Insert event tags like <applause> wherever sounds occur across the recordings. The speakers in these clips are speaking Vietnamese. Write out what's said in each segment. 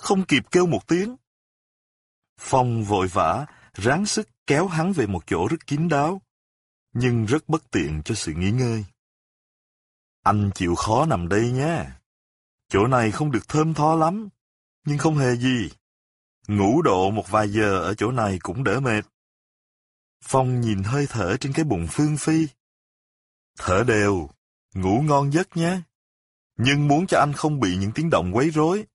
không kịp kêu một tiếng. Phong vội vã, ráng sức kéo hắn về một chỗ rất kín đáo, nhưng rất bất tiện cho sự nghỉ ngơi. Anh chịu khó nằm đây nhé. Chỗ này không được thơm tho lắm, nhưng không hề gì. Ngủ độ một vài giờ ở chỗ này cũng đỡ mệt. Phong nhìn hơi thở trên cái bụng Phương Phi. Thở đều, ngủ ngon giấc nhé. Nhưng muốn cho anh không bị những tiếng động quấy rối,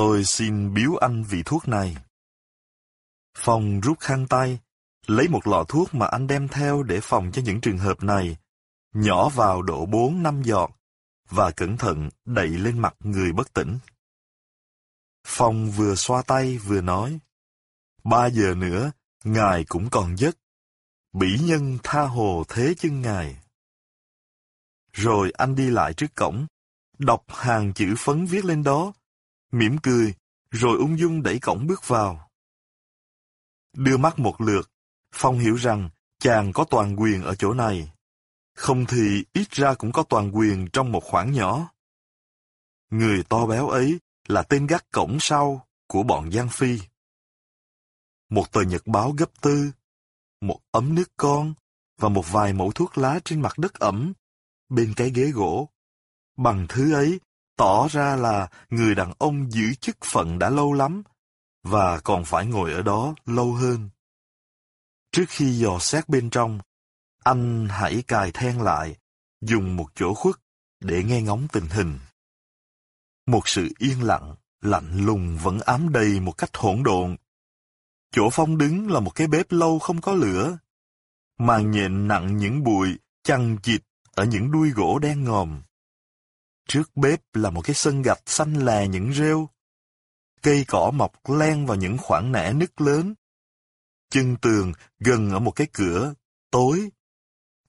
tôi xin biếu anh vị thuốc này. Phong rút khăn tay, lấy một lọ thuốc mà anh đem theo để phòng cho những trường hợp này, nhỏ vào độ 4-5 giọt, và cẩn thận đậy lên mặt người bất tỉnh. Phong vừa xoa tay vừa nói, ba giờ nữa, ngài cũng còn giấc. Bỉ nhân tha hồ thế chân ngài. Rồi anh đi lại trước cổng, đọc hàng chữ phấn viết lên đó, mỉm cười, rồi ung dung đẩy cổng bước vào. Đưa mắt một lượt, Phong hiểu rằng chàng có toàn quyền ở chỗ này. Không thì ít ra cũng có toàn quyền trong một khoảng nhỏ. Người to béo ấy là tên gác cổng sau của bọn Giang Phi. Một tờ nhật báo gấp tư, một ấm nước con và một vài mẫu thuốc lá trên mặt đất ẩm bên cái ghế gỗ. Bằng thứ ấy, tỏ ra là người đàn ông giữ chức phận đã lâu lắm và còn phải ngồi ở đó lâu hơn. Trước khi dò xét bên trong, anh hãy cài then lại, dùng một chỗ khuất để nghe ngóng tình hình. Một sự yên lặng, lạnh lùng vẫn ám đầy một cách hỗn độn. Chỗ Phong đứng là một cái bếp lâu không có lửa. Màn nhện nặng những bụi, chằng chịt ở những đuôi gỗ đen ngòm. Trước bếp là một cái sân gạch xanh lè những rêu. Cây cỏ mọc len vào những khoảng nẻ nứt lớn. Chân tường gần ở một cái cửa, tối.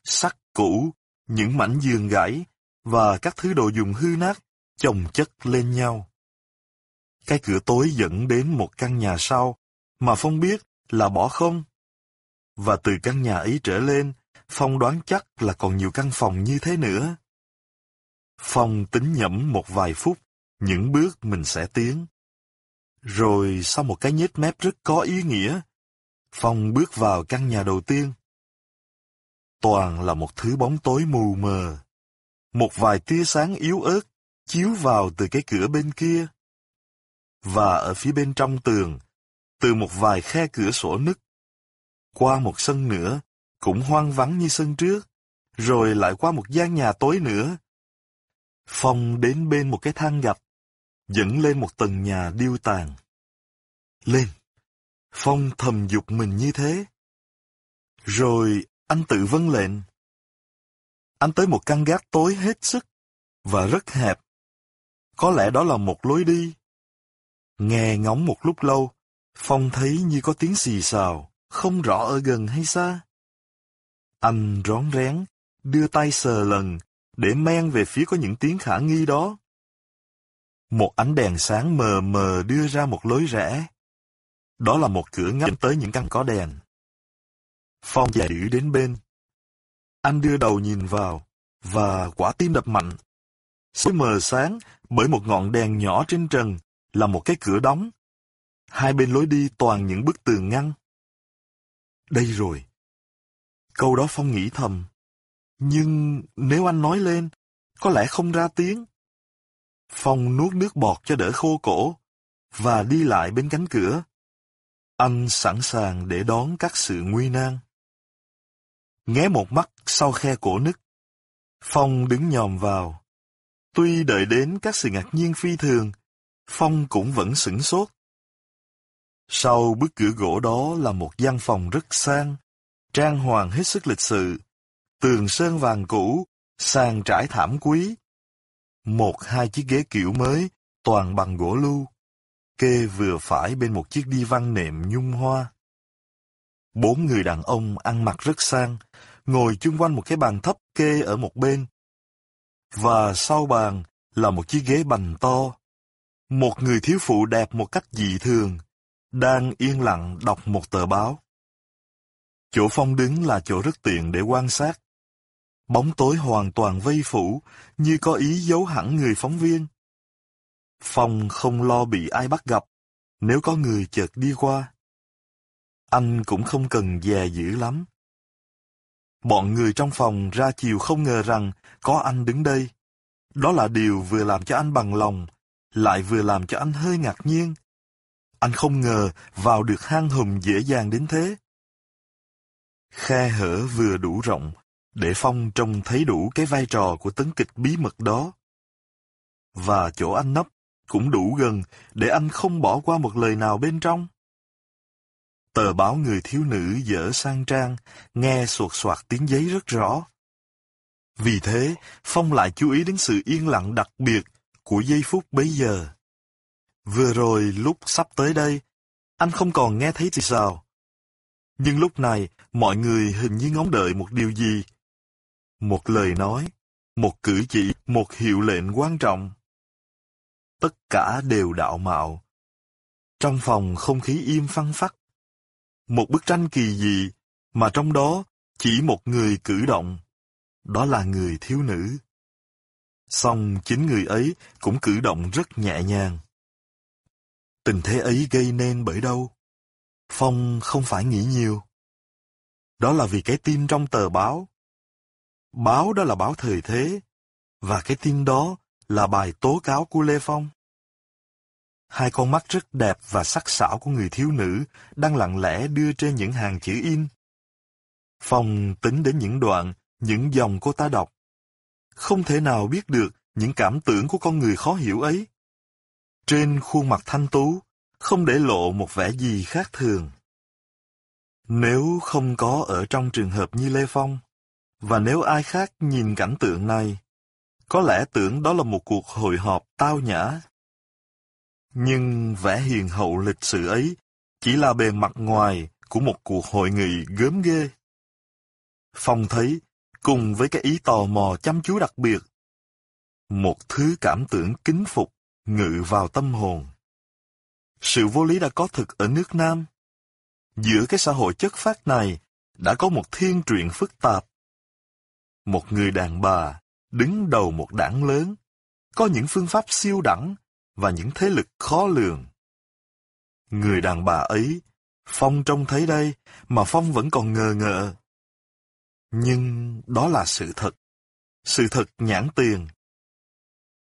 Sắt cũ, những mảnh giường gãy và các thứ đồ dùng hư nát chồng chất lên nhau. Cái cửa tối dẫn đến một căn nhà sau mà Phong biết là bỏ không. Và từ căn nhà ấy trở lên, Phong đoán chắc là còn nhiều căn phòng như thế nữa. Phong tính nhẩm một vài phút, những bước mình sẽ tiến. Rồi sau một cái nhếch mép rất có ý nghĩa, Phong bước vào căn nhà đầu tiên. Toàn là một thứ bóng tối mù mờ. Một vài tia sáng yếu ớt chiếu vào từ cái cửa bên kia. Và ở phía bên trong tường, từ một vài khe cửa sổ nứt, qua một sân nữa, cũng hoang vắng như sân trước, rồi lại qua một gian nhà tối nữa. Phong đến bên một cái thang gặp dẫn lên một tầng nhà điêu tàn. Lên! Phong thầm dục mình như thế. Rồi anh tự vâng lệnh. Anh tới một căn gác tối hết sức và rất hẹp. Có lẽ đó là một lối đi. Nghe ngóng một lúc lâu, Phong thấy như có tiếng xì xào, không rõ ở gần hay xa. Anh rón rén, đưa tay sờ lần, để men về phía có những tiếng khả nghi đó. Một ánh đèn sáng mờ mờ đưa ra một lối rẽ. Đó là một cửa ngách tới những căn có đèn. Phong giải đữ đến bên. Anh đưa đầu nhìn vào, và quả tim đập mạnh. Sối mờ sáng bởi một ngọn đèn nhỏ trên trần là một cái cửa đóng. Hai bên lối đi toàn những bức tường ngăn. Đây rồi. Câu đó Phong nghĩ thầm. Nhưng nếu anh nói lên, có lẽ không ra tiếng. Phong nuốt nước bọt cho đỡ khô cổ, và đi lại bên cánh cửa. Anh sẵn sàng để đón các sự nguy nan. Nghé một mắt sau khe cổ nứt. Phong đứng nhòm vào. Tuy đợi đến các sự ngạc nhiên phi thường, Phong cũng vẫn sửng sốt. Sau bức cửa gỗ đó là một gian phòng rất sang, trang hoàng hết sức lịch sự, tường sơn vàng cũ, sàn trải thảm quý. Một hai chiếc ghế kiểu mới, toàn bằng gỗ lưu, kê vừa phải bên một chiếc đi văn nệm nhung hoa. Bốn người đàn ông ăn mặc rất sang, ngồi chung quanh một cái bàn thấp kê ở một bên. Và sau bàn là một chiếc ghế bành to. Một người thiếu phụ đẹp một cách dị thường, đang yên lặng đọc một tờ báo. Chỗ Phong đứng là chỗ rất tiện để quan sát. Bóng tối hoàn toàn vây phủ, như có ý giấu hẳn người phóng viên. Phong không lo bị ai bắt gặp, Nếu có người chợt đi qua, anh cũng không cần dè dữ lắm. Bọn người trong phòng ra chiều không ngờ rằng có anh đứng đây. Đó là điều vừa làm cho anh bằng lòng, lại vừa làm cho anh hơi ngạc nhiên. Anh không ngờ vào được hang hùm dễ dàng đến thế. Khe hở vừa đủ rộng, để Phong trông thấy đủ cái vai trò của tấn kịch bí mật đó. Và chỗ anh nấp cũng đủ gần để anh không bỏ qua một lời nào bên trong. Tờ báo người thiếu nữ dở sang trang, nghe suột soạt tiếng giấy rất rõ. Vì thế, Phong lại chú ý đến sự yên lặng đặc biệt của giây phút bấy giờ. Vừa rồi lúc sắp tới đây, anh không còn nghe thấy gì sao. Nhưng lúc này, mọi người hình như ngóng đợi một điều gì. Một lời nói, một cử chỉ, một hiệu lệnh quan trọng. Tất cả đều đạo mạo. Trong phòng không khí im phăng phắc. Một bức tranh kỳ dị, mà trong đó chỉ một người cử động. Đó là người thiếu nữ. Song chính người ấy cũng cử động rất nhẹ nhàng. Tình thế ấy gây nên bởi đâu? Phong không phải nghĩ nhiều. Đó là vì cái tin trong tờ báo. Báo đó là báo thời thế, và cái tin đó là bài tố cáo của Lê Phong. Hai con mắt rất đẹp và sắc sảo của người thiếu nữ đang lặng lẽ đưa trên những hàng chữ in. Phong tính đến những đoạn, những dòng cô ta đọc. Không thể nào biết được những cảm tưởng của con người khó hiểu ấy. Trên khuôn mặt thanh tú, không để lộ một vẻ gì khác thường. Nếu không có ở trong trường hợp như Lê Phong, và nếu ai khác nhìn cảnh tượng này, có lẽ tưởng đó là một cuộc hội họp tao nhã. Nhưng vẻ hiền hậu lịch sự ấy chỉ là bề mặt ngoài của một cuộc hội nghị gớm ghê. Phong thấy, cùng với cái ý tò mò chăm chú đặc biệt, một thứ cảm tưởng kính phục ngự vào tâm hồn. Sự vô lý đã có thực ở nước Nam. Giữa cái xã hội chất phát này đã có một thiên truyện phức tạp. Một người đàn bà đứng đầu một đảng lớn, có những phương pháp siêu đẳng và những thế lực khó lường. Người đàn bà ấy, Phong trông thấy đây mà Phong vẫn còn ngờ ngợ. Nhưng đó là sự thật. Sự thật nhãn tiền.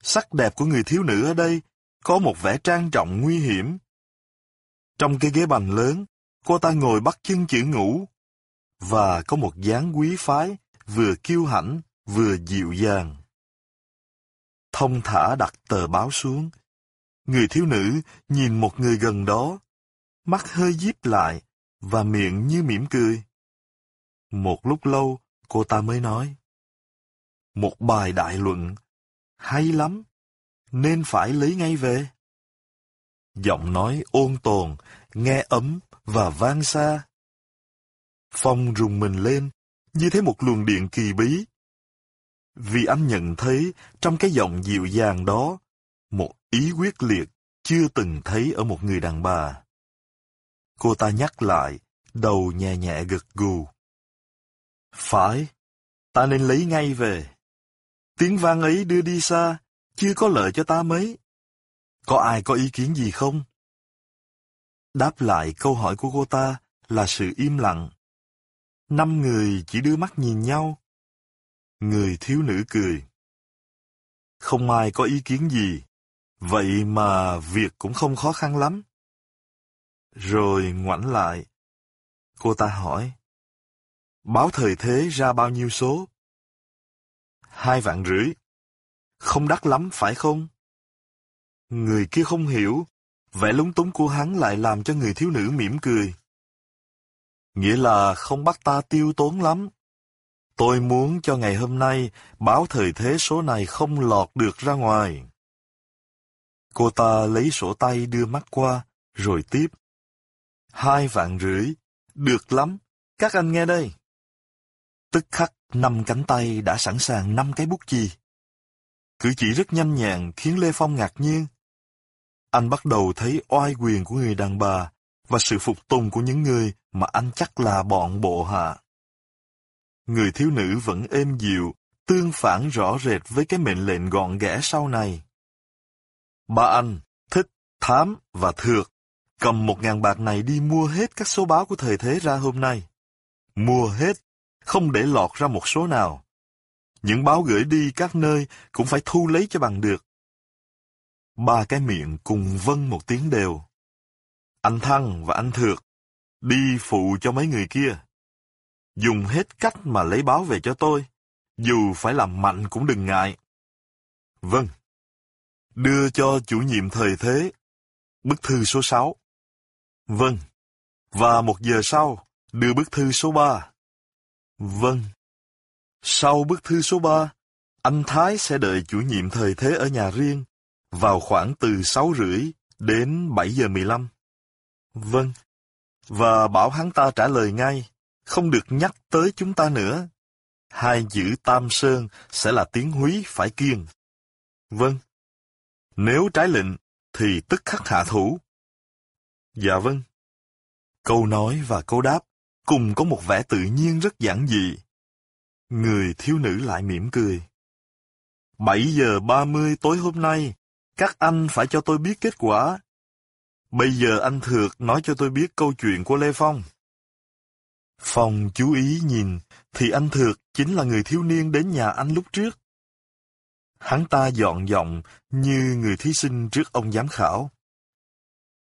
Sắc đẹp của người thiếu nữ ở đây có một vẻ trang trọng nguy hiểm. Trong cái ghế bành lớn, cô ta ngồi bắt chân chữ ngủ, và có một dáng quý phái, vừa kiêu hãnh, vừa dịu dàng. Thông thả đặt tờ báo xuống. Người thiếu nữ nhìn một người gần đó, mắt hơi díp lại, và miệng như mỉm cười. Một lúc lâu, cô ta mới nói. Một bài đại luận, hay lắm, nên phải lấy ngay về. Giọng nói ôn tồn, nghe ấm và vang xa. Phong rùng mình lên, như thế một luồng điện kỳ bí. Vì anh nhận thấy trong cái giọng dịu dàng đó, một ý quyết liệt chưa từng thấy ở một người đàn bà. Cô ta nhắc lại, đầu nhẹ nhẹ gật gù. Phải, ta nên lấy ngay về. Tiếng vang ấy đưa đi xa, chưa có lợi cho ta mấy. Có ai có ý kiến gì không? Đáp lại câu hỏi của cô ta là sự im lặng. Năm người chỉ đưa mắt nhìn nhau. Người thiếu nữ cười. Không ai có ý kiến gì, vậy mà việc cũng không khó khăn lắm. Rồi ngoảnh lại. Cô ta hỏi. Báo thời thế ra bao nhiêu số? Hai vạn rưỡi. Không đắt lắm phải không? Người kia không hiểu, vẻ lúng túng của hắn lại làm cho người thiếu nữ mỉm cười. Nghĩa là không bắt ta tiêu tốn lắm. Tôi muốn cho ngày hôm nay báo thời thế số này không lọt được ra ngoài. Cô ta lấy sổ tay đưa mắt qua, rồi tiếp. Hai vạn rưỡi, được lắm, các anh nghe đây. Tức khắc, năm cánh tay đã sẵn sàng năm cái bút chì. Cử chỉ rất nhanh nhàn khiến Lê Phong ngạc nhiên. Anh bắt đầu thấy oai quyền của người đàn bà và sự phục tùng của những người mà anh chắc là bọn bộ hạ. Người thiếu nữ vẫn êm dịu, tương phản rõ rệt với cái mệnh lệnh gọn ghẽ sau này. Ba anh thích thám và thược, cầm một ngàn bạc này đi mua hết các số báo của thời thế ra hôm nay. Mua hết, không để lọt ra một số nào. Những báo gửi đi các nơi cũng phải thu lấy cho bằng được. Ba cái miệng cùng vâng một tiếng đều. Anh Thăng và anh Thược, đi phụ cho mấy người kia. Dùng hết cách mà lấy báo về cho tôi, dù phải làm mạnh cũng đừng ngại. Vâng. Đưa cho chủ nhiệm thời thế, bức thư số 6. Vâng. Và một giờ sau, đưa bức thư số 3. Vâng. Sau bức thư số 3, anh Thái sẽ đợi chủ nhiệm thời thế ở nhà riêng vào khoảng từ 6 rưỡi đến 7 giờ 15. Vâng. Và bảo hắn ta trả lời ngay, không được nhắc tới chúng ta nữa. Hai chữ Tam Sơn sẽ là tiếng húy phải kiêng. Vâng. Nếu trái lệnh, thì tức khắc hạ thủ. Dạ vâng. Câu nói và câu đáp cùng có một vẻ tự nhiên rất giản dị. Người thiếu nữ lại mỉm cười. bảy giờ 30 tối hôm nay, các anh phải cho tôi biết kết quả. Bây giờ anh Thược nói cho tôi biết câu chuyện của Lê Phong. Phong chú ý nhìn, thì anh Thược chính là người thiếu niên đến nhà anh lúc trước. Hắn ta dọn giọng như người thí sinh trước ông giám khảo.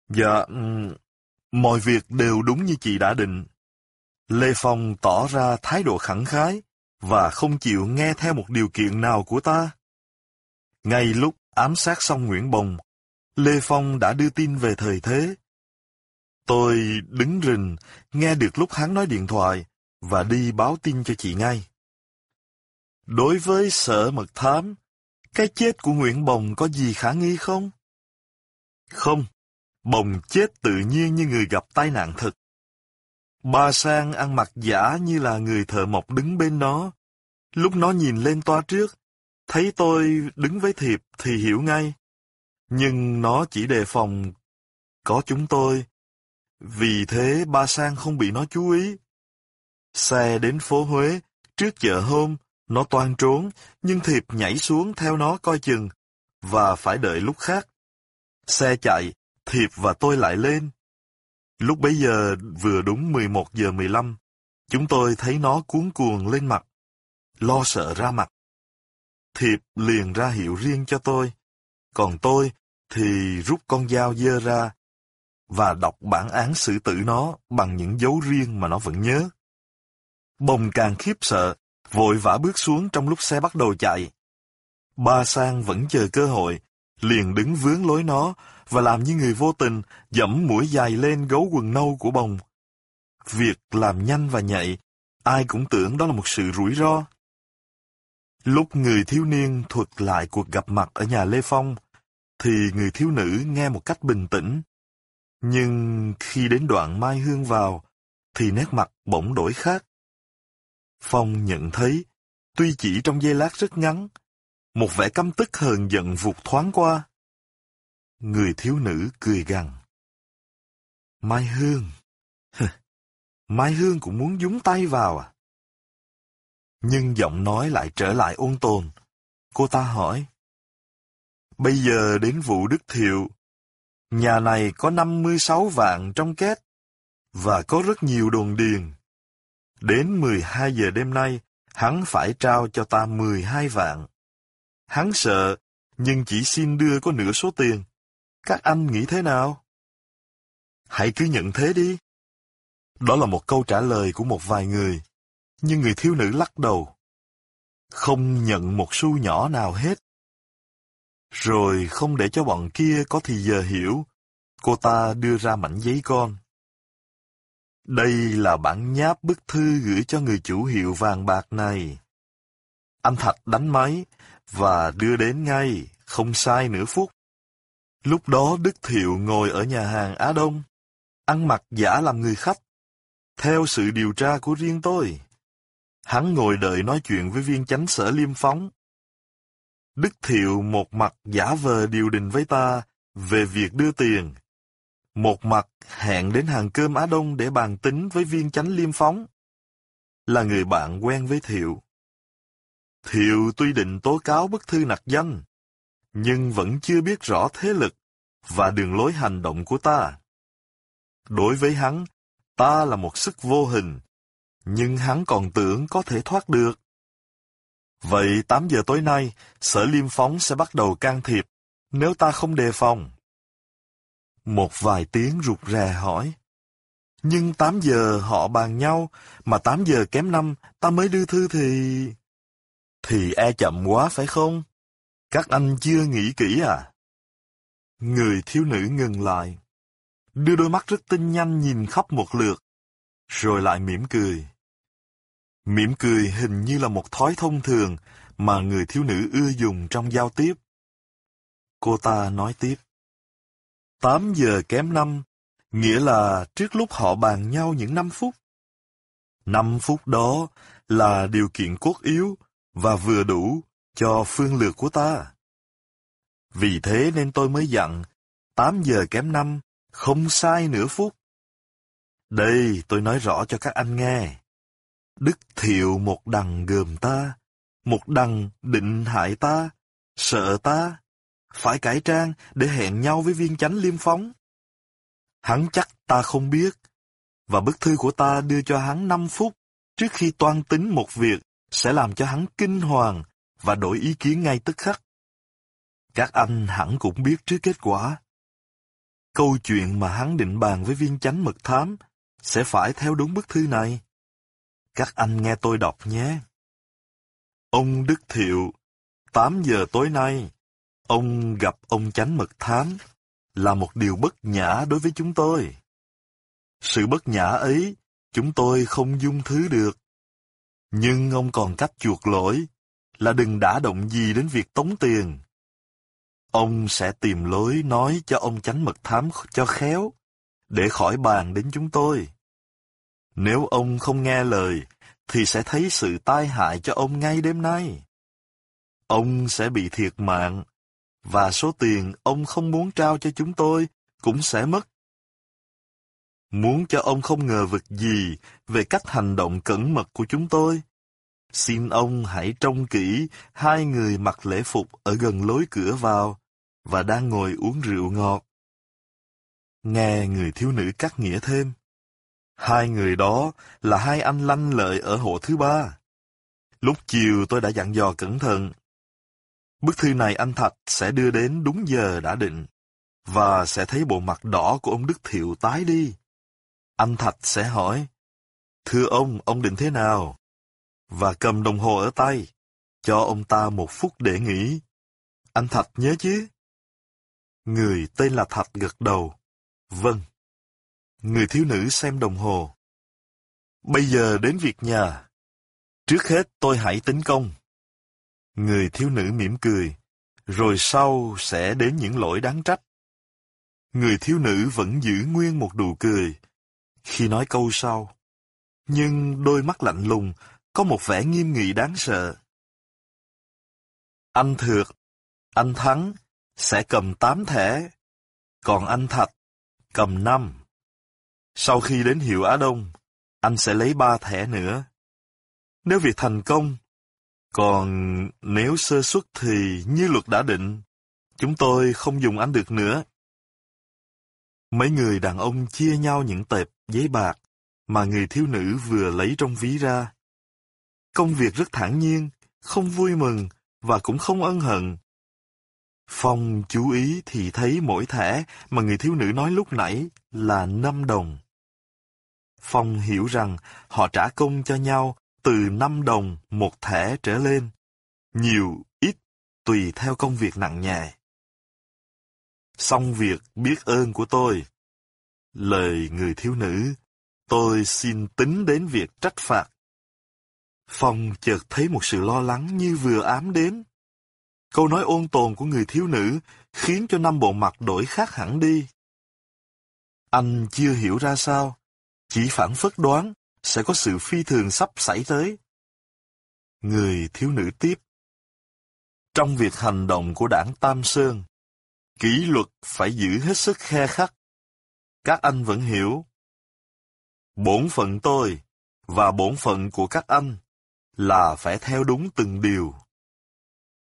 Dạ, mọi việc đều đúng như chị đã định. Lê Phong tỏ ra thái độ khẳng khái và không chịu nghe theo một điều kiện nào của ta. Ngay lúc ám sát xong Nguyễn Bồng, Lê Phong đã đưa tin về thời thế. Tôi đứng rình, nghe được lúc hắn nói điện thoại và đi báo tin cho chị ngay. Đối với sở mật thám, cái chết của Nguyễn Bồng có gì khả nghi không? Không, Bồng chết tự nhiên như người gặp tai nạn thật. Ba Sang ăn mặc giả như là người thợ mộc đứng bên nó. Lúc nó nhìn lên toa trước, thấy tôi đứng với thiệp thì hiểu ngay. Nhưng nó chỉ đề phòng có chúng tôi. Vì thế ba Sang không bị nó chú ý. Xe đến phố Huế, trước chợ hôm, nó toan trốn, nhưng thiệp nhảy xuống theo nó coi chừng, và phải đợi lúc khác. Xe chạy, thiệp và tôi lại lên. Lúc bấy giờ vừa đúng 11 giờ 15, chúng tôi thấy nó cuốn cuồng lên mặt, lo sợ ra mặt. Thiệp liền ra hiệu riêng cho tôi, còn tôi thì rút con dao dơ ra và đọc bản án xử tử nó bằng những dấu riêng mà nó vẫn nhớ. Bồng càng khiếp sợ, vội vã bước xuống trong lúc xe bắt đầu chạy. Ba Sang vẫn chờ cơ hội, liền đứng vướng lối nó và làm như người vô tình dẫm mũi dài lên gấu quần nâu của bồng. Việc làm nhanh và nhạy, ai cũng tưởng đó là một sự rủi ro. Lúc người thiếu niên thuật lại cuộc gặp mặt ở nhà Lê Phong, thì người thiếu nữ nghe một cách bình tĩnh. Nhưng khi đến đoạn Mai Hương vào, thì nét mặt bỗng đổi khác. Phong nhận thấy, tuy chỉ trong giây lát rất ngắn, một vẻ căm tức hờn giận vụt thoáng qua. Người thiếu nữ cười gằn. Mai Hương. Mai Hương cũng muốn dúng tay vào à? Nhưng giọng nói lại trở lại ôn tồn. Cô ta hỏi. Bây giờ đến vụ Đức Thiệu, nhà này có 56 vạn trong két, và có rất nhiều đồn điền. Đến 12 giờ đêm nay, hắn phải trao cho ta 12 vạn. Hắn sợ, nhưng chỉ xin đưa có nửa số tiền. Các anh nghĩ thế nào? Hãy cứ nhận thế đi. Đó là một câu trả lời của một vài người, nhưng người thiếu nữ lắc đầu. Không nhận một xu nhỏ nào hết. Rồi không để cho bọn kia có thì giờ hiểu, cô ta đưa ra mảnh giấy con. Đây là bản nháp bức thư gửi cho người chủ hiệu vàng bạc này. Anh Thạch đánh máy và đưa đến ngay, không sai nửa phút. Lúc đó Đức Thiệu ngồi ở nhà hàng Á Đông, ăn mặc giả làm người khách. Theo sự điều tra của riêng tôi, hắn ngồi đợi nói chuyện với viên chánh sở liêm phóng. Đức Thiệu một mặt giả vờ điều đình với ta về việc đưa tiền, một mặt hẹn đến hàng cơm Á Đông để bàn tính với viên chánh liêm phóng. Là người bạn quen với Thiệu. Thiệu tuy định tố cáo bức thư nặc danh, nhưng vẫn chưa biết rõ thế lực và đường lối hành động của ta. Đối với hắn, ta là một sức vô hình, nhưng hắn còn tưởng có thể thoát được. Vậy 8 giờ tối nay, sở liêm phóng sẽ bắt đầu can thiệp, nếu ta không đề phòng. Một vài tiếng rụt rè hỏi. Nhưng 8 giờ họ bàn nhau, mà 8 giờ kém năm ta mới đưa thư thì... Thì e chậm quá phải không? Các anh chưa nghĩ kỹ à? Người thiếu nữ ngừng lại, đưa đôi mắt rất tinh nhanh nhìn khắp một lượt, rồi lại mỉm cười. Mỉm cười hình như là một thói thông thường mà người thiếu nữ ưa dùng trong giao tiếp. Cô ta nói tiếp. 8 giờ kém 5, nghĩa là trước lúc họ bàn nhau những 5 phút. 5 phút đó là điều kiện cốt yếu và vừa đủ cho phương lược của ta. Vì thế nên tôi mới dặn, 8 giờ kém 5, không sai nửa phút. Đây tôi nói rõ cho các anh nghe. Đức thiệu một đằng gồm ta, một đằng định hại ta, sợ ta, phải cải trang để hẹn nhau với viên chánh liêm phóng. Hắn chắc ta không biết, và bức thư của ta đưa cho hắn 5 phút trước khi toan tính một việc sẽ làm cho hắn kinh hoàng và đổi ý kiến ngay tức khắc. Các anh hẳn cũng biết trước kết quả. Câu chuyện mà hắn định bàn với viên chánh mật thám sẽ phải theo đúng bức thư này. Các anh nghe tôi đọc nhé. Ông Đức Thiệu, 8 giờ tối nay, ông gặp ông chánh mật thám là một điều bất nhã đối với chúng tôi. Sự bất nhã ấy, chúng tôi không dung thứ được. Nhưng ông còn cách chuộc lỗi, là đừng đã động gì đến việc tống tiền. Ông sẽ tìm lối nói cho ông chánh mật thám cho khéo, để khỏi bàn đến chúng tôi. Nếu ông không nghe lời, thì sẽ thấy sự tai hại cho ông ngay đêm nay. Ông sẽ bị thiệt mạng, và số tiền ông không muốn trao cho chúng tôi cũng sẽ mất. Muốn cho ông không ngờ vực gì về cách hành động cẩn mật của chúng tôi, xin ông hãy trông kỹ hai người mặc lễ phục ở gần lối cửa vào và đang ngồi uống rượu ngọt. Nghe người thiếu nữ cắt nghĩa thêm. Hai người đó là hai anh lanh lợi ở hộ thứ ba. Lúc chiều tôi đã dặn dò cẩn thận. Bức thư này anh Thạch sẽ đưa đến đúng giờ đã định, và sẽ thấy bộ mặt đỏ của ông Đức Thiệu tái đi. Anh Thạch sẽ hỏi, Thưa ông, ông định thế nào? Và cầm đồng hồ ở tay, cho ông ta một phút để nghĩ. Anh Thạch nhớ chứ? Người tên là Thạch gật đầu. Vâng. Người thiếu nữ xem đồng hồ. Bây giờ đến việc nhà. Trước hết tôi hãy tính công. Người thiếu nữ mỉm cười, rồi sau sẽ đến những lỗi đáng trách. Người thiếu nữ vẫn giữ nguyên một nụ cười khi nói câu sau. Nhưng đôi mắt lạnh lùng có một vẻ nghiêm nghị đáng sợ. Anh Thược, anh Thắng sẽ cầm tám thẻ, còn anh Thạch cầm năm. Sau khi đến hiệu Á Đông, anh sẽ lấy ba thẻ nữa. Nếu việc thành công, còn nếu sơ suất thì như luật đã định, chúng tôi không dùng anh được nữa. Mấy người đàn ông chia nhau những tệp giấy bạc mà người thiếu nữ vừa lấy trong ví ra. Công việc rất thản nhiên, không vui mừng và cũng không ân hận. Phong chú ý thì thấy mỗi thẻ mà người thiếu nữ nói lúc nãy là 5 đồng. Phong hiểu rằng họ trả công cho nhau từ 5 đồng một thẻ trở lên. Nhiều, ít, tùy theo công việc nặng nhẹ. Xong việc biết ơn của tôi. Lời người thiếu nữ, tôi xin tính đến việc trách phạt. Phong chợt thấy một sự lo lắng như vừa ám đến. Câu nói ôn tồn của người thiếu nữ khiến cho năm bộ mặt đổi khác hẳn đi. Anh chưa hiểu ra sao, chỉ phản phất đoán sẽ có sự phi thường sắp xảy tới. Người thiếu nữ tiếp. Trong việc hành động của đảng Tam Sơn, kỷ luật phải giữ hết sức khe khắc. Các anh vẫn hiểu. Bổn phận tôi và bổn phận của các anh là phải theo đúng từng điều.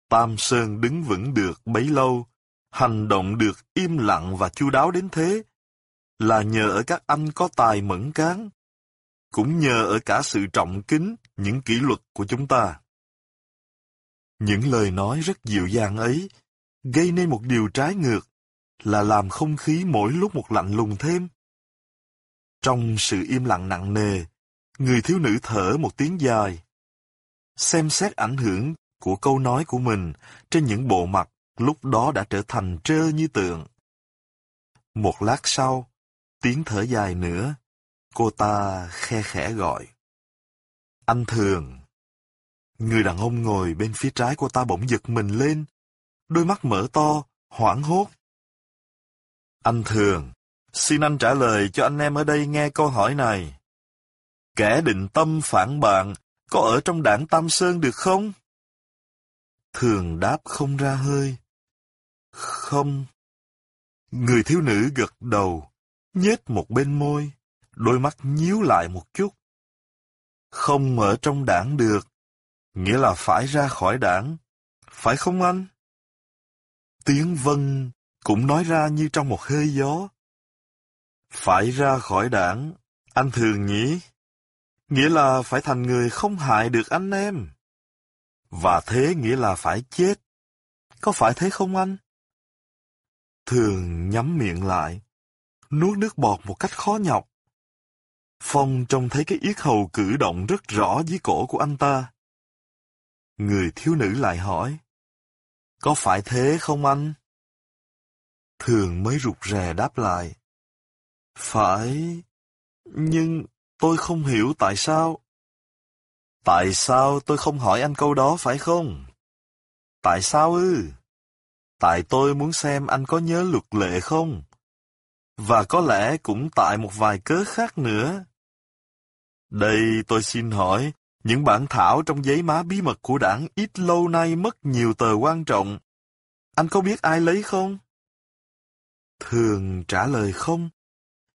Tam Sơn đứng vững được bấy lâu, hành động được im lặng và chu đáo đến thế, là nhờ ở các anh có tài mẫn cán, cũng nhờ ở cả sự trọng kính những kỷ luật của chúng ta. Những lời nói rất dịu dàng ấy gây nên một điều trái ngược là làm không khí mỗi lúc một lạnh lùng thêm. Trong sự im lặng nặng nề, người thiếu nữ thở một tiếng dài. Xem xét ảnh hưởng của câu nói của mình trên những bộ mặt lúc đó đã trở thành trơ như tượng. Một lát sau, tiếng thở dài nữa, cô ta khe khẽ gọi. Anh Thường. Người đàn ông ngồi bên phía trái cô ta bỗng giật mình lên, đôi mắt mở to, hoảng hốt. Anh Thường, xin anh trả lời cho anh em ở đây nghe câu hỏi này. Kẻ định tâm phản bạn có ở trong đảng Tam Sơn được không? Thường đáp không ra hơi. Không. Người thiếu nữ gật đầu, nhếch một bên môi, đôi mắt nhíu lại một chút. Không ở trong đảng được, nghĩa là phải ra khỏi đảng, phải không anh? Tiếng vân cũng nói ra như trong một hơi gió. Phải ra khỏi đảng, anh thường nhỉ? Nghĩa là phải thành người không hại được anh em. Và thế nghĩa là phải chết. Có phải thế không anh? Thường nhắm miệng lại, nuốt nước bọt một cách khó nhọc. Phong trông thấy cái yết hầu cử động rất rõ dưới cổ của anh ta. Người thiếu nữ lại hỏi, Có phải thế không anh? Thường mới rụt rè đáp lại. Phải, nhưng tôi không hiểu tại sao. Tại sao tôi không hỏi anh câu đó phải không? Tại sao ư? Tại tôi muốn xem anh có nhớ luật lệ không? Và có lẽ cũng tại một vài cớ khác nữa. Đây tôi xin hỏi, những bản thảo trong giấy má bí mật của đảng ít lâu nay mất nhiều tờ quan trọng. Anh có biết ai lấy không? Thường trả lời không,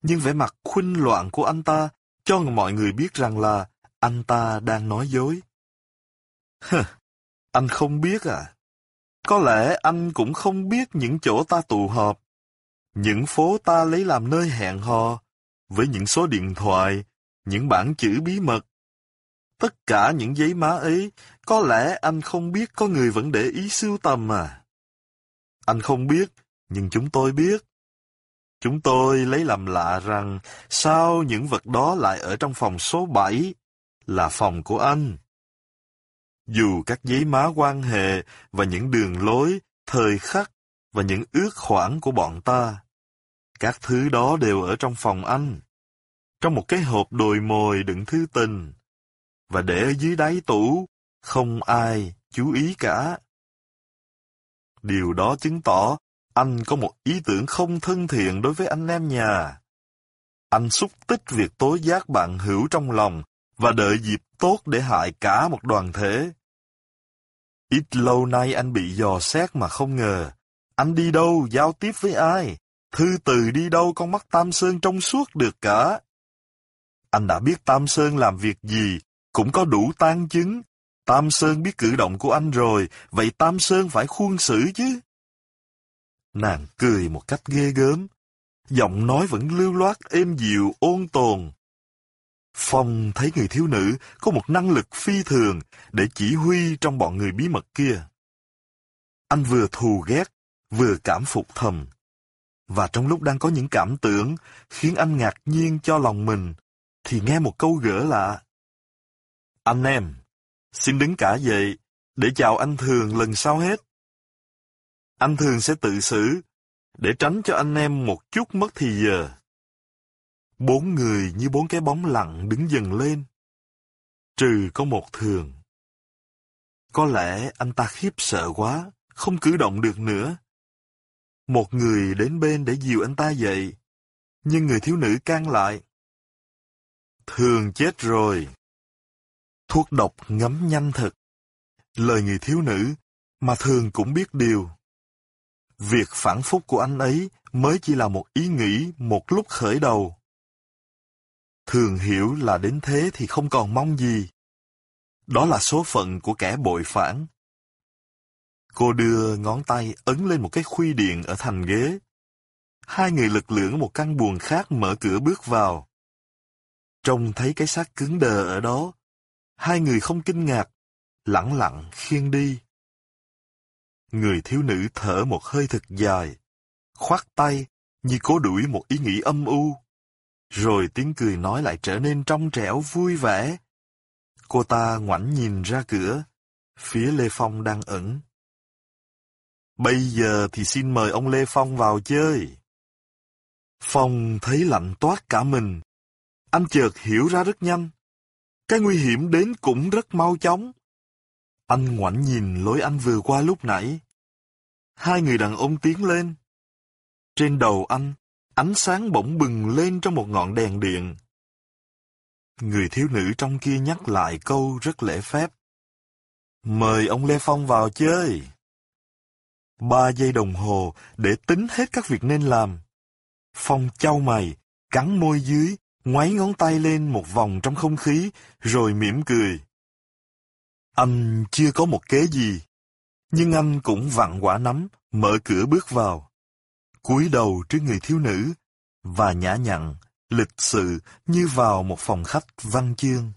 nhưng vẻ mặt khuynh loạn của anh ta cho mọi người biết rằng là anh ta đang nói dối. Hừ, anh không biết à? Có lẽ anh cũng không biết những chỗ ta tụ họp, những phố ta lấy làm nơi hẹn hò, với những số điện thoại, những bản chữ bí mật. Tất cả những giấy má ấy, có lẽ anh không biết có người vẫn để ý sưu tầm à. Anh không biết, nhưng chúng tôi biết. Chúng tôi lấy làm lạ rằng sao những vật đó lại ở trong phòng số 7, là phòng của anh. Dù các giấy má quan hệ và những đường lối, thời khắc và những ước khoản của bọn ta, các thứ đó đều ở trong phòng anh, trong một cái hộp đồi mồi đựng thư tình, và để ở dưới đáy tủ, không ai chú ý cả. Điều đó chứng tỏ anh có một ý tưởng không thân thiện đối với anh em nhà. Anh xúc tích việc tối giác bạn hữu trong lòng và đợi dịp tốt để hại cả một đoàn thể. Ít lâu nay anh bị dò xét mà không ngờ. Anh đi đâu, giao tiếp với ai? Thư từ đi đâu con mắt Tam Sơn trong suốt được cả. Anh đã biết Tam Sơn làm việc gì, cũng có đủ tan chứng. Tam Sơn biết cử động của anh rồi, vậy Tam Sơn phải khuôn xử chứ. Nàng cười một cách ghê gớm, giọng nói vẫn lưu loát êm dịu ôn tồn. Phong thấy người thiếu nữ có một năng lực phi thường để chỉ huy trong bọn người bí mật kia. Anh vừa thù ghét, vừa cảm phục thầm. Và trong lúc đang có những cảm tưởng khiến anh ngạc nhiên cho lòng mình, thì nghe một câu gỡ lạ. Anh em, xin đứng cả dậy để chào anh Thường lần sau hết. Anh Thường sẽ tự xử, để tránh cho anh em một chút mất thì giờ. Bốn người như bốn cái bóng lặng đứng dần lên. Trừ có một thường. Có lẽ anh ta khiếp sợ quá, không cử động được nữa. Một người đến bên để dìu anh ta dậy, nhưng người thiếu nữ can lại. Thường chết rồi. Thuốc độc ngấm nhanh thật. Lời người thiếu nữ, mà thường cũng biết điều. Việc phản phúc của anh ấy mới chỉ là một ý nghĩ một lúc khởi đầu. Thường hiểu là đến thế thì không còn mong gì. Đó là số phận của kẻ bội phản. Cô đưa ngón tay ấn lên một cái khuy điện ở thành ghế. hai người lực lưỡng một căn buồng khác mở cửa bước vào. Trông thấy cái xác cứng đờ ở đó, hai người không kinh ngạc, lặng lặng khiêng đi. Người thiếu nữ thở một hơi thật dài, khoát tay như cố đuổi một ý nghĩ âm u. Rồi tiếng cười nói lại trở nên trong trẻo vui vẻ. Cô ta ngoảnh nhìn ra cửa, phía Lê Phong đang ẩn. Bây giờ thì xin mời ông Lê Phong vào chơi. Phong thấy lạnh toát cả mình. Anh chợt hiểu ra rất nhanh. Cái nguy hiểm đến cũng rất mau chóng. Anh ngoảnh nhìn lối anh vừa qua lúc nãy. Hai người đàn ông tiến lên. Trên đầu anh, ánh sáng bỗng bừng lên trong một ngọn đèn điện. Người thiếu nữ trong kia nhắc lại câu rất lễ phép. Mời ông Lê Phong vào chơi. Ba giây đồng hồ để tính hết các việc nên làm. Phong trao mày, cắn môi dưới, ngoáy ngón tay lên một vòng trong không khí, rồi mỉm cười. Anh chưa có một kế gì, nhưng anh cũng vặn quả nắm, mở cửa bước vào. cúi đầu trước người thiếu nữ, và nhã nhặn, lịch sự như vào một phòng khách văn chương.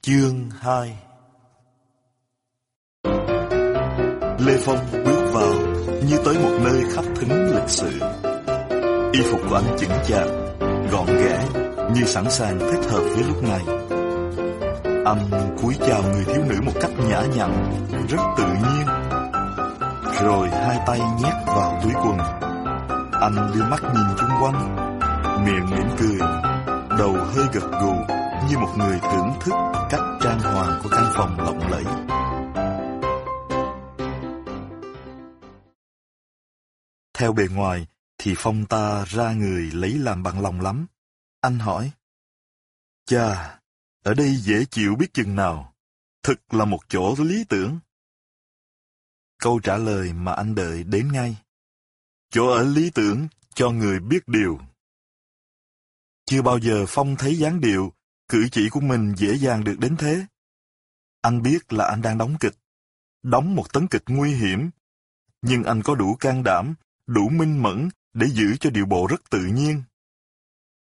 Chương 2 Lê Phong bước vào như tới một nơi khắc thính lịch sự. Y phục của anh chỉnh chạc, gọn ghẽ, như sẵn sàng thích hợp với lúc này. Anh cúi chào người thiếu nữ một cách nhã nhặn, rất tự nhiên. Rồi hai tay nhét vào túi quần. Anh đưa mắt nhìn chung quanh, miệng mỉm cười, đầu hơi gật gù như một người thưởng thức cách trang hoàng của căn phòng lộng lẫy. Theo bề ngoài, thì Phong ta ra người lấy làm bằng lòng lắm. Anh hỏi. Chà, ở đây dễ chịu biết chừng nào. Thực là một chỗ lý tưởng. Câu trả lời mà anh đợi đến ngay. Chỗ ở lý tưởng cho người biết điều. Chưa bao giờ Phong thấy dáng điệu, cử chỉ của mình dễ dàng được đến thế. Anh biết là anh đang đóng kịch, đóng một tấn kịch nguy hiểm, nhưng anh có đủ can đảm đủ minh mẫn để giữ cho điệu bộ rất tự nhiên.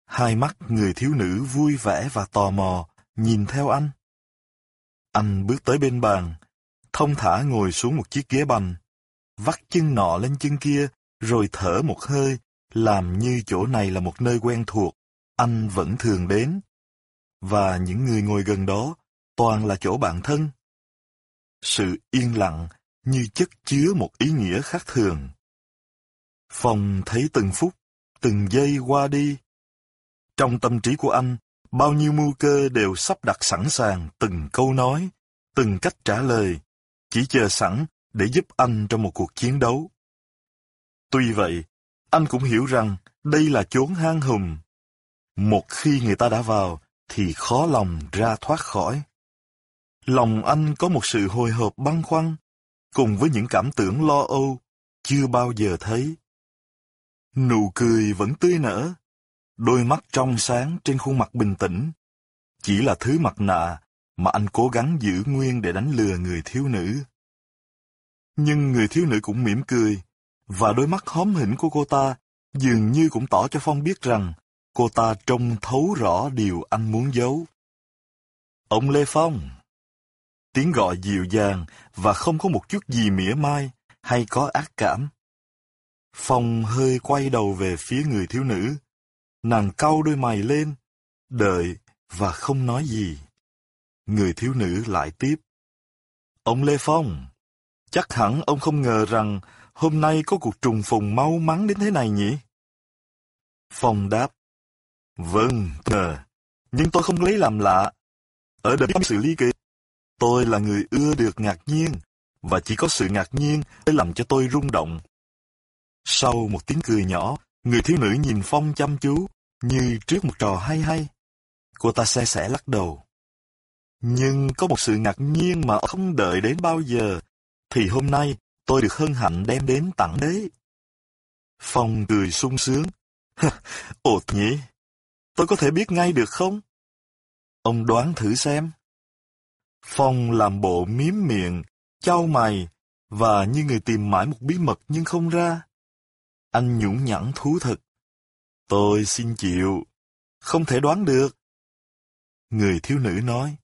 Hai mắt người thiếu nữ vui vẻ và tò mò, nhìn theo anh. Anh bước tới bên bàn, thông thả ngồi xuống một chiếc ghế bành, vắt chân nọ lên chân kia, rồi thở một hơi, làm như chỗ này là một nơi quen thuộc, anh vẫn thường đến. Và những người ngồi gần đó, toàn là chỗ bạn thân. Sự yên lặng như chất chứa một ý nghĩa khác thường. Phong thấy từng phút, từng giây qua đi. Trong tâm trí của anh, bao nhiêu mưu cơ đều sắp đặt sẵn sàng từng câu nói, từng cách trả lời, chỉ chờ sẵn để giúp anh trong một cuộc chiến đấu. Tuy vậy, anh cũng hiểu rằng đây là chốn hang hùm. Một khi người ta đã vào, thì khó lòng ra thoát khỏi. Lòng anh có một sự hồi hộp băn khoăn, cùng với những cảm tưởng lo âu, chưa bao giờ thấy. Nụ cười vẫn tươi nở, đôi mắt trong sáng trên khuôn mặt bình tĩnh. Chỉ là thứ mặt nạ mà anh cố gắng giữ nguyên để đánh lừa người thiếu nữ. Nhưng người thiếu nữ cũng mỉm cười, và đôi mắt hóm hỉnh của cô ta dường như cũng tỏ cho Phong biết rằng cô ta trông thấu rõ điều anh muốn giấu. Ông Lê Phong! Tiếng gọi dịu dàng và không có một chút gì mỉa mai hay có ác cảm. Phong hơi quay đầu về phía người thiếu nữ. Nàng cau đôi mày lên, đợi và không nói gì. Người thiếu nữ lại tiếp. Ông Lê Phong, chắc hẳn ông không ngờ rằng hôm nay có cuộc trùng phùng mau mắn đến thế này nhỉ? Phong đáp. Vâng, ngờ, nhưng tôi không lấy làm lạ. Ở đời xử lý kỳ. tôi là người ưa được ngạc nhiên, và chỉ có sự ngạc nhiên mới làm cho tôi rung động. Sau một tiếng cười nhỏ, người thiếu nữ nhìn Phong chăm chú, như trước một trò hay hay. Cô ta xe sẻ lắc đầu. Nhưng có một sự ngạc nhiên mà không đợi đến bao giờ, thì hôm nay tôi được hân hạnh đem đến tặng đấy. Phong cười sung sướng. <laughs> Ồ nhỉ, tôi có thể biết ngay được không? Ông đoán thử xem. Phong làm bộ miếm miệng, trao mày, và như người tìm mãi một bí mật nhưng không ra. Anh nhũng nhẵn thú thật. Tôi xin chịu. Không thể đoán được. Người thiếu nữ nói.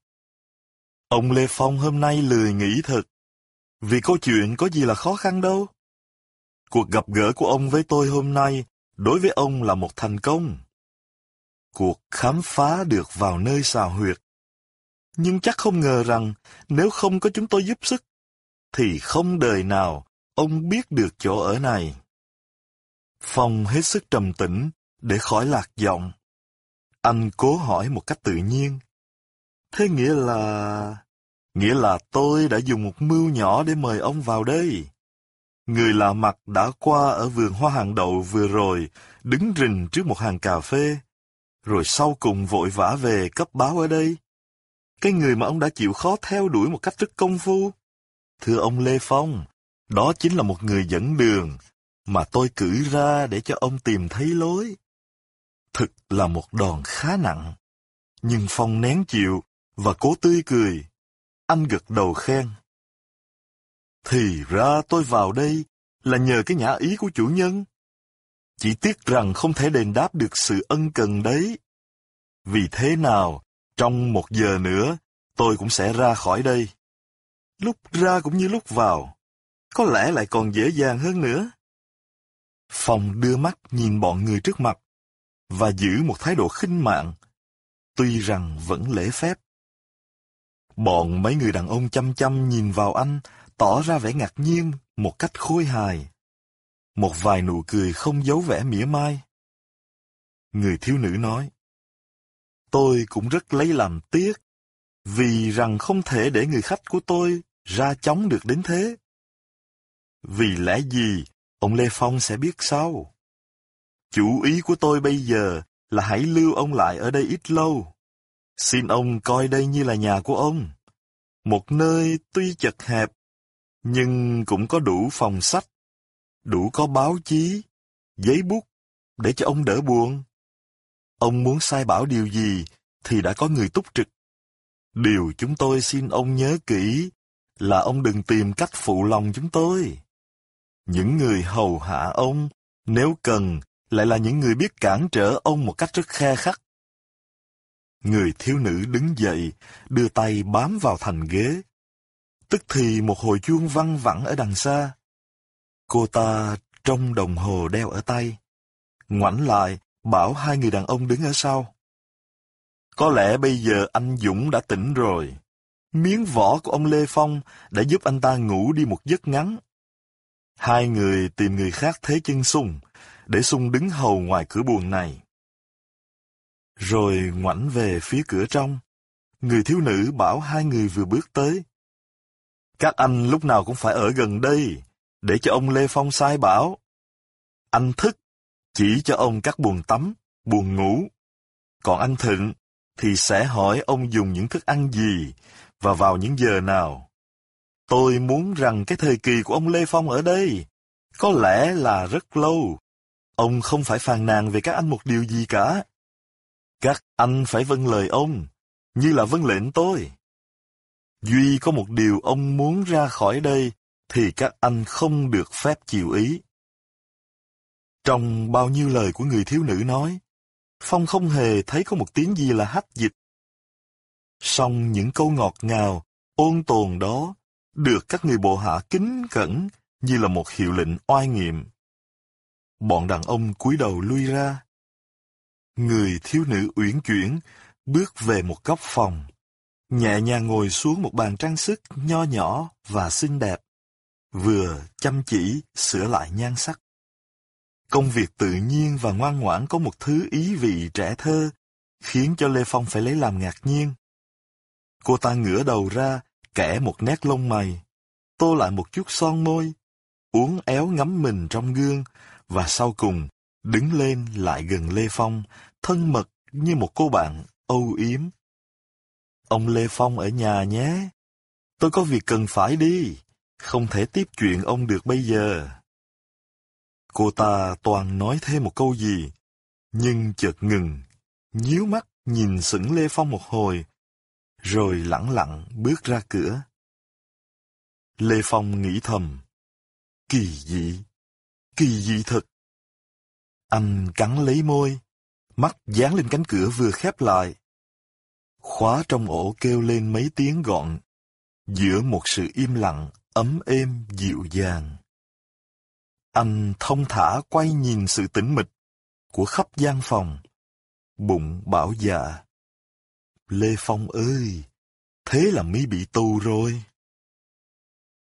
Ông Lê Phong hôm nay lười nghĩ thật. Vì câu chuyện có gì là khó khăn đâu. Cuộc gặp gỡ của ông với tôi hôm nay đối với ông là một thành công. Cuộc khám phá được vào nơi xào huyệt. Nhưng chắc không ngờ rằng nếu không có chúng tôi giúp sức, thì không đời nào ông biết được chỗ ở này. Phong hết sức trầm tĩnh để khỏi lạc giọng. Anh cố hỏi một cách tự nhiên. Thế nghĩa là... Nghĩa là tôi đã dùng một mưu nhỏ để mời ông vào đây. Người lạ mặt đã qua ở vườn hoa hàng đậu vừa rồi, đứng rình trước một hàng cà phê, rồi sau cùng vội vã về cấp báo ở đây. Cái người mà ông đã chịu khó theo đuổi một cách rất công phu. Thưa ông Lê Phong, đó chính là một người dẫn đường mà tôi cử ra để cho ông tìm thấy lối. Thực là một đòn khá nặng. Nhưng Phong nén chịu và cố tươi cười. Anh gật đầu khen. Thì ra tôi vào đây là nhờ cái nhã ý của chủ nhân. Chỉ tiếc rằng không thể đền đáp được sự ân cần đấy. Vì thế nào, trong một giờ nữa, tôi cũng sẽ ra khỏi đây. Lúc ra cũng như lúc vào, có lẽ lại còn dễ dàng hơn nữa. Phong đưa mắt nhìn bọn người trước mặt, và giữ một thái độ khinh mạng, tuy rằng vẫn lễ phép. Bọn mấy người đàn ông chăm chăm nhìn vào anh, tỏ ra vẻ ngạc nhiên một cách khôi hài. Một vài nụ cười không giấu vẻ mỉa mai. Người thiếu nữ nói, Tôi cũng rất lấy làm tiếc, vì rằng không thể để người khách của tôi ra chóng được đến thế. Vì lẽ gì, ông Lê Phong sẽ biết sau. Chủ ý của tôi bây giờ là hãy lưu ông lại ở đây ít lâu. Xin ông coi đây như là nhà của ông. Một nơi tuy chật hẹp, nhưng cũng có đủ phòng sách, đủ có báo chí, giấy bút, để cho ông đỡ buồn. Ông muốn sai bảo điều gì thì đã có người túc trực. Điều chúng tôi xin ông nhớ kỹ là ông đừng tìm cách phụ lòng chúng tôi. Những người hầu hạ ông, nếu cần, lại là những người biết cản trở ông một cách rất khe khắc. Người thiếu nữ đứng dậy, đưa tay bám vào thành ghế. Tức thì một hồi chuông văng vẳng ở đằng xa. Cô ta trong đồng hồ đeo ở tay. Ngoảnh lại, bảo hai người đàn ông đứng ở sau. Có lẽ bây giờ anh Dũng đã tỉnh rồi. Miếng vỏ của ông Lê Phong đã giúp anh ta ngủ đi một giấc ngắn. Hai người tìm người khác thế chân sung, để sung đứng hầu ngoài cửa buồng này. Rồi ngoảnh về phía cửa trong, người thiếu nữ bảo hai người vừa bước tới. Các anh lúc nào cũng phải ở gần đây, để cho ông Lê Phong sai bảo. Anh thức, chỉ cho ông các buồng tắm, buồng ngủ. Còn anh Thịnh thì sẽ hỏi ông dùng những thức ăn gì và vào những giờ nào. Tôi muốn rằng cái thời kỳ của ông Lê Phong ở đây có lẽ là rất lâu. Ông không phải phàn nàn về các anh một điều gì cả. Các anh phải vâng lời ông, như là vâng lệnh tôi. Duy có một điều ông muốn ra khỏi đây, thì các anh không được phép chịu ý. Trong bao nhiêu lời của người thiếu nữ nói, Phong không hề thấy có một tiếng gì là hách dịch. Song những câu ngọt ngào, ôn tồn đó, được các người bộ hạ kính cẩn như là một hiệu lệnh oai nghiệm. Bọn đàn ông cúi đầu lui ra. Người thiếu nữ uyển chuyển, bước về một góc phòng, nhẹ nhàng ngồi xuống một bàn trang sức nho nhỏ và xinh đẹp, vừa chăm chỉ sửa lại nhan sắc. Công việc tự nhiên và ngoan ngoãn có một thứ ý vị trẻ thơ, khiến cho Lê Phong phải lấy làm ngạc nhiên. Cô ta ngửa đầu ra, kẻ một nét lông mày, tô lại một chút son môi, uốn éo ngắm mình trong gương, và sau cùng, đứng lên lại gần Lê Phong, thân mật như một cô bạn âu yếm. Ông Lê Phong ở nhà nhé. Tôi có việc cần phải đi, không thể tiếp chuyện ông được bây giờ. Cô ta toàn nói thêm một câu gì, nhưng chợt ngừng, nhíu mắt nhìn sững Lê Phong một hồi, rồi lẳng lặng bước ra cửa. Lê Phong nghĩ thầm, kỳ dị, kỳ dị thật, Anh cắn lấy môi, mắt dán lên cánh cửa vừa khép lại. Khóa trong ổ kêu lên mấy tiếng gọn, giữa một sự im lặng, ấm êm, dịu dàng. Anh thông thả quay nhìn sự tĩnh mịch của khắp gian phòng. Bụng bảo dạ. Lê Phong ơi, thế là mi bị tù rồi.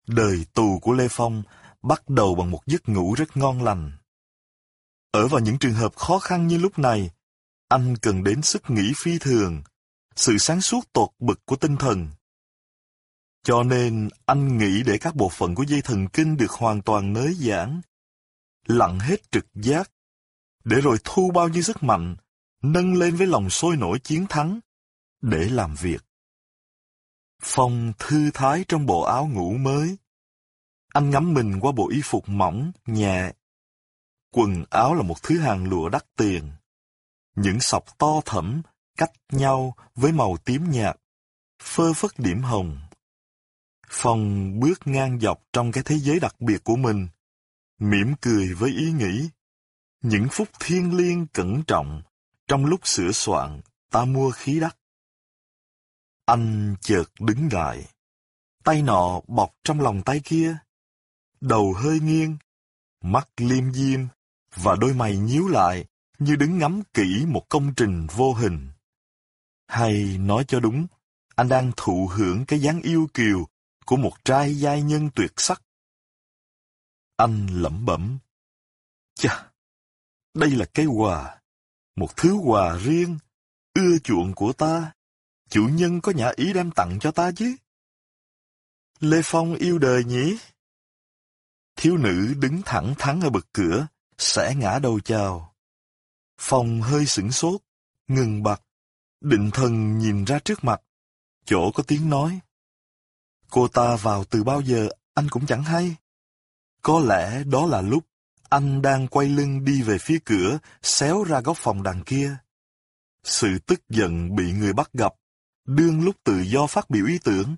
Đời tù của Lê Phong bắt đầu bằng một giấc ngủ rất ngon lành. Ở vào những trường hợp khó khăn như lúc này, anh cần đến sức nghĩ phi thường, sự sáng suốt tột bực của tinh thần. Cho nên anh nghĩ để các bộ phận của dây thần kinh được hoàn toàn nới giãn, lặng hết trực giác, để rồi thu bao nhiêu sức mạnh, nâng lên với lòng sôi nổi chiến thắng, để làm việc. Phong thư thái trong bộ áo ngủ mới. Anh ngắm mình qua bộ y phục mỏng, nhẹ. Quần áo là một thứ hàng lụa đắt tiền. Những sọc to thẫm, cách nhau với màu tím nhạt, phơ phất điểm hồng. Phong bước ngang dọc trong cái thế giới đặc biệt của mình, mỉm cười với ý nghĩ. Những phút thiên liêng cẩn trọng, trong lúc sửa soạn, ta mua khí đắt. Anh chợt đứng lại. Tay nọ bọc trong lòng tay kia. Đầu hơi nghiêng, mắt liêm diêm và đôi mày nhíu lại như đứng ngắm kỹ một công trình vô hình. Hay nói cho đúng, anh đang thụ hưởng cái dáng yêu kiều của một trai giai nhân tuyệt sắc. Anh lẩm bẩm. Chà, đây là cái quà, một thứ quà riêng, ưa chuộng của ta. Chủ nhân có nhã ý đem tặng cho ta chứ. Lê Phong yêu đời nhỉ? Thiếu nữ đứng thẳng thắn ở bậc cửa, sẽ ngã đầu chào. Phong hơi sửng sốt, ngừng bặt, định thần nhìn ra trước mặt, chỗ có tiếng nói. Cô ta vào từ bao giờ anh cũng chẳng hay. Có lẽ đó là lúc anh đang quay lưng đi về phía cửa, xéo ra góc phòng đằng kia. Sự tức giận bị người bắt gặp đương lúc tự do phát biểu ý tưởng,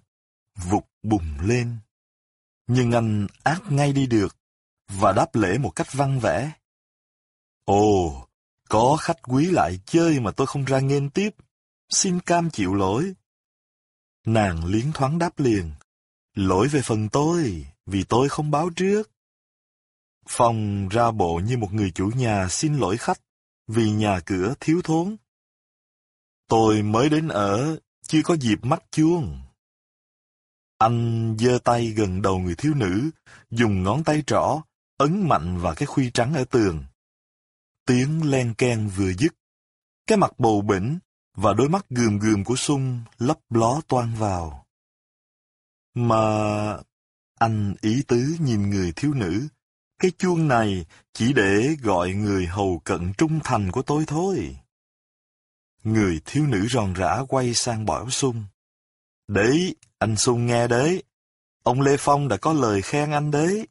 vụt bùng lên. Nhưng anh ác ngay đi được, và đáp lễ một cách văn vẻ. Ồ, có khách quý lại chơi mà tôi không ra nghênh tiếp, xin cam chịu lỗi. Nàng liến thoáng đáp liền, lỗi về phần tôi, vì tôi không báo trước. Phong ra bộ như một người chủ nhà xin lỗi khách, vì nhà cửa thiếu thốn. Tôi mới đến ở, chưa có dịp mắt chuông. Anh giơ tay gần đầu người thiếu nữ, dùng ngón tay trỏ, ấn mạnh vào cái khuy trắng ở tường. Tiếng len ken vừa dứt. Cái mặt bầu bỉnh và đôi mắt gườm gườm của Sung lấp ló toan vào. Mà anh ý tứ nhìn người thiếu nữ, cái chuông này chỉ để gọi người hầu cận trung thành của tôi thôi. Người thiếu nữ ròn rã quay sang bảo Sung. Đấy, anh Sung nghe đấy. Ông Lê Phong đã có lời khen anh đấy.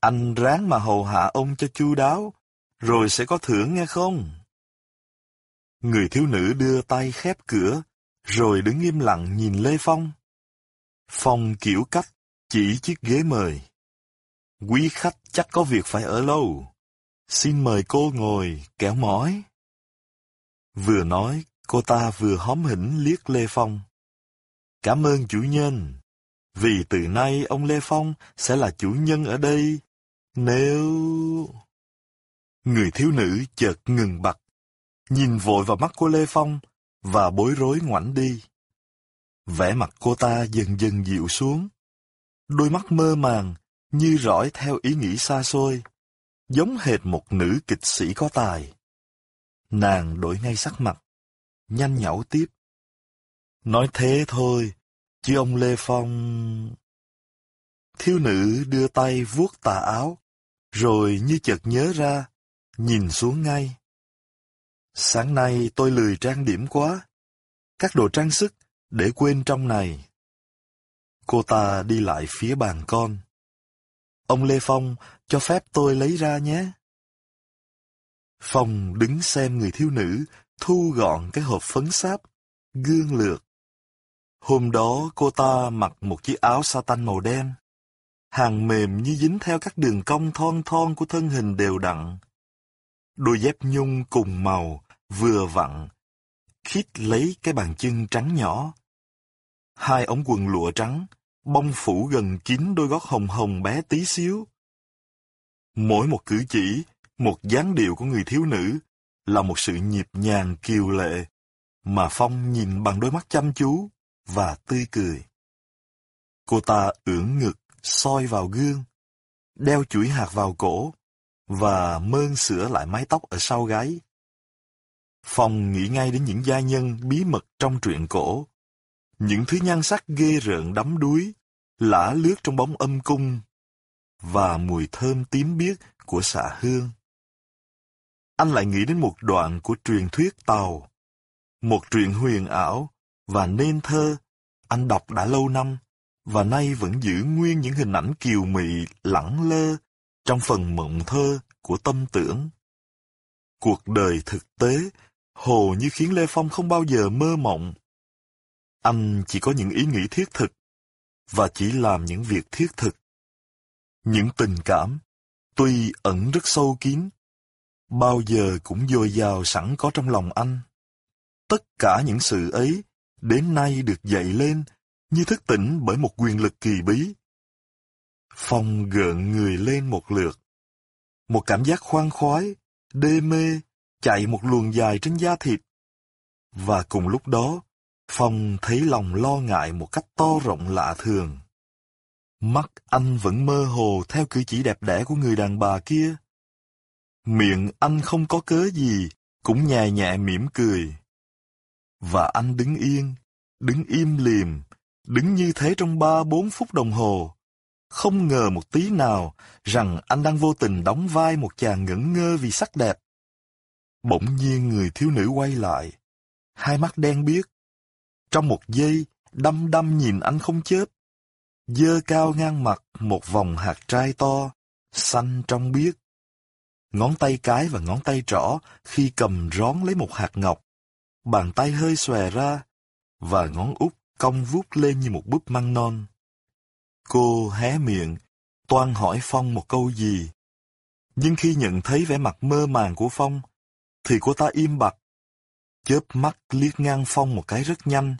Anh ráng mà hầu hạ ông cho chu đáo, rồi sẽ có thưởng nghe không? Người thiếu nữ đưa tay khép cửa, rồi đứng im lặng nhìn Lê Phong. Phong kiểu cách, chỉ chiếc ghế mời. Quý khách chắc có việc phải ở lâu. Xin mời cô ngồi, kéo mỏi. Vừa nói, cô ta vừa hóm hỉnh liếc Lê Phong. Cảm ơn chủ nhân, vì từ nay ông Lê Phong sẽ là chủ nhân ở đây. Nếu... Người thiếu nữ chợt ngừng bặt, nhìn vội vào mắt của Lê Phong và bối rối ngoảnh đi. Vẻ mặt cô ta dần dần dịu xuống. Đôi mắt mơ màng, như rõi theo ý nghĩ xa xôi, giống hệt một nữ kịch sĩ có tài. Nàng đổi ngay sắc mặt, nhanh nhảu tiếp. Nói thế thôi, chứ ông Lê Phong... Thiếu nữ đưa tay vuốt tà áo, rồi như chợt nhớ ra, nhìn xuống ngay. Sáng nay tôi lười trang điểm quá. Các đồ trang sức để quên trong này. Cô ta đi lại phía bàn con. Ông Lê Phong cho phép tôi lấy ra nhé. Phong đứng xem người thiếu nữ thu gọn cái hộp phấn sáp, gương lược. Hôm đó cô ta mặc một chiếc áo satan màu đen. Hàng mềm như dính theo các đường cong thon thon của thân hình đều đặn. Đôi dép nhung cùng màu, vừa vặn, khít lấy cái bàn chân trắng nhỏ. Hai ống quần lụa trắng, bông phủ gần kín đôi gót hồng hồng bé tí xíu. Mỗi một cử chỉ, một dáng điệu của người thiếu nữ là một sự nhịp nhàng kiều lệ, mà Phong nhìn bằng đôi mắt chăm chú và tươi cười. Cô ta ưỡn ngực, soi vào gương, đeo chuỗi hạt vào cổ và mơn sửa lại mái tóc ở sau gáy. Phong nghĩ ngay đến những gia nhân bí mật trong truyện cổ. Những thứ nhan sắc ghê rợn đắm đuối, lả lướt trong bóng âm cung, và mùi thơm tím biếc của xạ hương. Anh lại nghĩ đến một đoạn của truyền thuyết Tàu, một truyện huyền ảo và nên thơ anh đọc đã lâu năm và nay vẫn giữ nguyên những hình ảnh kiều mị lẳng lơ trong phần mộng thơ của tâm tưởng. Cuộc đời thực tế hồ như khiến Lê Phong không bao giờ mơ mộng. Anh chỉ có những ý nghĩ thiết thực và chỉ làm những việc thiết thực. Những tình cảm, tuy ẩn rất sâu kín, bao giờ cũng dồi dào sẵn có trong lòng anh. Tất cả những sự ấy đến nay được dậy lên như thức tỉnh bởi một quyền lực kỳ bí. Phong gợn người lên một lượt. Một cảm giác khoan khoái, đê mê, chạy một luồng dài trên da thịt. Và cùng lúc đó, Phong thấy lòng lo ngại một cách to rộng lạ thường. Mắt anh vẫn mơ hồ theo cử chỉ đẹp đẽ của người đàn bà kia. Miệng anh không có cớ gì, cũng nhẹ nhẹ mỉm cười. Và anh đứng yên, đứng im liềm, đứng như thế trong ba bốn phút đồng hồ. Không ngờ một tí nào rằng anh đang vô tình đóng vai một chàng ngẩn ngơ vì sắc đẹp. Bỗng nhiên người thiếu nữ quay lại, hai mắt đen biếc. Trong một giây, đăm đăm nhìn anh không chớp. Dơ cao ngang mặt một vòng hạt trai to, xanh trong biếc. Ngón tay cái và ngón tay trỏ khi cầm rón lấy một hạt ngọc. Bàn tay hơi xòe ra, và ngón út cong vút lên như một búp măng non. Cô hé miệng, toan hỏi Phong một câu gì. Nhưng khi nhận thấy vẻ mặt mơ màng của Phong, thì cô ta im bặt, chớp mắt liếc ngang Phong một cái rất nhanh,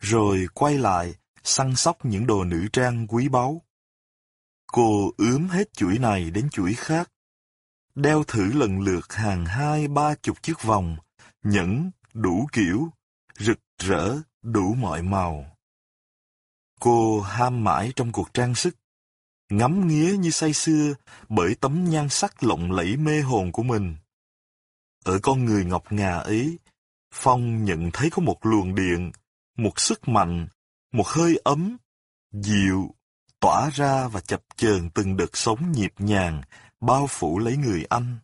rồi quay lại săn sóc những đồ nữ trang quý báu. Cô ướm hết chuỗi này đến chuỗi khác, đeo thử lần lượt hàng hai ba chục chiếc vòng, nhẫn đủ kiểu, rực rỡ đủ mọi màu. Cô ham mãi trong cuộc trang sức, ngắm nghía như say xưa bởi tấm nhan sắc lộng lẫy mê hồn của mình. Ở con người ngọc ngà ấy, Phong nhận thấy có một luồng điện, một sức mạnh, một hơi ấm, dịu, tỏa ra và chập chờn từng đợt sống nhịp nhàng, bao phủ lấy người anh.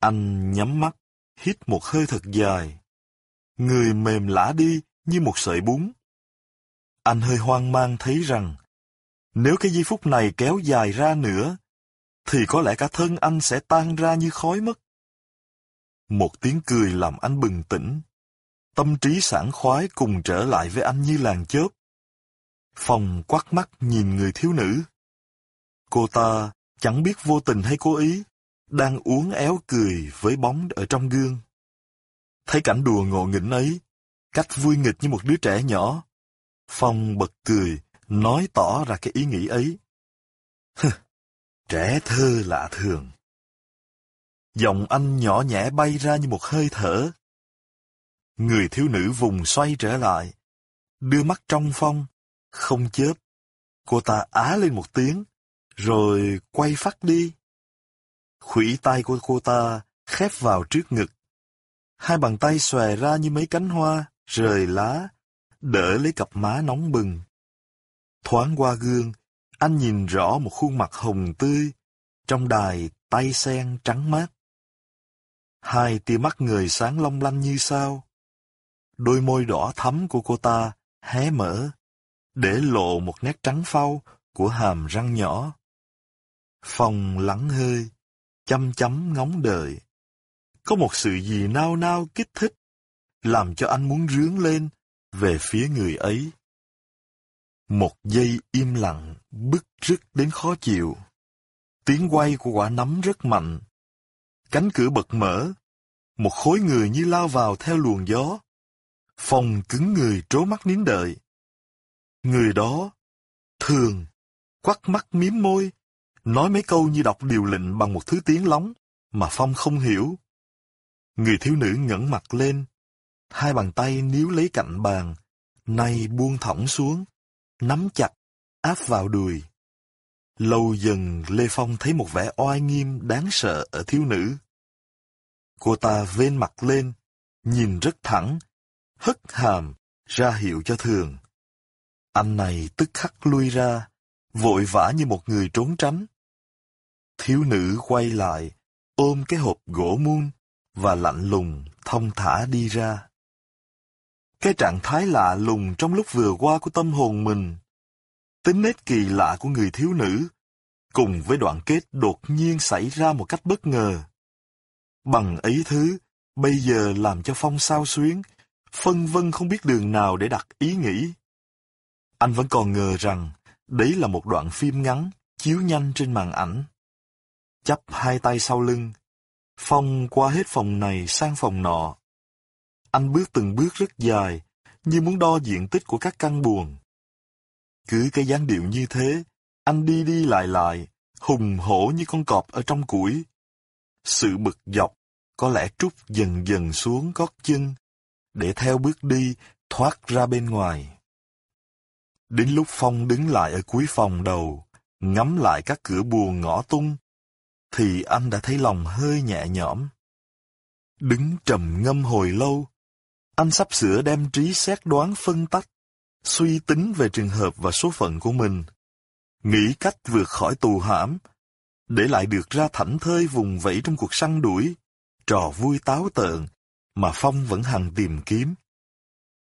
Anh nhắm mắt, hít một hơi thật dài. Người mềm lả đi như một sợi bún. Anh hơi hoang mang thấy rằng, nếu cái giây phút này kéo dài ra nữa, thì có lẽ cả thân anh sẽ tan ra như khói mất. Một tiếng cười làm anh bừng tỉnh. Tâm trí sảng khoái cùng trở lại với anh như làng chớp. Phòng quắt mắt nhìn người thiếu nữ. Cô ta chẳng biết vô tình hay cố ý, đang uốn éo cười với bóng ở trong gương. Thấy cảnh đùa ngộ nghĩnh ấy, cách vui nghịch như một đứa trẻ nhỏ, Phong bật cười, nói tỏ ra cái ý nghĩ ấy. trẻ thơ lạ thường. Giọng anh nhỏ nhẹ bay ra như một hơi thở. Người thiếu nữ vùng xoay trở lại, đưa mắt trong phong, không chớp. Cô ta á lên một tiếng, rồi quay phát đi. Khủy tay của cô ta khép vào trước ngực. Hai bàn tay xòe ra như mấy cánh hoa, rời lá, đỡ lấy cặp má nóng bừng. Thoáng qua gương, anh nhìn rõ một khuôn mặt hồng tươi, trong đài tay sen trắng mát. Hai tia mắt người sáng long lanh như sao. Đôi môi đỏ thắm của cô ta hé mở, để lộ một nét trắng phau của hàm răng nhỏ. Phòng lắng hơi, chăm chấm ngóng đợi. Có một sự gì nao nao kích thích, làm cho anh muốn rướn lên về phía người ấy. Một giây im lặng, bức rứt đến khó chịu. Tiếng quay của quả nắm rất mạnh. Cánh cửa bật mở. Một khối người như lao vào theo luồng gió. phòng cứng người trố mắt nín đợi. Người đó, thường, quắt mắt miếm môi, nói mấy câu như đọc điều lệnh bằng một thứ tiếng lóng mà Phong không hiểu. Người thiếu nữ ngẩng mặt lên, hai bàn tay níu lấy cạnh bàn, nay buông thõng xuống, nắm chặt, áp vào đùi. Lâu dần Lê Phong thấy một vẻ oai nghiêm đáng sợ ở thiếu nữ. Cô ta vên mặt lên, nhìn rất thẳng, hất hàm, ra hiệu cho thường. Anh này tức khắc lui ra, vội vã như một người trốn tránh. Thiếu nữ quay lại, ôm cái hộp gỗ muôn và lạnh lùng, thông thả đi ra. Cái trạng thái lạ lùng trong lúc vừa qua của tâm hồn mình, tính nết kỳ lạ của người thiếu nữ, cùng với đoạn kết đột nhiên xảy ra một cách bất ngờ. Bằng ấy thứ, bây giờ làm cho Phong sao xuyến, phân vân không biết đường nào để đặt ý nghĩ. Anh vẫn còn ngờ rằng đấy là một đoạn phim ngắn, chiếu nhanh trên màn ảnh. Chắp hai tay sau lưng, Phong qua hết phòng này sang phòng nọ. Anh bước từng bước rất dài, như muốn đo diện tích của các căn buồng. Cứ cái dáng điệu như thế, anh đi đi lại lại, hùng hổ như con cọp ở trong củi. Sự bực dọc có lẽ trút dần dần xuống gót chân, để theo bước đi thoát ra bên ngoài. Đến lúc Phong đứng lại ở cuối phòng đầu, ngắm lại các cửa buồn ngõ tung, thì anh đã thấy lòng hơi nhẹ nhõm. Đứng trầm ngâm hồi lâu, anh sắp sửa đem trí xét đoán phân tách, suy tính về trường hợp và số phận của mình, nghĩ cách vượt khỏi tù hãm, để lại được ra thảnh thơi vùng vẫy trong cuộc săn đuổi, trò vui táo tợn, mà Phong vẫn hằng tìm kiếm.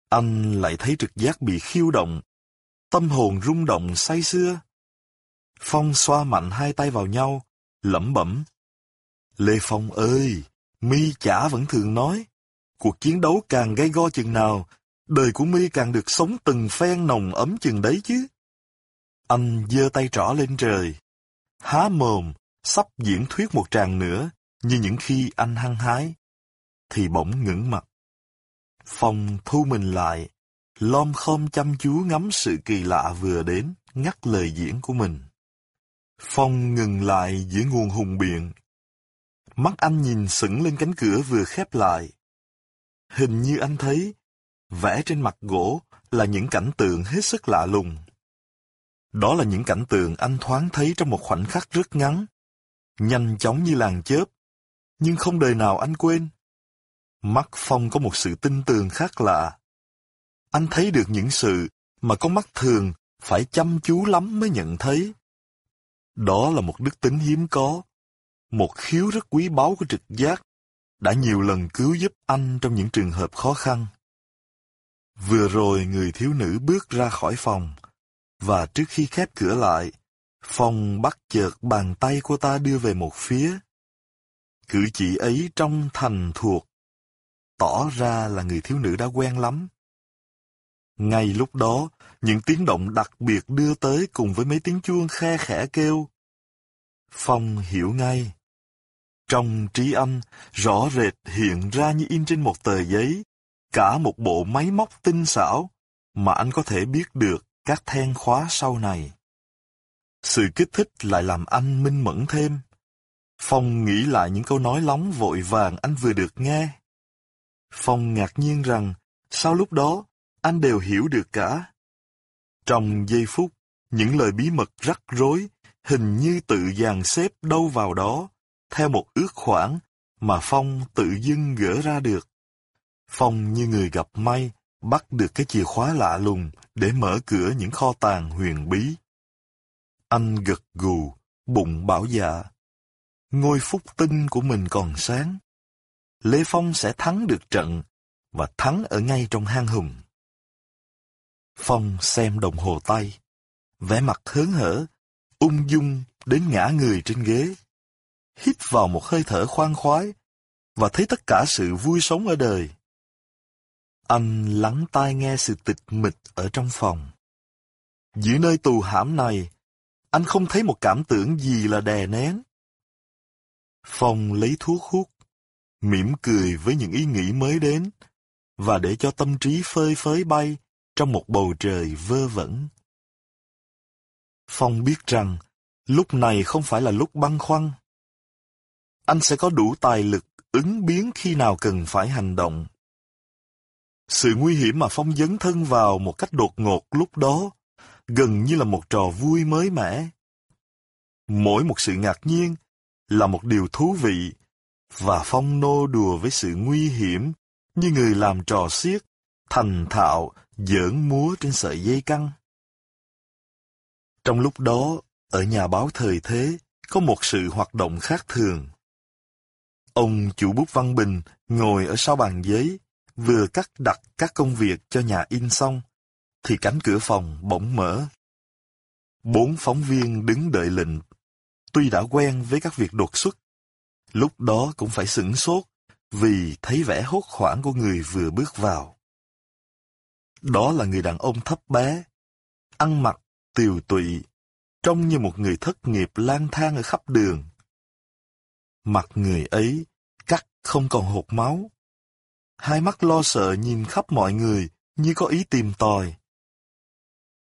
Anh lại thấy trực giác bị khiêu động, tâm hồn rung động say xưa. Phong xoa mạnh hai tay vào nhau, lẩm bẩm. Lê Phong ơi, mi chả vẫn thường nói, cuộc chiến đấu càng gay go chừng nào, đời của mi càng được sống từng phen nồng ấm chừng đấy chứ. Anh giơ tay trỏ lên trời, há mồm, sắp diễn thuyết một tràng nữa, như những khi anh hăng hái, thì bỗng ngẩng mặt. Phong thu mình lại, lom khom chăm chú ngắm sự kỳ lạ vừa đến, ngắt lời diễn của mình. Phong ngừng lại giữa nguồn hùng biện. Mắt anh nhìn sững lên cánh cửa vừa khép lại. Hình như anh thấy, vẽ trên mặt gỗ là những cảnh tượng hết sức lạ lùng. Đó là những cảnh tượng anh thoáng thấy trong một khoảnh khắc rất ngắn, nhanh chóng như làng chớp, nhưng không đời nào anh quên. Mắt Phong có một sự tinh tường khác lạ. Anh thấy được những sự mà con mắt thường phải chăm chú lắm mới nhận thấy. Đó là một đức tính hiếm có, một khiếu rất quý báu của trực giác, đã nhiều lần cứu giúp anh trong những trường hợp khó khăn. Vừa rồi người thiếu nữ bước ra khỏi phòng, và trước khi khép cửa lại, Phong bắt chợt bàn tay cô ta đưa về một phía. Cử chỉ ấy trong thành thuộc, tỏ ra là người thiếu nữ đã quen lắm. Ngay lúc đó, những tiếng động đặc biệt đưa tới cùng với mấy tiếng chuông khe khẽ kêu. Phong hiểu ngay. Trong trí âm rõ rệt hiện ra như in trên một tờ giấy, cả một bộ máy móc tinh xảo, mà anh có thể biết được các then khóa sau này. Sự kích thích lại làm anh minh mẫn thêm. Phong nghĩ lại những câu nói lóng vội vàng anh vừa được nghe. Phong ngạc nhiên rằng, sau lúc đó, anh đều hiểu được cả. Trong giây phút, những lời bí mật rắc rối, hình như tự dàn xếp đâu vào đó, theo một ước khoảng mà Phong tự dưng gỡ ra được. Phong như người gặp may, bắt được cái chìa khóa lạ lùng để mở cửa những kho tàng huyền bí. Anh gật gù, bụng bảo dạ. Ngôi phúc tinh của mình còn sáng. Lê Phong sẽ thắng được trận, và thắng ở ngay trong hang hùng. Phong xem đồng hồ tay, vẻ mặt hớn hở, ung dung đến ngã người trên ghế. Hít vào một hơi thở khoan khoái, và thấy tất cả sự vui sống ở đời. Anh lắng tai nghe sự tịch mịch ở trong phòng. Giữa nơi tù hãm này, anh không thấy một cảm tưởng gì là đè nén. Phong lấy thuốc hút, mỉm cười với những ý nghĩ mới đến, và để cho tâm trí phơi phới bay trong một bầu trời vơ vẩn. Phong biết rằng, lúc này không phải là lúc băn khoăn. Anh sẽ có đủ tài lực ứng biến khi nào cần phải hành động. Sự nguy hiểm mà Phong dấn thân vào một cách đột ngột lúc đó, gần như là một trò vui mới mẻ. Mỗi một sự ngạc nhiên là một điều thú vị, và Phong nô đùa với sự nguy hiểm như người làm trò xiếc, thành thạo, giỡn múa trên sợi dây căng. Trong lúc đó, ở nhà báo thời thế, có một sự hoạt động khác thường. Ông chủ bút Văn Bình ngồi ở sau bàn giấy, vừa cắt đặt các công việc cho nhà in xong, thì cánh cửa phòng bỗng mở. Bốn phóng viên đứng đợi lệnh. Tuy đã quen với các việc đột xuất, lúc đó cũng phải sửng sốt vì thấy vẻ hốt hoảng của người vừa bước vào. Đó là người đàn ông thấp bé, ăn mặc tiều tụy, trông như một người thất nghiệp lang thang ở khắp đường. Mặt người ấy cắt không còn hột máu. Hai mắt lo sợ nhìn khắp mọi người như có ý tìm tòi.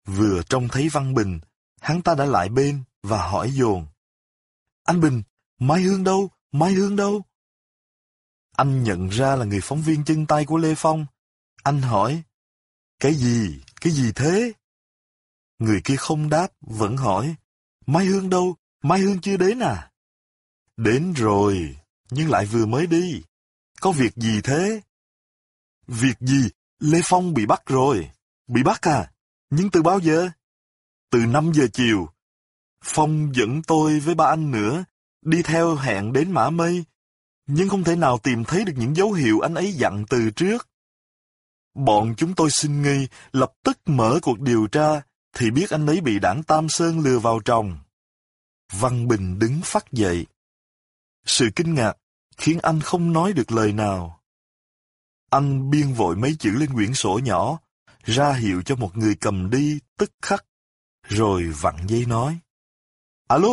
Vừa trông thấy Văn Bình, hắn ta đã lại bên và hỏi dồn. Anh Bình, Mai Hương đâu? Mai Hương đâu? Anh nhận ra là người phóng viên chân tay của Lê Phong. Anh hỏi, cái gì? Cái gì thế? Người kia không đáp, vẫn hỏi, Mai Hương đâu? Mai Hương chưa đến à? Đến rồi, nhưng lại vừa mới đi. Có việc gì thế? Việc gì? Lê Phong bị bắt rồi. Bị bắt à? Nhưng từ bao giờ? Từ 5 giờ chiều. Phong dẫn tôi với ba anh nữa, đi theo hẹn đến Mã Mây, nhưng không thể nào tìm thấy được những dấu hiệu anh ấy dặn từ trước. Bọn chúng tôi xin nghi, lập tức mở cuộc điều tra, thì biết anh ấy bị đảng Tam Sơn lừa vào tròng. Văn Bình đứng phát dậy. Sự kinh ngạc khiến anh không nói được lời nào. Anh biên vội mấy chữ lên quyển sổ nhỏ, ra hiệu cho một người cầm đi tức khắc, rồi vặn dây nói. Alo,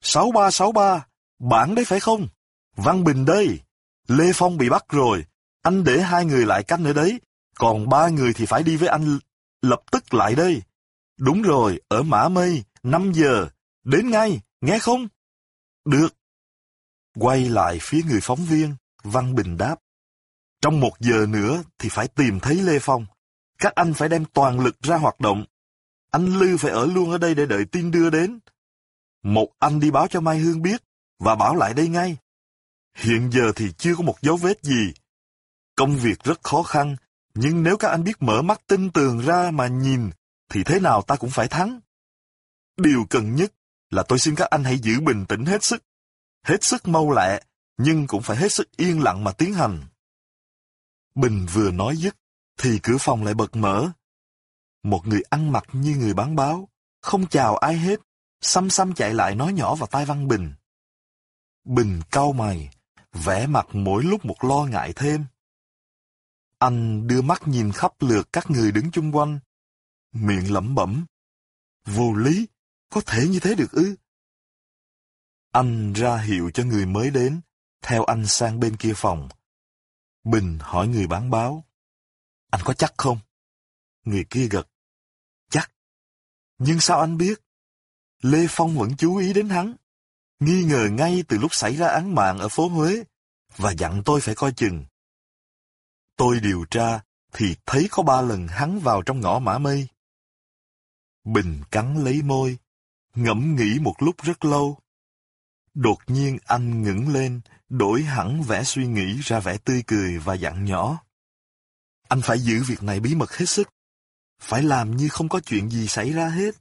6363, bản đấy phải không? Văn Bình đây, Lê Phong bị bắt rồi, anh để hai người lại canh ở đấy, còn ba người thì phải đi với anh lập tức lại đây. Đúng rồi, ở Mã Mây, 5 giờ, đến ngay, nghe không? Được. Quay lại phía người phóng viên, Văn Bình đáp. Trong một giờ nữa thì phải tìm thấy Lê Phong. Các anh phải đem toàn lực ra hoạt động. Anh Lư phải ở luôn ở đây để đợi tin đưa đến. Một anh đi báo cho Mai Hương biết, và bảo lại đây ngay. Hiện giờ thì chưa có một dấu vết gì. Công việc rất khó khăn, nhưng nếu các anh biết mở mắt tin tường ra mà nhìn, thì thế nào ta cũng phải thắng. Điều cần nhất là tôi xin các anh hãy giữ bình tĩnh hết sức. Hết sức mau lẹ, nhưng cũng phải hết sức yên lặng mà tiến hành. Bình vừa nói dứt, thì cửa phòng lại bật mở. Một người ăn mặc như người bán báo, không chào ai hết, xăm xăm chạy lại nói nhỏ vào tai Văn Bình. Bình cau mày, vẽ mặt mỗi lúc một lo ngại thêm. Anh đưa mắt nhìn khắp lượt các người đứng chung quanh, miệng lẩm bẩm. Vô lý, có thể như thế được ư? Anh ra hiệu cho người mới đến, theo anh sang bên kia phòng. Bình hỏi người bán báo. Anh có chắc không? Người kia gật. Chắc. Nhưng sao anh biết? Lê Phong vẫn chú ý đến hắn. Nghi ngờ ngay từ lúc xảy ra án mạng ở phố Huế, và dặn tôi phải coi chừng. Tôi điều tra, thì thấy có ba lần hắn vào trong ngõ mã mây. Bình cắn lấy môi, ngẫm nghĩ một lúc rất lâu. Đột nhiên anh ngẩng lên, đổi hẳn vẻ suy nghĩ ra vẻ tươi cười và dặn nhỏ. Anh phải giữ việc này bí mật hết sức. Phải làm như không có chuyện gì xảy ra hết.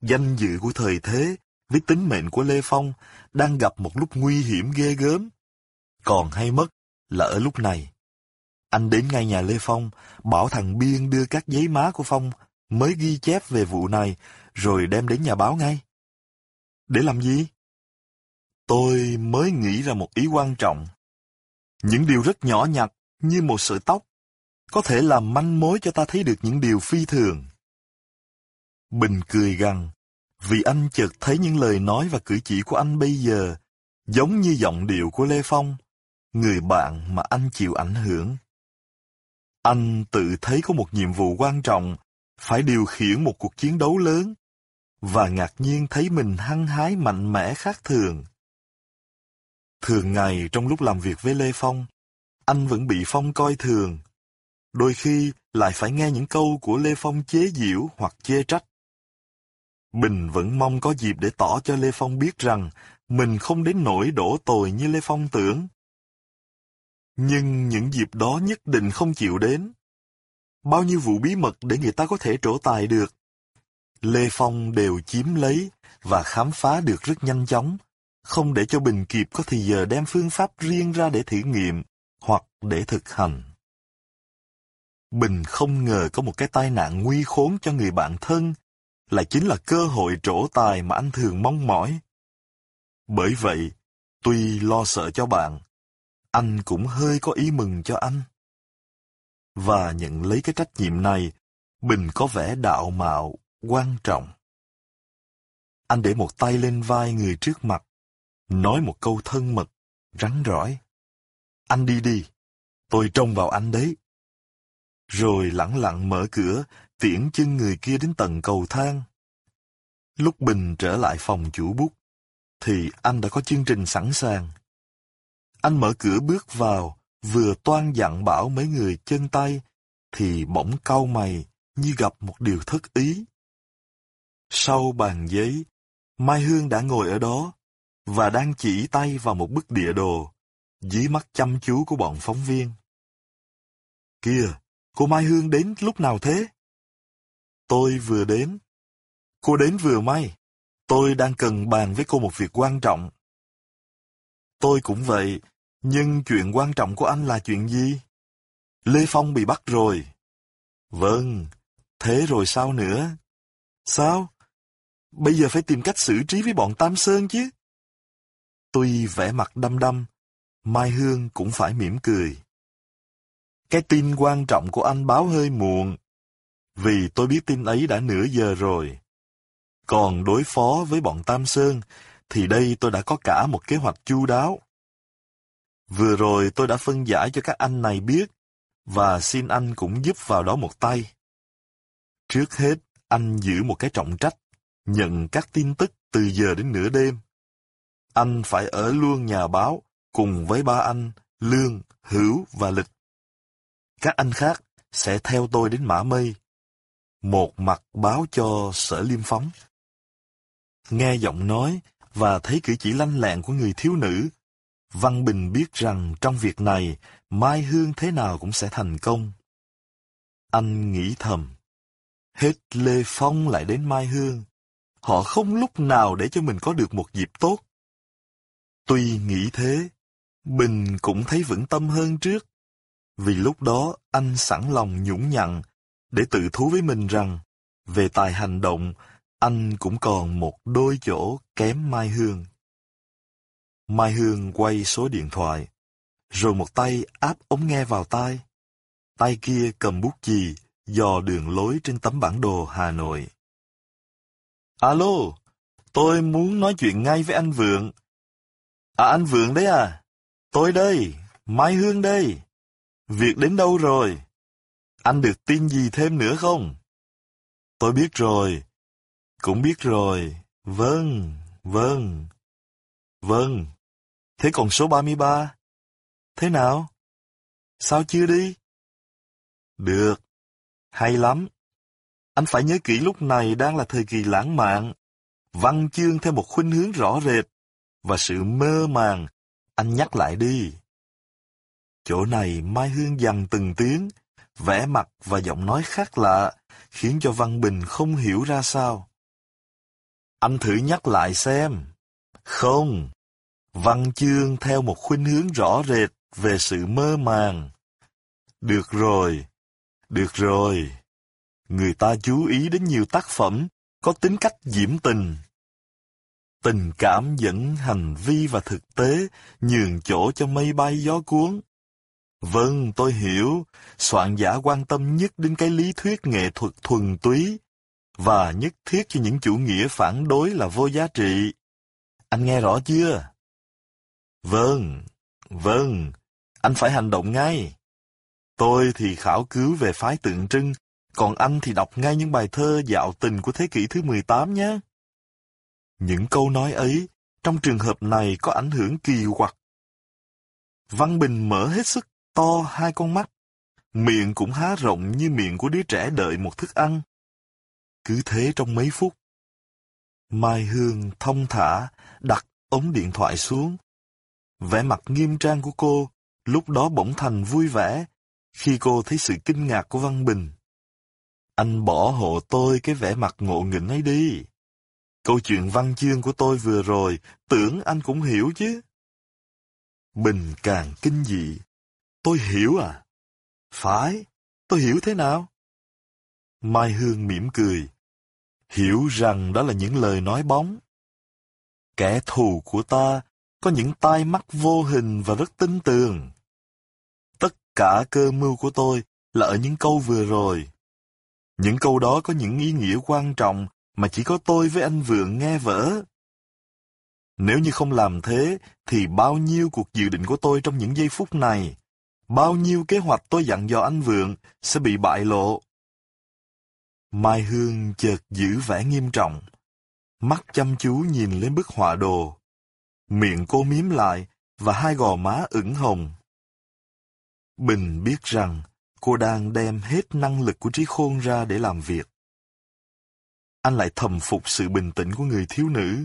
Danh dự của thời thế với tính mệnh của Lê Phong đang gặp một lúc nguy hiểm ghê gớm. Còn hay mất là ở lúc này. Anh đến ngay nhà Lê Phong, bảo thằng Biên đưa các giấy má của Phong mới ghi chép về vụ này, rồi đem đến nhà báo ngay. Để làm gì? Tôi mới nghĩ ra một ý quan trọng. Những điều rất nhỏ nhặt như một sợi tóc có thể làm manh mối cho ta thấy được những điều phi thường. Bình cười gằn, vì anh chợt thấy những lời nói và cử chỉ của anh bây giờ Giống như giọng điệu của Lê Phong, người bạn mà anh chịu ảnh hưởng. Anh tự thấy có một nhiệm vụ quan trọng, phải điều khiển một cuộc chiến đấu lớn, và ngạc nhiên thấy mình hăng hái mạnh mẽ khác thường. Thường ngày trong lúc làm việc với Lê Phong, anh vẫn bị Phong coi thường. Đôi khi lại phải nghe những câu của Lê Phong chế giễu hoặc chê trách. Bình vẫn mong có dịp để tỏ cho Lê Phong biết rằng mình không đến nỗi đổ tồi như Lê Phong tưởng. Nhưng những dịp đó nhất định không chịu đến. Bao nhiêu vụ bí mật để người ta có thể trổ tài được. Lê Phong đều chiếm lấy và khám phá được rất nhanh chóng, không để cho Bình kịp có thời giờ đem phương pháp riêng ra để thử nghiệm hoặc để thực hành. Bình không ngờ có một cái tai nạn nguy khốn cho người bạn thân, lại chính là cơ hội trổ tài mà anh thường mong mỏi. Bởi vậy, tuy lo sợ cho bạn, anh cũng hơi có ý mừng cho anh. Và nhận lấy cái trách nhiệm này, Bình có vẻ đạo mạo, quan trọng. Anh để một tay lên vai người trước mặt, nói một câu thân mật, rắn rỏi. Anh đi đi, tôi trông vào anh đấy. Rồi lẳng lặng mở cửa, tiễn chân người kia đến tầng cầu thang. Lúc Bình trở lại phòng chủ bút, thì anh đã có chương trình sẵn sàng. Anh mở cửa bước vào, vừa toan dặn bảo mấy người chân tay, thì bỗng cau mày như gặp một điều thất ý. Sau bàn giấy, Mai Hương đã ngồi ở đó và đang chỉ tay vào một bức địa đồ dưới mắt chăm chú của bọn phóng viên. Kìa, cô Mai Hương đến lúc nào thế? Tôi vừa đến. Cô đến vừa may. Tôi đang cần bàn với cô một việc quan trọng. Tôi cũng vậy, nhưng chuyện quan trọng của anh là chuyện gì? Lê Phong bị bắt rồi. Vâng, thế rồi sao nữa? Sao? Bây giờ phải tìm cách xử trí với bọn Tam Sơn chứ. Tuy vẻ mặt đăm đăm, Mai Hương cũng phải mỉm cười. Cái tin quan trọng của anh báo hơi muộn, vì tôi biết tin ấy đã nửa giờ rồi. Còn đối phó với bọn Tam Sơn, thì đây tôi đã có cả một kế hoạch chu đáo. Vừa rồi tôi đã phân giải cho các anh này biết, và xin anh cũng giúp vào đó một tay. Trước hết, anh giữ một cái trọng trách, nhận các tin tức từ giờ đến nửa đêm. Anh phải ở luôn nhà báo, cùng với ba anh, Lương, Hữu và Lịch. Các anh khác sẽ theo tôi đến Mã Mây. Một mặt báo cho sở liêm phóng. Nghe giọng nói và thấy cử chỉ lanh lẹn của người thiếu nữ, Văn Bình biết rằng trong việc này, Mai Hương thế nào cũng sẽ thành công. Anh nghĩ thầm, hết Lê Phong lại đến Mai Hương, họ không lúc nào để cho mình có được một dịp tốt. Tuy nghĩ thế, Bình cũng thấy vững tâm hơn trước, vì lúc đó anh sẵn lòng nhũng nhặn để tự thú với mình rằng, về tài hành động, anh cũng còn một đôi chỗ kém Mai Hương. Mai Hương quay số điện thoại, rồi một tay áp ống nghe vào tai. Tay kia cầm bút chì, dò đường lối trên tấm bản đồ Hà Nội. Alo, tôi muốn nói chuyện ngay với anh Vượng. À anh Vượng đấy à? Tôi đây, Mai Hương đây. Việc đến đâu rồi? Anh được tin gì thêm nữa không? Tôi biết rồi. Cũng biết rồi. Vâng, vâng. Vâng. Thế còn số 33? Thế nào? Sao chưa đi? Được. Hay lắm. Anh phải nhớ kỹ lúc này đang là thời kỳ lãng mạn. Văn chương theo một khuynh hướng rõ rệt. Và sự mơ màng. Anh nhắc lại đi. Chỗ này Mai Hương dằn từng tiếng, vẻ mặt và giọng nói khác lạ, khiến cho Văn Bình không hiểu ra sao. Anh thử nhắc lại xem. Không, văn chương theo một khuynh hướng rõ rệt về sự mơ màng. Được rồi, được rồi. Người ta chú ý đến nhiều tác phẩm có tính cách diễm tình. Tình cảm dẫn hành vi và thực tế nhường chỗ cho mây bay gió cuốn. Vâng, tôi hiểu, soạn giả quan tâm nhất đến cái lý thuyết nghệ thuật thuần túy, và nhất thiết cho những chủ nghĩa phản đối là vô giá trị. Anh nghe rõ chưa? Vâng, vâng, anh phải hành động ngay. Tôi thì khảo cứu về phái tượng trưng, còn anh thì đọc ngay những bài thơ dạo tình của thế kỷ thứ 18 nhé. Những câu nói ấy, trong trường hợp này có ảnh hưởng kỳ quặc. Văn Bình mở hết sức to hai con mắt, miệng cũng há rộng như miệng của đứa trẻ đợi một thức ăn. Cứ thế trong mấy phút, Mai Hương thông thả đặt ống điện thoại xuống. Vẻ mặt nghiêm trang của cô lúc đó bỗng thành vui vẻ khi cô thấy sự kinh ngạc của Văn Bình. Anh bỏ hộ tôi cái vẻ mặt ngộ nghĩnh ấy đi. Câu chuyện văn chương của tôi vừa rồi, tưởng anh cũng hiểu chứ. Bình càng kinh dị. Tôi hiểu à? Phải, tôi hiểu thế nào? Mai Hương mỉm cười. Hiểu rằng đó là những lời nói bóng. Kẻ thù của ta có những tai mắt vô hình và rất tinh tường. Tất cả cơ mưu của tôi là ở những câu vừa rồi. Những câu đó có những ý nghĩa quan trọng mà chỉ có tôi với anh Vượng nghe vỡ. Nếu như không làm thế, thì bao nhiêu cuộc dự định của tôi trong những giây phút này, bao nhiêu kế hoạch tôi dặn dò anh Vượng sẽ bị bại lộ. Mai Hương chợt giữ vẻ nghiêm trọng, mắt chăm chú nhìn lên bức họa đồ. Miệng cô miếm lại và hai gò má ửng hồng. Bình biết rằng cô đang đem hết năng lực của trí khôn ra để làm việc. Anh lại thầm phục sự bình tĩnh của người thiếu nữ.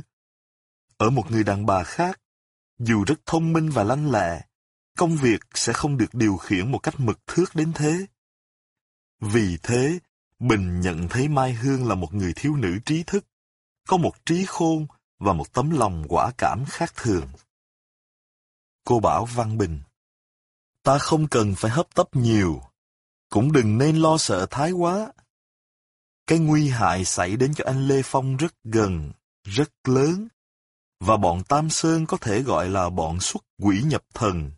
Ở một người đàn bà khác, dù rất thông minh và lanh lẹ, công việc sẽ không được điều khiển một cách mực thước đến thế. Vì thế, Bình nhận thấy Mai Hương là một người thiếu nữ trí thức, có một trí khôn và một tấm lòng quả cảm khác thường. Cô bảo Văn Bình, ta không cần phải hấp tấp nhiều, cũng đừng nên lo sợ thái quá. Cái nguy hại xảy đến cho anh Lê Phong rất gần, rất lớn, và bọn Tam Sơn có thể gọi là bọn xuất quỷ nhập thần.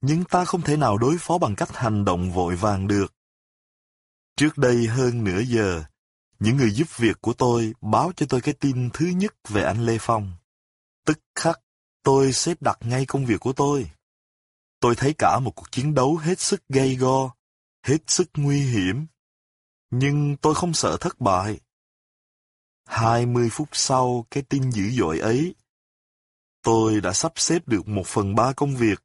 Nhưng ta không thể nào đối phó bằng cách hành động vội vàng được. Trước đây hơn nửa giờ, những người giúp việc của tôi báo cho tôi cái tin thứ nhất về anh Lê Phong. Tức khắc, tôi xếp đặt ngay công việc của tôi. Tôi thấy cả một cuộc chiến đấu hết sức gay go, hết sức nguy hiểm. Nhưng tôi không sợ thất bại. Hai mươi phút sau cái tin dữ dội ấy, tôi đã sắp xếp được một phần ba công việc.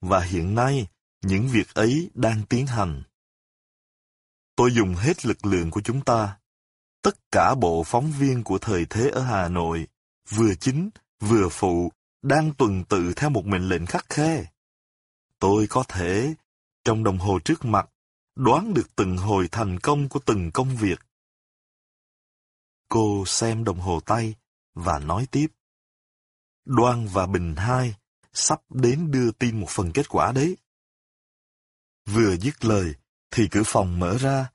Và hiện nay, những việc ấy đang tiến hành. Tôi dùng hết lực lượng của chúng ta. Tất cả bộ phóng viên của thời thế ở Hà Nội, vừa chính, vừa phụ, đang tuần tự theo một mệnh lệnh khắc khe. Tôi có thể, trong đồng hồ trước mặt, đoán được từng hồi thành công của từng công việc. Cô xem đồng hồ tay và nói tiếp. Đoan và Bình hai sắp đến đưa tin một phần kết quả đấy. Vừa dứt lời, thì cửa phòng mở ra,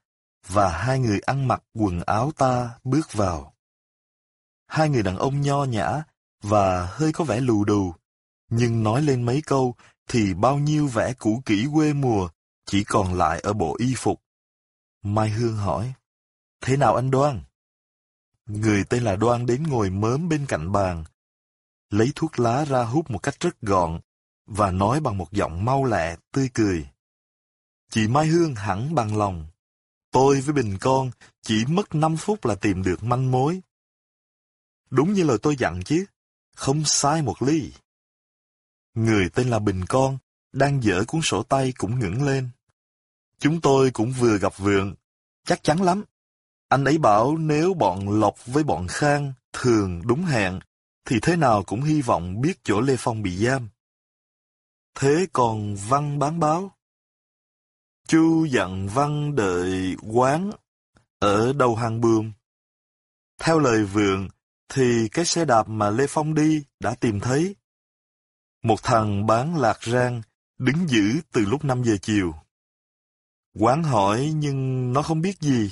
và hai người ăn mặc quần áo ta bước vào. Hai người đàn ông nho nhã và hơi có vẻ lù đù, nhưng nói lên mấy câu thì bao nhiêu vẻ cũ kỹ quê mùa chỉ còn lại ở bộ y phục. Mai Hương hỏi, thế nào anh Đoan? Người tên là Đoan đến ngồi mớm bên cạnh bàn, lấy thuốc lá ra hút một cách rất gọn và nói bằng một giọng mau lẹ, tươi cười. Chị Mai Hương hẳn bằng lòng. Tôi với Bình con chỉ mất 5 phút là tìm được manh mối. Đúng như lời tôi dặn chứ, không sai một ly. Người tên là Bình con, đang dở cuốn sổ tay cũng ngẩng lên. Chúng tôi cũng vừa gặp vượng, chắc chắn lắm. Anh ấy bảo nếu bọn Lộc với bọn Khang thường đúng hẹn, thì thế nào cũng hy vọng biết chỗ Lê Phong bị giam. Thế còn Văn bán báo? Chu dặn Văn đợi quán ở đầu hàng bươm. Theo lời vườn thì cái xe đạp mà Lê Phong đi đã tìm thấy. Một thằng bán lạc rang, đứng giữ từ lúc 5 giờ chiều. Quán hỏi nhưng nó không biết gì.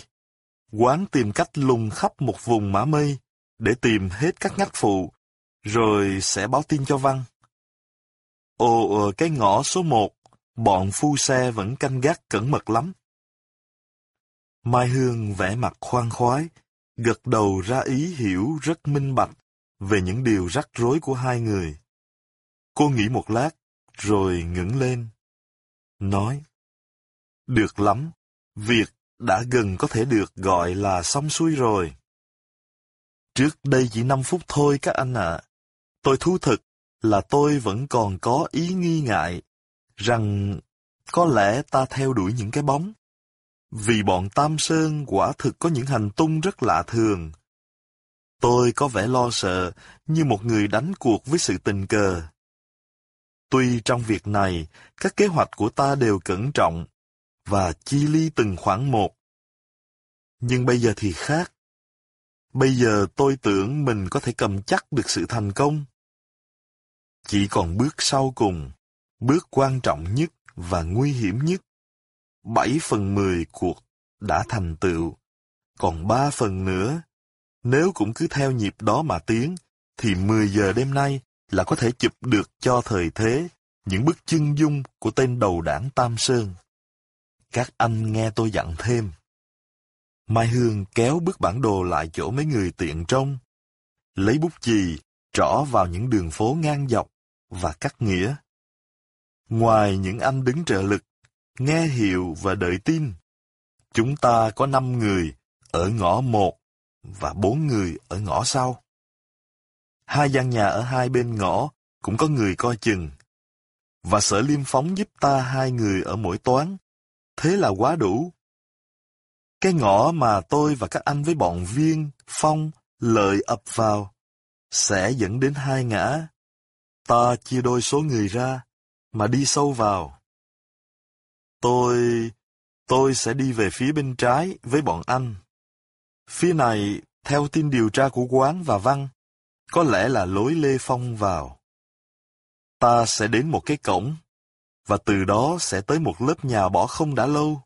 Quán tìm cách lùng khắp một vùng mã mây để tìm hết các ngách phụ, rồi sẽ báo tin cho Văn. Ồ, ờ, cái ngõ số 1 bọn phu xe vẫn canh gác cẩn mật lắm. Mai Hương vẽ mặt khoan khoái, gật đầu ra ý hiểu rất minh bạch về những điều rắc rối của hai người. Cô nghĩ một lát, rồi ngẩng lên. Nói, được lắm, việc đã gần có thể được gọi là xong xuôi rồi. Trước đây chỉ 5 phút thôi các anh ạ. Tôi thú thực là tôi vẫn còn có ý nghi ngại rằng có lẽ ta theo đuổi những cái bóng. Vì bọn Tam Sơn quả thực có những hành tung rất lạ thường. Tôi có vẻ lo sợ như một người đánh cuộc với sự tình cờ. Tuy trong việc này, các kế hoạch của ta đều cẩn trọng và chi ly từng khoảng một. Nhưng bây giờ thì khác. Bây giờ tôi tưởng mình có thể cầm chắc được sự thành công. Chỉ còn bước sau cùng, bước quan trọng nhất và nguy hiểm nhất. Bảy phần mười cuộc đã thành tựu, còn ba phần nữa. Nếu cũng cứ theo nhịp đó mà tiến, thì 10 giờ đêm nay là có thể chụp được cho thời thế những bức chân dung của tên đầu đảng Tam Sơn. Các anh nghe tôi dặn thêm. Mai Hương kéo bức bản đồ lại chỗ mấy người tiện trông. Lấy bút chì, trỏ vào những đường phố ngang dọc và cắt nghĩa. Ngoài những anh đứng trợ lực, nghe hiệu và đợi tin, chúng ta có năm người ở ngõ một và bốn người ở ngõ sau. Hai gian nhà ở hai bên ngõ cũng có người coi chừng. Và sở liêm phóng giúp ta hai người ở mỗi toán. Thế là quá đủ. Cái ngõ mà tôi và các anh với bọn viên, phong, lợi ập vào, sẽ dẫn đến hai ngã. Ta chia đôi số người ra, mà đi sâu vào. Tôi... tôi sẽ đi về phía bên trái với bọn anh. Phía này, theo tin điều tra của quán và văn, có lẽ là lối Lê Phong vào. Ta sẽ đến một cái cổng, và từ đó sẽ tới một lớp nhà bỏ không đã lâu.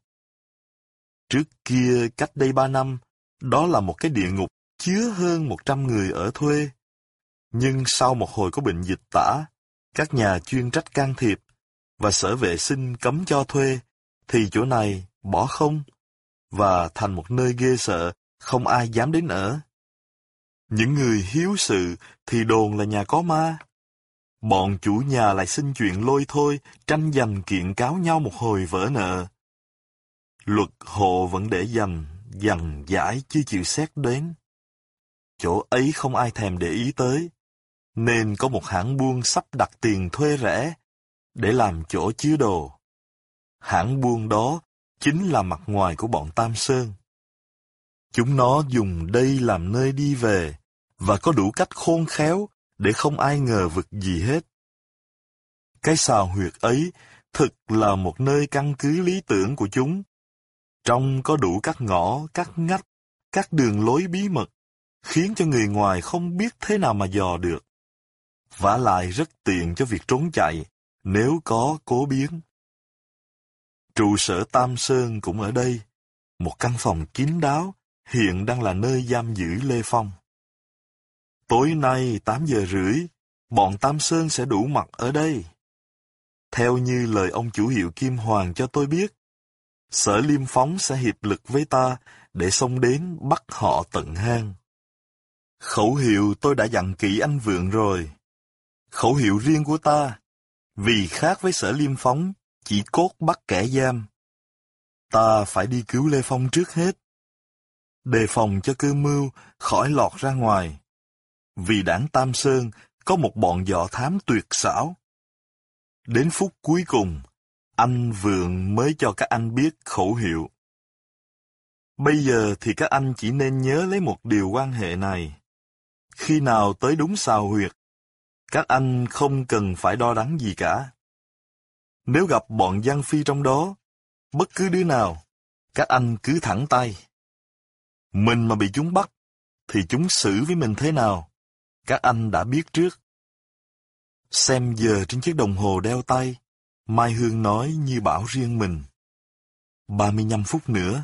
Trước kia, cách đây ba năm, đó là một cái địa ngục chứa hơn một trăm người ở thuê. Nhưng sau một hồi có bệnh dịch tả, các nhà chuyên trách can thiệp và sở vệ sinh cấm cho thuê, thì chỗ này bỏ không và thành một nơi ghê sợ, không ai dám đến ở. Những người hiếu sự thì đồn là nhà có ma. Bọn chủ nhà lại xin chuyện lôi thôi, tranh giành kiện cáo nhau một hồi vỡ nợ. Luật hộ vẫn để dành, dằn giải chứ chịu xét đến. Chỗ ấy không ai thèm để ý tới, nên có một hãng buôn sắp đặt tiền thuê rẻ để làm chỗ chứa đồ. Hãng buôn đó chính là mặt ngoài của bọn Tam Sơn. Chúng nó dùng đây làm nơi đi về và có đủ cách khôn khéo để không ai ngờ vực gì hết. Cái xào huyệt ấy thực là một nơi căn cứ lý tưởng của chúng. Trong có đủ các ngõ, các ngách, các đường lối bí mật, khiến cho người ngoài không biết thế nào mà dò được vả lại rất tiện cho việc trốn chạy, nếu có cố biến. Trụ sở Tam Sơn cũng ở đây, một căn phòng kín đáo, hiện đang là nơi giam giữ Lê Phong. Tối nay 8 giờ rưỡi, bọn Tam Sơn sẽ đủ mặt ở đây. Theo như lời ông chủ hiệu Kim Hoàng cho tôi biết, sở liêm phóng sẽ hiệp lực với ta để xông đến bắt họ tận hang. Khẩu hiệu tôi đã dặn kỹ anh Vượng rồi. Khẩu hiệu riêng của ta, vì khác với sở liêm phóng, chỉ cốt bắt kẻ giam. Ta phải đi cứu Lê Phong trước hết. Đề phòng cho cơ mưu khỏi lọt ra ngoài. Vì đảng Tam Sơn có một bọn dọ thám tuyệt xảo. Đến phút cuối cùng, anh Vượng mới cho các anh biết khẩu hiệu. Bây giờ thì các anh chỉ nên nhớ lấy một điều quan hệ này. Khi nào tới đúng xào huyệt, các anh không cần phải đo đắn gì cả. Nếu gặp bọn Giang Phi trong đó, bất cứ đứa nào, các anh cứ thẳng tay. Mình mà bị chúng bắt, thì chúng xử với mình thế nào? Các anh đã biết trước. Xem giờ trên chiếc đồng hồ đeo tay, Mai Hương nói như bảo riêng mình. 35 phút nữa,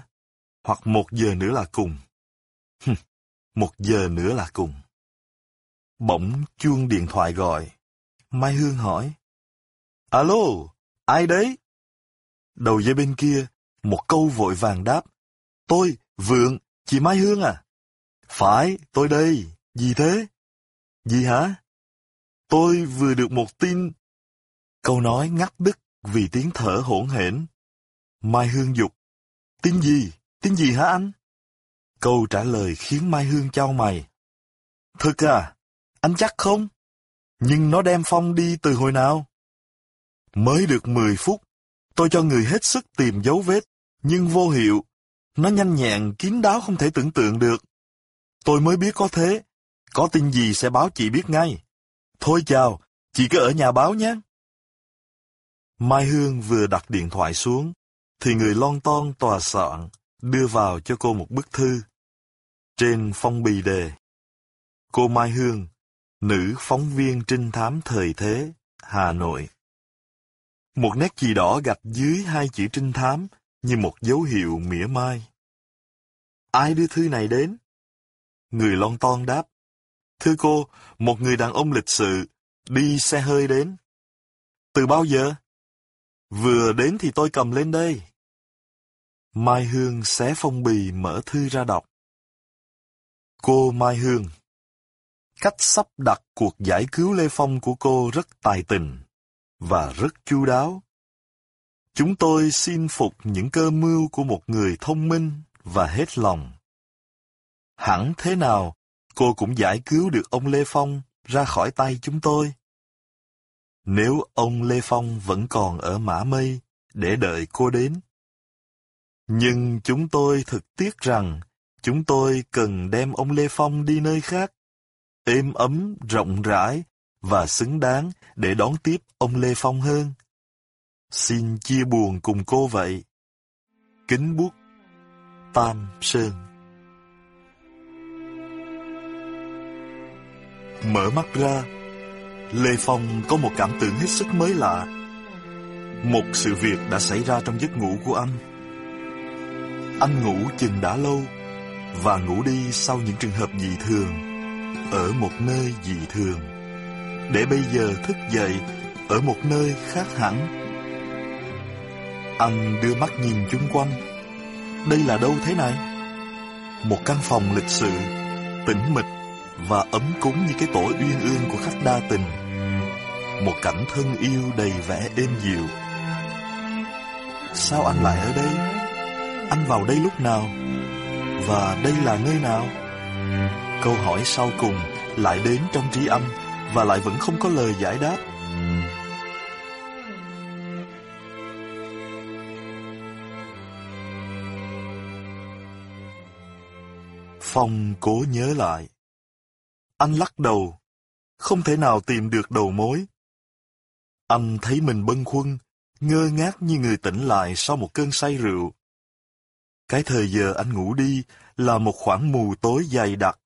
hoặc một giờ nữa là cùng. một giờ nữa là cùng. Bỗng chuông điện thoại gọi. Mai Hương hỏi. Alo, ai đấy? Đầu dây bên kia, một câu vội vàng đáp. Tôi, Vượng, chị Mai Hương à? Phải, tôi đây. Gì thế? Gì hả? Tôi vừa được một tin. Câu nói ngắt đứt vì tiếng thở hỗn hển. Mai Hương dục. Tin gì? Tin gì hả anh? Câu trả lời khiến Mai Hương trao mày. Thực à? Anh chắc không? Nhưng nó đem Phong đi từ hồi nào? Mới được 10 phút, tôi cho người hết sức tìm dấu vết, nhưng vô hiệu. Nó nhanh nhẹn, kín đáo không thể tưởng tượng được. Tôi mới biết có thế. Có tin gì sẽ báo chị biết ngay. Thôi chào, chị cứ ở nhà báo nhé. Mai Hương vừa đặt điện thoại xuống, thì người lon ton tòa soạn đưa vào cho cô một bức thư. Trên phong bì đề, cô Mai Hương, nữ phóng viên trinh thám thời thế, Hà Nội. Một nét chì đỏ gạch dưới hai chữ trinh thám như một dấu hiệu mỉa mai. Ai đưa thư này đến? Người lon ton đáp. Thưa cô, một người đàn ông lịch sự, đi xe hơi đến. Từ bao giờ? Vừa đến thì tôi cầm lên đây. Mai Hương xé phong bì mở thư ra đọc. Cô Mai Hương Cách sắp đặt cuộc giải cứu Lê Phong của cô rất tài tình và rất chu đáo. Chúng tôi xin phục những cơ mưu của một người thông minh và hết lòng. Hẳn thế nào, cô cũng giải cứu được ông Lê Phong ra khỏi tay chúng tôi. Nếu ông Lê Phong vẫn còn ở Mã Mây để đợi cô đến. Nhưng chúng tôi thực tiếc rằng chúng tôi cần đem ông Lê Phong đi nơi khác, êm ấm, rộng rãi và xứng đáng để đón tiếp ông Lê Phong hơn. Xin chia buồn cùng cô vậy. Kính bút Tam Sơn Mở mắt ra, Lê Phong có một cảm tưởng hết sức mới lạ. Một sự việc đã xảy ra trong giấc ngủ của anh. Anh ngủ chừng đã lâu, và ngủ đi sau những trường hợp dị thường, ở một nơi dị thường, để bây giờ thức dậy ở một nơi khác hẳn. Anh đưa mắt nhìn chung quanh. Đây là đâu thế này? Một căn phòng lịch sự, tĩnh mịch và ấm cúng như cái tổ uyên ương của khách đa tình. Một cảnh thân yêu đầy vẻ êm dịu. Sao anh lại ở đây? Anh vào đây lúc nào? Và đây là nơi nào? Câu hỏi sau cùng lại đến trong trí âm và lại vẫn không có lời giải đáp. Phong cố nhớ lại. Anh lắc đầu, không thể nào tìm được đầu mối. Anh thấy mình bâng khuâng, ngơ ngác như người tỉnh lại sau một cơn say rượu. Cái thời giờ anh ngủ đi là một khoảng mù tối dày đặc.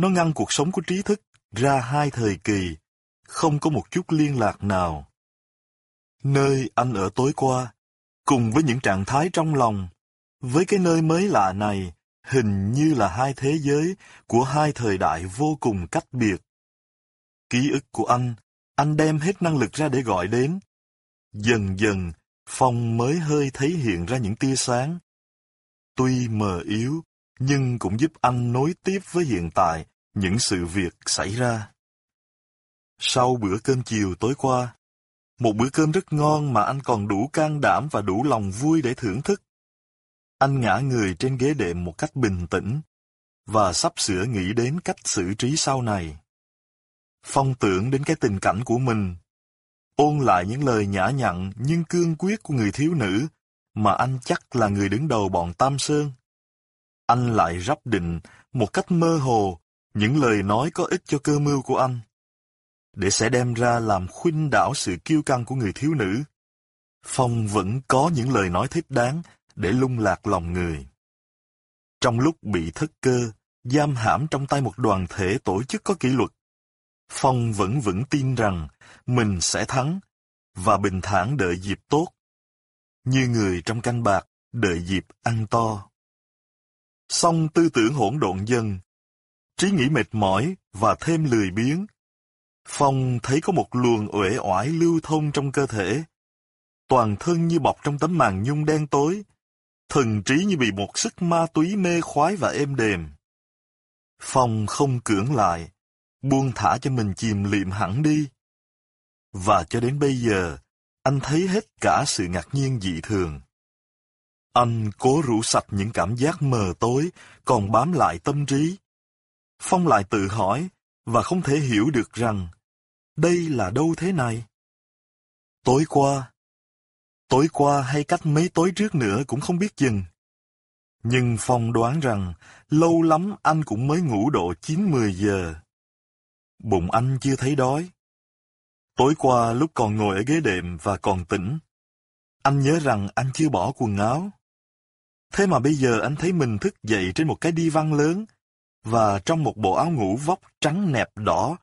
Nó ngăn cuộc sống của trí thức ra hai thời kỳ, không có một chút liên lạc nào. Nơi anh ở tối qua, cùng với những trạng thái trong lòng, với cái nơi mới lạ này, hình như là hai thế giới của hai thời đại vô cùng cách biệt. Ký ức của anh, anh đem hết năng lực ra để gọi đến. Dần dần, phòng mới hơi thấy hiện ra những tia sáng. Tuy mờ yếu, nhưng cũng giúp anh nối tiếp với hiện tại những sự việc xảy ra. Sau bữa cơm chiều tối qua, một bữa cơm rất ngon mà anh còn đủ can đảm và đủ lòng vui để thưởng thức. Anh ngã người trên ghế đệm một cách bình tĩnh, và sắp sửa nghĩ đến cách xử trí sau này. Phong tưởng đến cái tình cảnh của mình, ôn lại những lời nhã nhặn nhưng cương quyết của người thiếu nữ mà anh chắc là người đứng đầu bọn Tam Sơn. Anh lại rắp định một cách mơ hồ những lời nói có ích cho cơ mưu của anh, để sẽ đem ra làm khuynh đảo sự kiêu căng của người thiếu nữ. Phong vẫn có những lời nói thích đáng để lung lạc lòng người. Trong lúc bị thất cơ, giam hãm trong tay một đoàn thể tổ chức có kỷ luật, Phong vẫn vững tin rằng mình sẽ thắng và bình thản đợi dịp tốt, như người trong canh bạc đợi dịp ăn to. Song tư tưởng hỗn độn dần, trí nghĩ mệt mỏi và thêm lười biếng. Phong thấy có một luồng uể oải lưu thông trong cơ thể. Toàn thân như bọc trong tấm màn nhung đen tối, thần trí như bị một sức ma túy mê khoái và êm đềm. Phong không cưỡng lại, buông thả cho mình chìm liệm hẳn đi. Và cho đến bây giờ, anh thấy hết cả sự ngạc nhiên dị thường. Anh cố rủ sạch những cảm giác mờ tối còn bám lại tâm trí. Phong lại tự hỏi và không thể hiểu được rằng đây là đâu thế này. Tối qua, tối qua hay cách mấy tối trước nữa cũng không biết chừng. Nhưng Phong đoán rằng lâu lắm anh cũng mới ngủ độ 9-10 giờ. Bụng anh chưa thấy đói. Tối qua lúc còn ngồi ở ghế đệm và còn tỉnh, anh nhớ rằng anh chưa bỏ quần áo. Thế mà bây giờ anh thấy mình thức dậy trên một cái đi văn lớn và trong một bộ áo ngủ vóc trắng nẹp đỏ,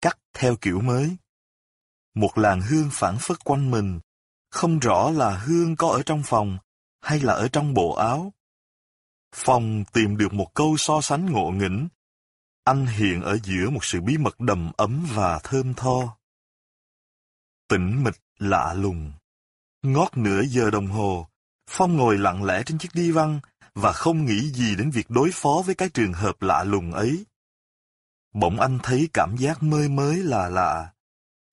cắt theo kiểu mới. Một làn hương phản phất quanh mình, không rõ là hương có ở trong phòng hay là ở trong bộ áo. phòng tìm được một câu so sánh ngộ nghĩnh. Anh hiện ở giữa một sự bí mật đầm ấm và thơm tho. Tĩnh mịch lạ lùng. Ngót nửa giờ đồng hồ, Phong ngồi lặng lẽ trên chiếc đi văn và không nghĩ gì đến việc đối phó với cái trường hợp lạ lùng ấy. Bỗng anh thấy cảm giác mơi mới là lạ.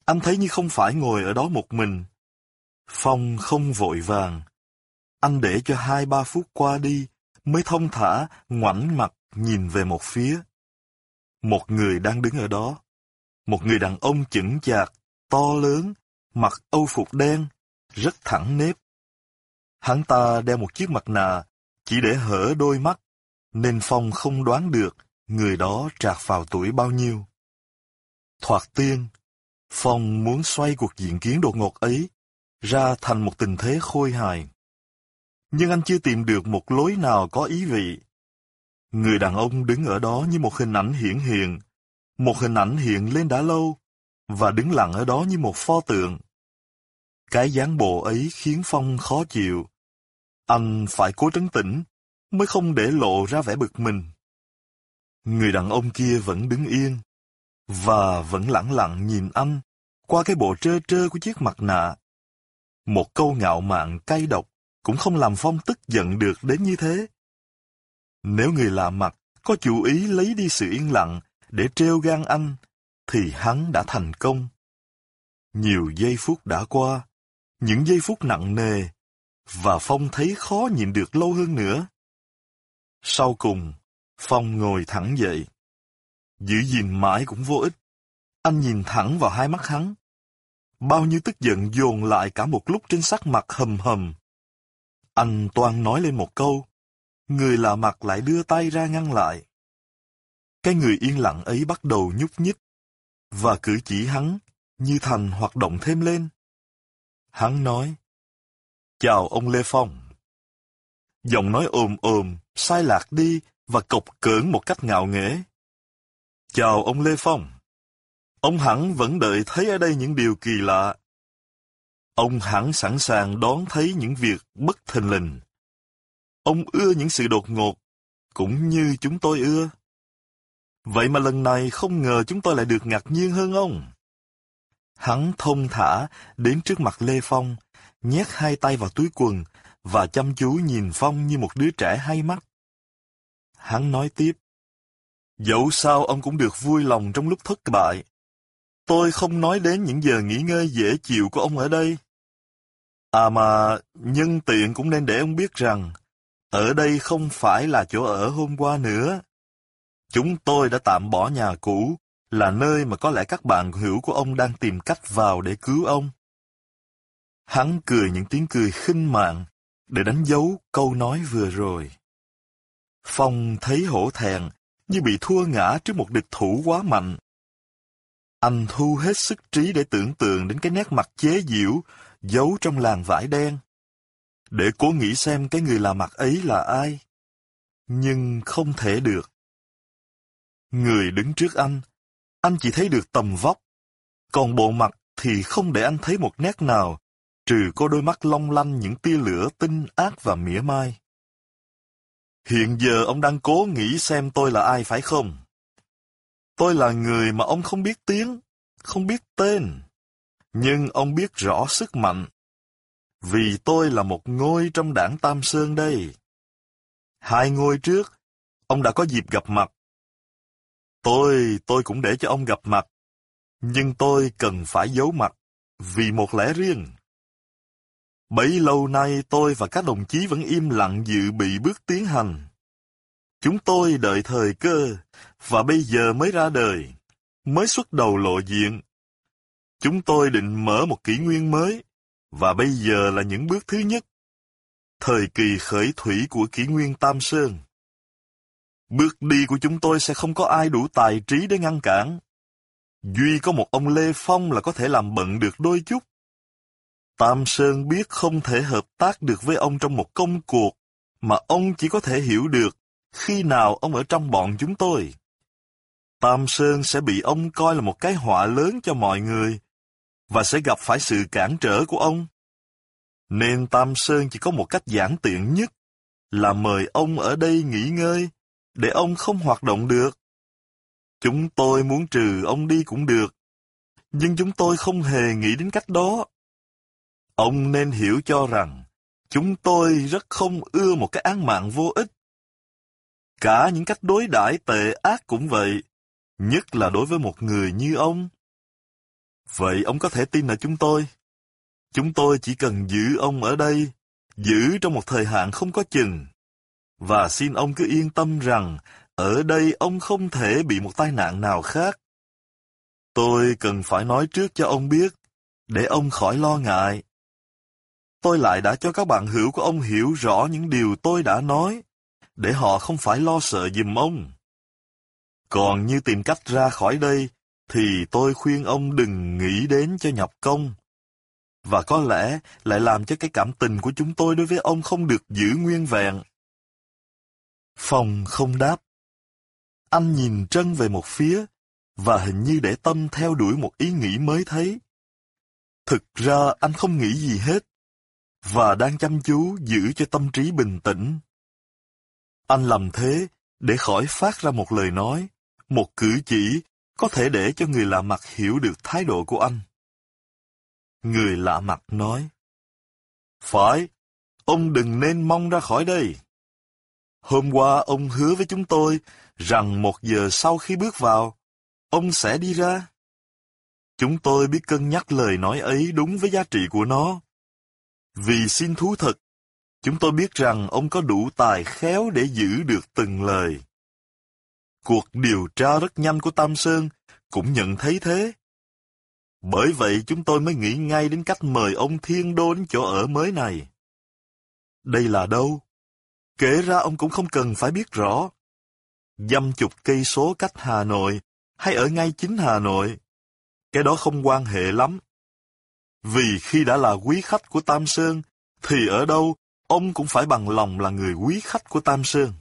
Anh thấy như không phải ngồi ở đó một mình. Phong không vội vàng. Anh để cho hai ba phút qua đi, mới thông thả, ngoảnh mặt nhìn về một phía. Một người đang đứng ở đó. Một người đàn ông chững chạc, to lớn, mặc âu phục đen, rất thẳng nếp. Hắn ta đeo một chiếc mặt nạ, chỉ để hở đôi mắt, nên Phong không đoán được người đó trạc vào tuổi bao nhiêu. Thoạt tiên, Phong muốn xoay cuộc diện kiến đột ngột ấy ra thành một tình thế khôi hài. Nhưng anh chưa tìm được một lối nào có ý vị. Người đàn ông đứng ở đó như một hình ảnh hiển hiện, một hình ảnh hiện lên đã lâu, và đứng lặng ở đó như một pho tượng. Cái dáng bộ ấy khiến Phong khó chịu. Anh phải cố trấn tĩnh, mới không để lộ ra vẻ bực mình. Người đàn ông kia vẫn đứng yên, và vẫn lặng lặng nhìn anh qua cái bộ trơ trơ của chiếc mặt nạ. Một câu ngạo mạn cay độc cũng không làm Phong tức giận được đến như thế. Nếu người lạ mặt có chủ ý lấy đi sự yên lặng để treo gan anh, thì hắn đã thành công. Nhiều giây phút đã qua, những giây phút nặng nề, và Phong thấy khó nhịn được lâu hơn nữa. Sau cùng, Phong ngồi thẳng dậy. Giữ gìn mãi cũng vô ích. Anh nhìn thẳng vào hai mắt hắn. Bao nhiêu tức giận dồn lại cả một lúc trên sắc mặt hầm hầm. Anh toan nói lên một câu. Người lạ mặt lại đưa tay ra ngăn lại. Cái người yên lặng ấy bắt đầu nhúc nhích, và cử chỉ hắn như thành hoạt động thêm lên. Hắn nói, Chào ông Lê Phong. Giọng nói ồm ồm, sai lạc đi và cộc cỡn một cách ngạo nghễ. Chào ông Lê Phong. Ông hẳn vẫn đợi thấy ở đây những điều kỳ lạ. Ông hẳn sẵn sàng đón thấy những việc bất thình lình. Ông ưa những sự đột ngột, cũng như chúng tôi ưa. Vậy mà lần này không ngờ chúng tôi lại được ngạc nhiên hơn ông. Hắn thông thả đến trước mặt Lê Phong, nhét hai tay vào túi quần và chăm chú nhìn Phong như một đứa trẻ hay mắt. Hắn nói tiếp, Dẫu sao ông cũng được vui lòng trong lúc thất bại. Tôi không nói đến những giờ nghỉ ngơi dễ chịu của ông ở đây. À mà, nhân tiện cũng nên để ông biết rằng, ở đây không phải là chỗ ở hôm qua nữa. Chúng tôi đã tạm bỏ nhà cũ, là nơi mà có lẽ các bạn hữu của ông đang tìm cách vào để cứu ông. Hắn cười những tiếng cười khinh mạng, để đánh dấu câu nói vừa rồi. Phong thấy hổ thẹn, như bị thua ngã trước một địch thủ quá mạnh. Anh thu hết sức trí để tưởng tượng đến cái nét mặt chế giễu, giấu trong làn vải đen. Để cố nghĩ xem cái người làm mặt ấy là ai. Nhưng không thể được. Người đứng trước anh, anh chỉ thấy được tầm vóc. Còn bộ mặt thì không để anh thấy một nét nào, trừ có đôi mắt long lanh những tia lửa tinh ác và mỉa mai. Hiện giờ ông đang cố nghĩ xem tôi là ai phải không? Tôi là người mà ông không biết tiếng, không biết tên. Nhưng ông biết rõ sức mạnh. Vì tôi là một ngôi trong đảng Tam Sơn đây. Hai ngôi trước, ông đã có dịp gặp mặt. Tôi, tôi cũng để cho ông gặp mặt. Nhưng tôi cần phải giấu mặt, vì một lẽ riêng. Bấy lâu nay tôi và các đồng chí vẫn im lặng dự bị bước tiến hành. Chúng tôi đợi thời cơ, và bây giờ mới ra đời, mới xuất đầu lộ diện. Chúng tôi định mở một kỷ nguyên mới, và bây giờ là những bước thứ nhất. Thời kỳ khởi thủy của kỷ nguyên Tam Sơn. Bước đi của chúng tôi sẽ không có ai đủ tài trí để ngăn cản. Duy có một ông Lê Phong là có thể làm bận được đôi chút. Tam Sơn biết không thể hợp tác được với ông trong một công cuộc, mà ông chỉ có thể hiểu được khi nào ông ở trong bọn chúng tôi. Tam Sơn sẽ bị ông coi là một cái họa lớn cho mọi người, và sẽ gặp phải sự cản trở của ông. Nên Tam Sơn chỉ có một cách giản tiện nhất, là mời ông ở đây nghỉ ngơi, để ông không hoạt động được. Chúng tôi muốn trừ ông đi cũng được, nhưng chúng tôi không hề nghĩ đến cách đó. Ông nên hiểu cho rằng, chúng tôi rất không ưa một cái án mạng vô ích. Cả những cách đối đãi tệ ác cũng vậy, nhất là đối với một người như ông. Vậy ông có thể tin ở chúng tôi. Chúng tôi chỉ cần giữ ông ở đây, giữ trong một thời hạn không có chừng. Và xin ông cứ yên tâm rằng, ở đây ông không thể bị một tai nạn nào khác. Tôi cần phải nói trước cho ông biết, để ông khỏi lo ngại. Tôi lại đã cho các bạn hữu của ông hiểu rõ những điều tôi đã nói, để họ không phải lo sợ giùm ông. Còn như tìm cách ra khỏi đây, thì tôi khuyên ông đừng nghĩ đến cho nhập công. Và có lẽ lại làm cho cái cảm tình của chúng tôi đối với ông không được giữ nguyên vẹn. phòng không đáp. Anh nhìn trân về một phía, và hình như để tâm theo đuổi một ý nghĩ mới thấy. Thực ra anh không nghĩ gì hết, và đang chăm chú giữ cho tâm trí bình tĩnh. Anh làm thế để khỏi phát ra một lời nói, một cử chỉ có thể để cho người lạ mặt hiểu được thái độ của anh. Người lạ mặt nói, Phải, ông đừng nên mong ra khỏi đây. Hôm qua ông hứa với chúng tôi rằng một giờ sau khi bước vào, ông sẽ đi ra. Chúng tôi biết cân nhắc lời nói ấy đúng với giá trị của nó. Vì xin thú thật, chúng tôi biết rằng ông có đủ tài khéo để giữ được từng lời. Cuộc điều tra rất nhanh của Tam Sơn cũng nhận thấy thế. Bởi vậy chúng tôi mới nghĩ ngay đến cách mời ông Thiên Đô đến chỗ ở mới này. Đây là đâu? Kể ra ông cũng không cần phải biết rõ. Dăm chục cây số cách Hà Nội, hay ở ngay chính Hà Nội. Cái đó không quan hệ lắm. Vì khi đã là quý khách của Tam Sơn, thì ở đâu ông cũng phải bằng lòng là người quý khách của Tam Sơn.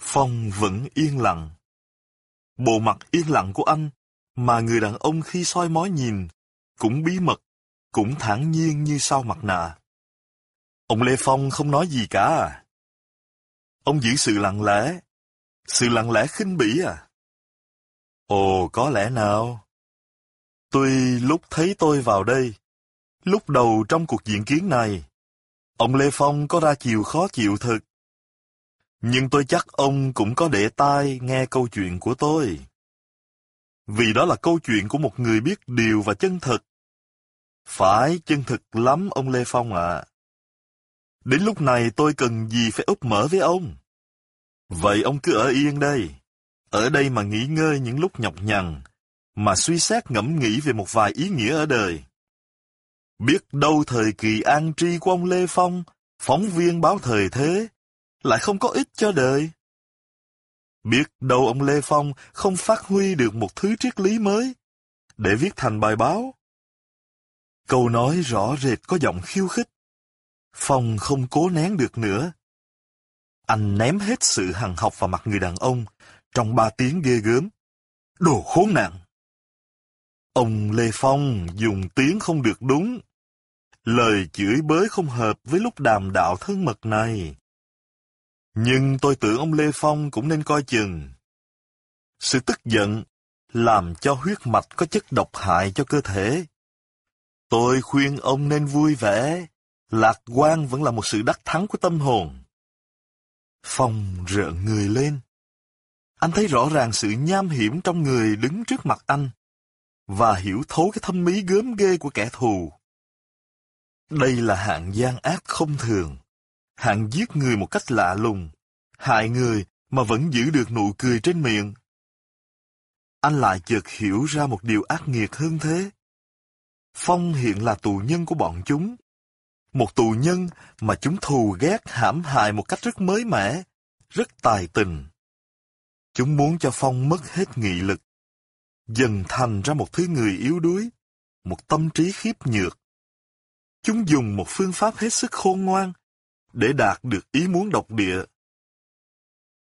Phong vẫn yên lặng. Bộ mặt yên lặng của anh, mà người đàn ông khi soi mói nhìn, cũng bí mật, cũng thản nhiên như sau mặt nạ. Ông Lê Phong không nói gì cả à? Ông giữ sự lặng lẽ, sự lặng lẽ khinh bỉ à? Ồ, có lẽ nào? Tuy lúc thấy tôi vào đây, lúc đầu trong cuộc diện kiến này, ông Lê Phong có ra chiều khó chịu thật. Nhưng tôi chắc ông cũng có để tai nghe câu chuyện của tôi. Vì đó là câu chuyện của một người biết điều và chân thực. Phải chân thực lắm ông Lê Phong ạ. Đến lúc này tôi cần gì phải úp mở với ông. Vậy ông cứ ở yên đây. Ở đây mà nghỉ ngơi những lúc nhọc nhằn, mà suy xét ngẫm nghĩ về một vài ý nghĩa ở đời. Biết đâu thời kỳ an tri của ông Lê Phong, phóng viên báo thời thế, lại không có ích cho đời. Biết đâu ông Lê Phong không phát huy được một thứ triết lý mới, để viết thành bài báo. Câu nói rõ rệt có giọng khiêu khích. Phong không cố nén được nữa. Anh ném hết sự hằng học vào mặt người đàn ông, trong ba tiếng ghê gớm. Đồ khốn nạn! Ông Lê Phong dùng tiếng không được đúng. Lời chửi bới không hợp với lúc đàm đạo thân mật này. Nhưng tôi tưởng ông Lê Phong cũng nên coi chừng. Sự tức giận làm cho huyết mạch có chất độc hại cho cơ thể. Tôi khuyên ông nên vui vẻ, lạc quan vẫn là một sự đắc thắng của tâm hồn. Phong rợn người lên. Anh thấy rõ ràng sự nham hiểm trong người đứng trước mặt anh, và hiểu thấu cái thâm mí gớm ghê của kẻ thù. Đây là hạng gian ác không thường, hạng giết người một cách lạ lùng, hại người mà vẫn giữ được nụ cười trên miệng. Anh lại chợt hiểu ra một điều ác nghiệt hơn thế. Phong hiện là tù nhân của bọn chúng. Một tù nhân mà chúng thù ghét hãm hại một cách rất mới mẻ, rất tài tình. Chúng muốn cho Phong mất hết nghị lực, dần thành ra một thứ người yếu đuối, một tâm trí khiếp nhược. Chúng dùng một phương pháp hết sức khôn ngoan để đạt được ý muốn độc địa.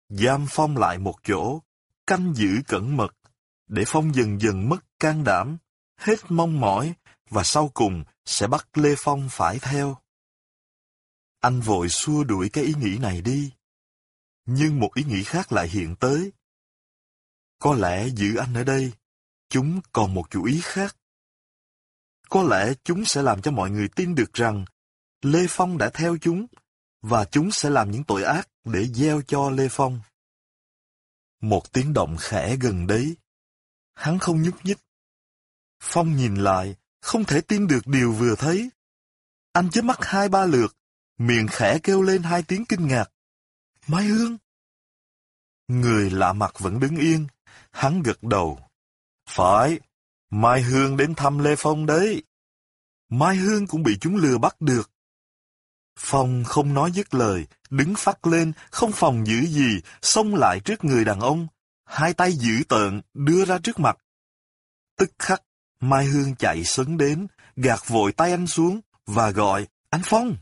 Giam Phong lại một chỗ, canh giữ cẩn mật, để Phong dần dần mất can đảm, hết mong mỏi và sau cùng sẽ bắt Lê Phong phải theo. Anh vội xua đuổi cái ý nghĩ này đi. Nhưng một ý nghĩ khác lại hiện tới. Có lẽ giữ anh ở đây, chúng còn một chủ ý khác. Có lẽ chúng sẽ làm cho mọi người tin được rằng Lê Phong đã theo chúng, và chúng sẽ làm những tội ác để gieo cho Lê Phong. Một tiếng động khẽ gần đấy. Hắn không nhúc nhích. Phong nhìn lại, không thể tin được điều vừa thấy. Anh chớp mắt hai ba lượt, miệng khẽ kêu lên hai tiếng kinh ngạc. Mai Hương! Người lạ mặt vẫn đứng yên, hắn gật đầu. Phải, Mai Hương đến thăm Lê Phong đấy. Mai Hương cũng bị chúng lừa bắt được. Phong không nói dứt lời, đứng phát lên, không phòng giữ gì, xông lại trước người đàn ông, hai tay giữ tợn, đưa ra trước mặt. Tức khắc, Mai Hương chạy sấn đến, gạt vội tay anh xuống, và gọi, anh Phong.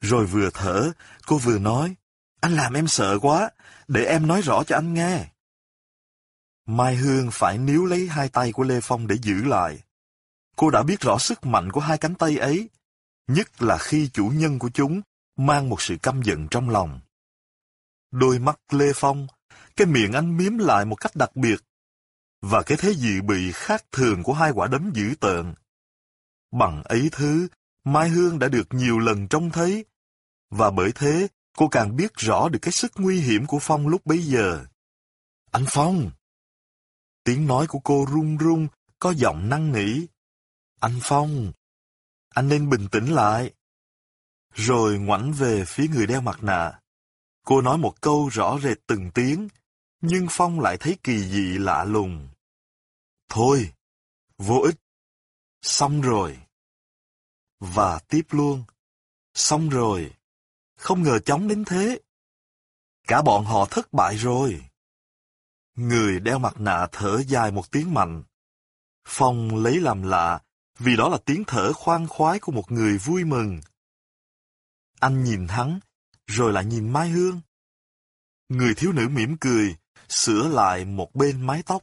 Rồi vừa thở, cô vừa nói, anh làm em sợ quá, để em nói rõ cho anh nghe. Mai Hương phải níu lấy hai tay của Lê Phong để giữ lại. Cô đã biết rõ sức mạnh của hai cánh tay ấy, nhất là khi chủ nhân của chúng mang một sự căm giận trong lòng. Đôi mắt Lê Phong, cái miệng anh miếm lại một cách đặc biệt, và cái thế dị bị khác thường của hai quả đấm dữ tợn. Bằng ấy thứ, Mai Hương đã được nhiều lần trông thấy, và bởi thế cô càng biết rõ được cái sức nguy hiểm của Phong lúc bấy giờ. Anh Phong! Tiếng nói của cô run run, có giọng năn nỉ. Anh Phong! Anh nên bình tĩnh lại. Rồi ngoảnh về phía người đeo mặt nạ. Cô nói một câu rõ rệt từng tiếng, nhưng Phong lại thấy kỳ dị lạ lùng. Thôi, vô ích. Xong rồi. Và tiếp luôn. Xong rồi. Không ngờ chóng đến thế. Cả bọn họ thất bại rồi. Người đeo mặt nạ thở dài một tiếng mạnh. Phong lấy làm lạ, vì đó là tiếng thở khoan khoái của một người vui mừng. Anh nhìn hắn, rồi lại nhìn Mai Hương. Người thiếu nữ mỉm cười, sửa lại một bên mái tóc.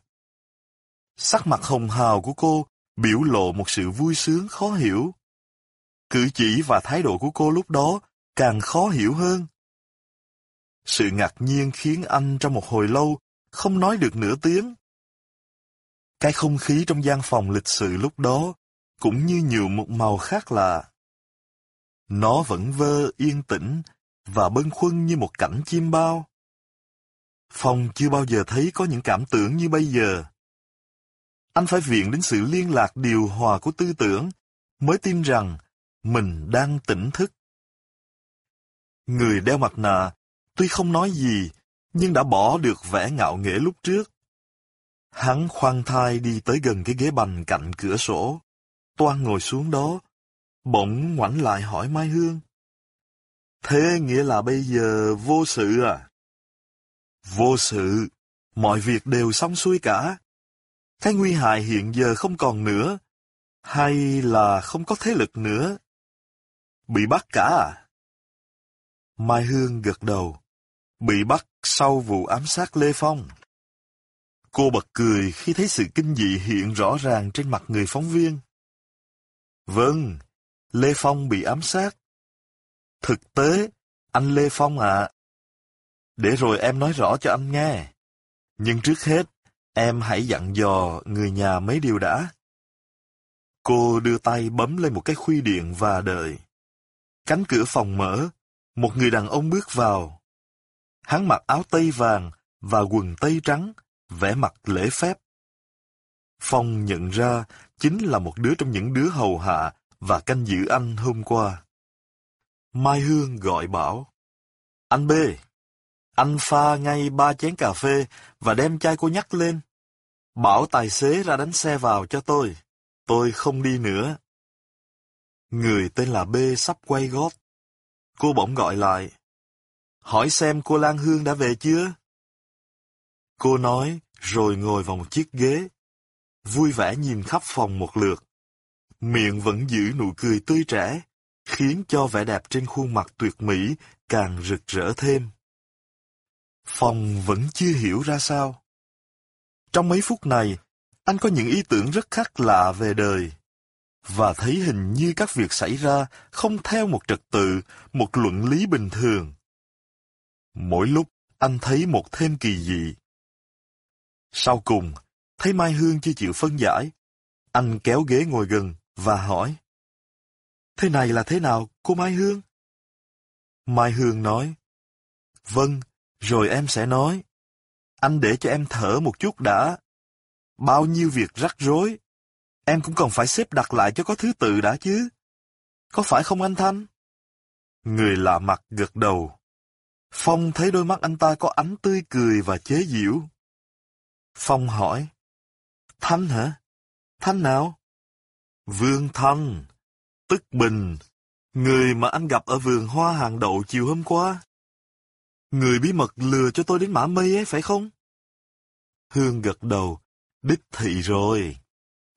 Sắc mặt hồng hào của cô biểu lộ một sự vui sướng khó hiểu. Cử chỉ và thái độ của cô lúc đó càng khó hiểu hơn. Sự ngạc nhiên khiến anh trong một hồi lâu không nói được nửa tiếng. Cái không khí trong gian phòng lịch sự lúc đó cũng như nhiều một màu khác lạ. Nó vẫn vơ yên tĩnh và bâng khuâng như một cảnh chim bao. Phong chưa bao giờ thấy có những cảm tưởng như bây giờ. Anh phải viện đến sự liên lạc điều hòa của tư tưởng mới tin rằng mình đang tỉnh thức. Người đeo mặt nạ, tuy không nói gì, nhưng đã bỏ được vẻ ngạo nghễ lúc trước. Hắn khoan thai đi tới gần cái ghế bành cạnh cửa sổ, toan ngồi xuống đó, bỗng ngoảnh lại hỏi Mai Hương. Thế nghĩa là bây giờ vô sự à? Vô sự, mọi việc đều xong xuôi cả. Cái nguy hại hiện giờ không còn nữa, hay là không có thế lực nữa? Bị bắt cả à? Mai Hương gật đầu. Bị bắt sau vụ ám sát Lê Phong. Cô bật cười khi thấy sự kinh dị hiện rõ ràng trên mặt người phóng viên. Vâng, Lê Phong bị ám sát. Thực tế, anh Lê Phong ạ. Để rồi em nói rõ cho anh nghe. Nhưng trước hết, em hãy dặn dò người nhà mấy điều đã. Cô đưa tay bấm lên một cái khuy điện và đợi. Cánh cửa phòng mở, một người đàn ông bước vào. Hắn mặc áo tây vàng và quần tây trắng, vẻ mặt lễ phép. Phong nhận ra chính là một đứa trong những đứa hầu hạ và canh giữ anh hôm qua. Mai Hương gọi bảo, Anh B, anh pha ngay ba chén cà phê và đem chai cô nhắc lên. Bảo tài xế ra đánh xe vào cho tôi. Tôi không đi nữa. Người tên là B sắp quay gót. Cô bỗng gọi lại. Hỏi xem cô Lan Hương đã về chưa? Cô nói, rồi ngồi vào một chiếc ghế. Vui vẻ nhìn khắp phòng một lượt. Miệng vẫn giữ nụ cười tươi trẻ, khiến cho vẻ đẹp trên khuôn mặt tuyệt mỹ càng rực rỡ thêm. Phòng vẫn chưa hiểu ra sao. Trong mấy phút này, anh có những ý tưởng rất khác lạ về đời, và thấy hình như các việc xảy ra không theo một trật tự, một luận lý bình thường. Mỗi lúc anh thấy một thêm kỳ dị. Sau cùng, thấy Mai Hương chưa chịu phân giải, anh kéo ghế ngồi gần và hỏi. Thế này là thế nào, cô Mai Hương? Mai Hương nói. Vâng, rồi em sẽ nói. Anh để cho em thở một chút đã. Bao nhiêu việc rắc rối. Em cũng cần phải xếp đặt lại cho có thứ tự đã chứ. Có phải không anh Thanh? Người lạ mặt gật đầu. Phong thấy đôi mắt anh ta có ánh tươi cười và chế giễu. Phong hỏi. Thanh hả? Thanh nào? Vương Thanh. Tức Bình. Người mà anh gặp ở vườn hoa hàng đậu chiều hôm qua. Người bí mật lừa cho tôi đến mã mây ấy, phải không? Hương gật đầu. Đích thị rồi.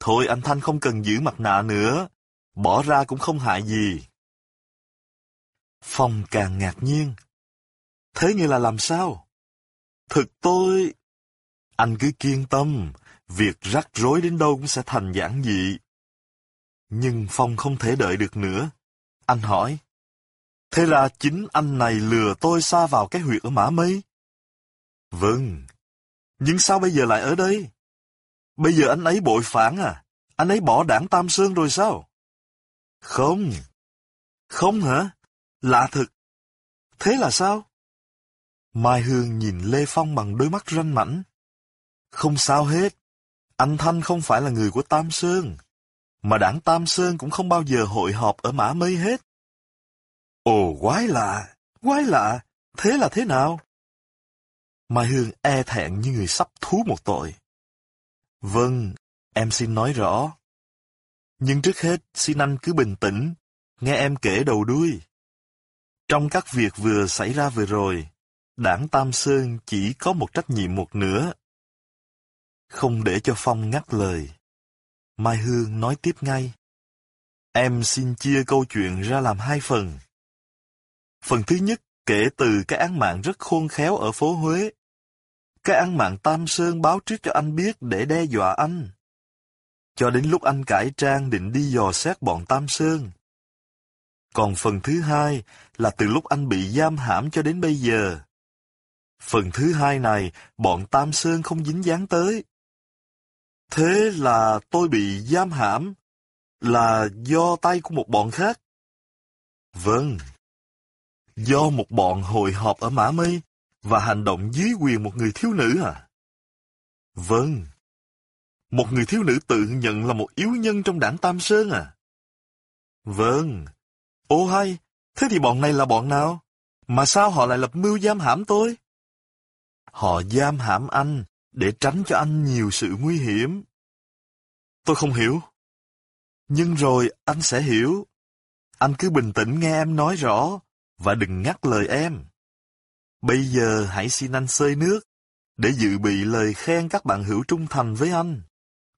Thôi anh Thanh không cần giữ mặt nạ nữa. Bỏ ra cũng không hại gì. Phong càng ngạc nhiên. Thế như là làm sao? Thực tôi... Anh cứ kiên tâm, việc rắc rối đến đâu cũng sẽ thành giản dị. Nhưng Phong không thể đợi được nữa. Anh hỏi, Thế là chính anh này lừa tôi xa vào cái huyệt ở Mã Mây? Vâng. Nhưng sao bây giờ lại ở đây? Bây giờ anh ấy bội phản à? Anh ấy bỏ đảng Tam Sơn rồi sao? Không. Không hả? Lạ thật. Thế là sao? Mai Hương nhìn Lê Phong bằng đôi mắt ranh mảnh. Không sao hết. Anh Thanh không phải là người của Tam Sơn. Mà đảng Tam Sơn cũng không bao giờ hội họp ở Mã Mây hết. Ồ, quái lạ, quái lạ, thế là thế nào? Mai Hương e thẹn như người sắp thú một tội. Vâng, em xin nói rõ. Nhưng trước hết, xin anh cứ bình tĩnh, nghe em kể đầu đuôi. Trong các việc vừa xảy ra vừa rồi, đảng Tam Sơn chỉ có một trách nhiệm một nửa. Không để cho Phong ngắt lời. Mai Hương nói tiếp ngay. Em xin chia câu chuyện ra làm hai phần. Phần thứ nhất, kể từ cái án mạng rất khôn khéo ở phố Huế. Cái án mạng Tam Sơn báo trước cho anh biết để đe dọa anh. Cho đến lúc anh cải trang định đi dò xét bọn Tam Sơn. Còn phần thứ hai là từ lúc anh bị giam hãm cho đến bây giờ. Phần thứ hai này, bọn Tam Sơn không dính dáng tới. Thế là tôi bị giam hãm, là do tay của một bọn khác. Vâng, Do một bọn hội họp ở Mã Mây và hành động dưới quyền một người thiếu nữ à? Vâng. Một người thiếu nữ tự nhận là một yếu nhân trong đảng Tam Sơn à? Vâng. Ô hay, thế thì bọn này là bọn nào? Mà sao họ lại lập mưu giam hãm tôi? Họ giam hãm anh để tránh cho anh nhiều sự nguy hiểm. Tôi không hiểu. Nhưng rồi anh sẽ hiểu. Anh cứ bình tĩnh nghe em nói rõ và đừng ngắt lời em. Bây giờ hãy xin anh xơi nước, để dự bị lời khen các bạn hữu trung thành với anh,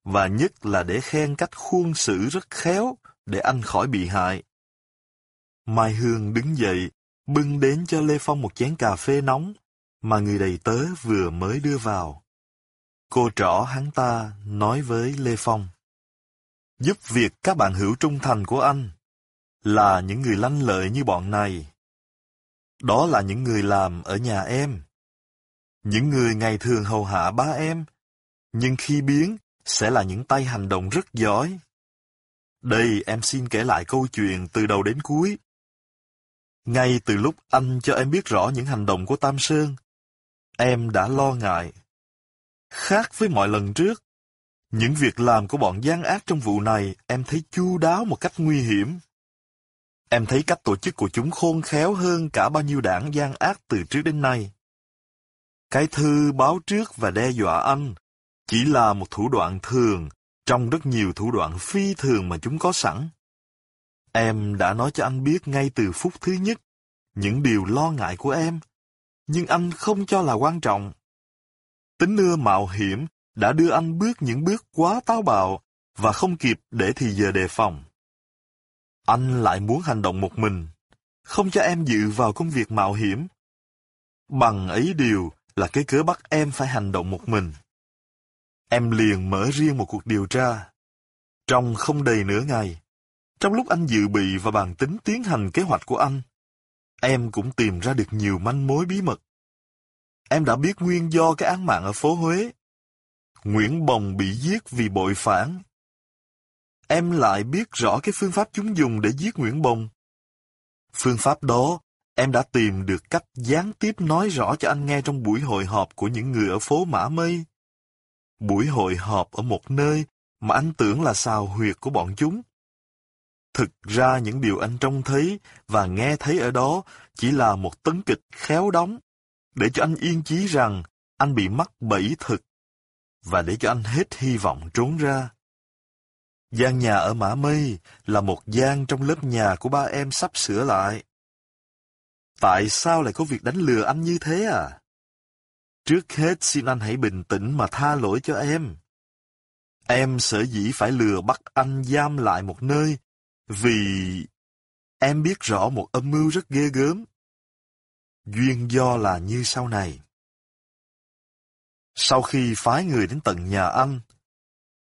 và nhất là để khen cách khuôn xử rất khéo, để anh khỏi bị hại. Mai Hương đứng dậy, bưng đến cho Lê Phong một chén cà phê nóng, mà người đầy tớ vừa mới đưa vào. Cô trỏ hắn ta nói với Lê Phong. Giúp việc các bạn hữu trung thành của anh là những người lanh lợi như bọn này đó là những người làm ở nhà em. Những người ngày thường hầu hạ ba em, nhưng khi biến sẽ là những tay hành động rất giỏi. Đây em xin kể lại câu chuyện từ đầu đến cuối. Ngay từ lúc anh cho em biết rõ những hành động của Tam Sơn, Em đã lo ngại. Khác với mọi lần trước, những việc làm của bọn gian ác trong vụ này em thấy chu đáo một cách nguy hiểm. Em thấy cách tổ chức của chúng khôn khéo hơn cả bao nhiêu đảng gian ác từ trước đến nay. Cái thư báo trước và đe dọa anh chỉ là một thủ đoạn thường trong rất nhiều thủ đoạn phi thường mà chúng có sẵn. Em đã nói cho anh biết ngay từ phút thứ nhất những điều lo ngại của em, nhưng anh không cho là quan trọng. Tính ưa mạo hiểm đã đưa anh bước những bước quá táo bạo và không kịp để thì giờ đề phòng. Anh lại muốn hành động một mình, không cho em dự vào công việc mạo hiểm. Bằng ấy điều là cái cớ bắt em phải hành động một mình. Em liền mở riêng một cuộc điều tra. Trong không đầy nửa ngày, trong lúc anh dự bị và bàn tính tiến hành kế hoạch của anh, em cũng tìm ra được nhiều manh mối bí mật. Em đã biết nguyên do cái án mạng ở phố Huế. Nguyễn Bồng bị giết vì bội phản. Em lại biết rõ cái phương pháp chúng dùng để giết Nguyễn Bồng. Phương pháp đó, em đã tìm được cách gián tiếp nói rõ cho anh nghe trong buổi hội họp của những người ở phố Mã Mây. Buổi hội họp ở một nơi mà anh tưởng là xào huyệt của bọn chúng. Thực ra những điều anh trông thấy và nghe thấy ở đó chỉ là một tấn kịch khéo đóng, để cho anh yên chí rằng anh bị mắc bẫy thực, và để cho anh hết hy vọng trốn ra. Gian nhà ở Mã Mây là một gian trong lớp nhà của ba em sắp sửa lại. Tại sao lại có việc đánh lừa anh như thế à? Trước hết xin anh hãy bình tĩnh mà tha lỗi cho em. Em sở dĩ phải lừa bắt anh giam lại một nơi vì em biết rõ một âm mưu rất ghê gớm. Duyên do là như sau này. Sau khi phái người đến tận nhà anh,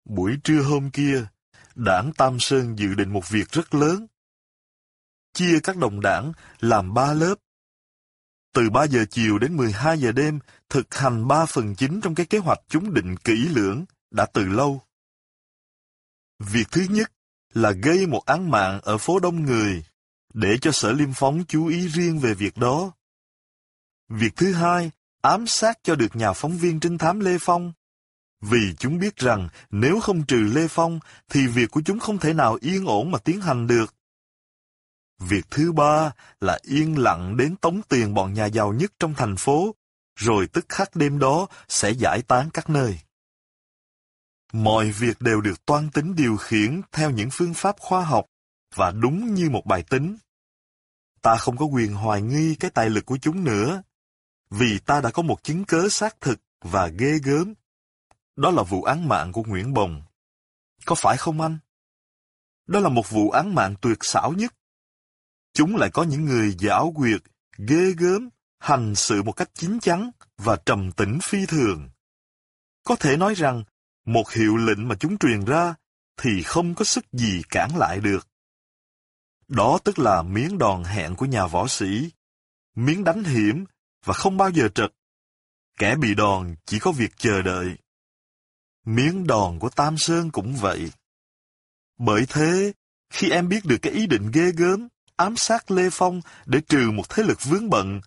buổi trưa hôm kia, đảng Tam Sơn dự định một việc rất lớn. Chia các đồng đảng làm ba lớp. Từ 3 giờ chiều đến 12 giờ đêm, thực hành 3 phần chính trong cái kế hoạch chúng định kỹ lưỡng, đã từ lâu. Việc thứ nhất là gây một án mạng ở phố đông người, để cho sở liêm phóng chú ý riêng về việc đó. Việc thứ hai, ám sát cho được nhà phóng viên trinh thám Lê Phong. Vì chúng biết rằng nếu không trừ Lê Phong, thì việc của chúng không thể nào yên ổn mà tiến hành được. Việc thứ ba là yên lặng đến tống tiền bọn nhà giàu nhất trong thành phố, rồi tức khắc đêm đó sẽ giải tán các nơi. Mọi việc đều được toan tính điều khiển theo những phương pháp khoa học và đúng như một bài tính. Ta không có quyền hoài nghi cái tài lực của chúng nữa, vì ta đã có một chứng cớ xác thực và ghê gớm. Đó là vụ án mạng của Nguyễn Bồng. Có phải không anh? Đó là một vụ án mạng tuyệt xảo nhất. Chúng lại có những người giảo quyệt, ghê gớm, hành sự một cách chín chắn và trầm tĩnh phi thường. Có thể nói rằng một hiệu lệnh mà chúng truyền ra thì không có sức gì cản lại được. Đó tức là miếng đòn hẹn của nhà võ sĩ, miếng đánh hiểm và không bao giờ trật. Kẻ bị đòn chỉ có việc chờ đợi. Miếng đòn của Tam Sơn cũng vậy. Bởi thế, khi em biết được cái ý định ghê gớm, ám sát Lê Phong để trừ một thế lực vướng bận,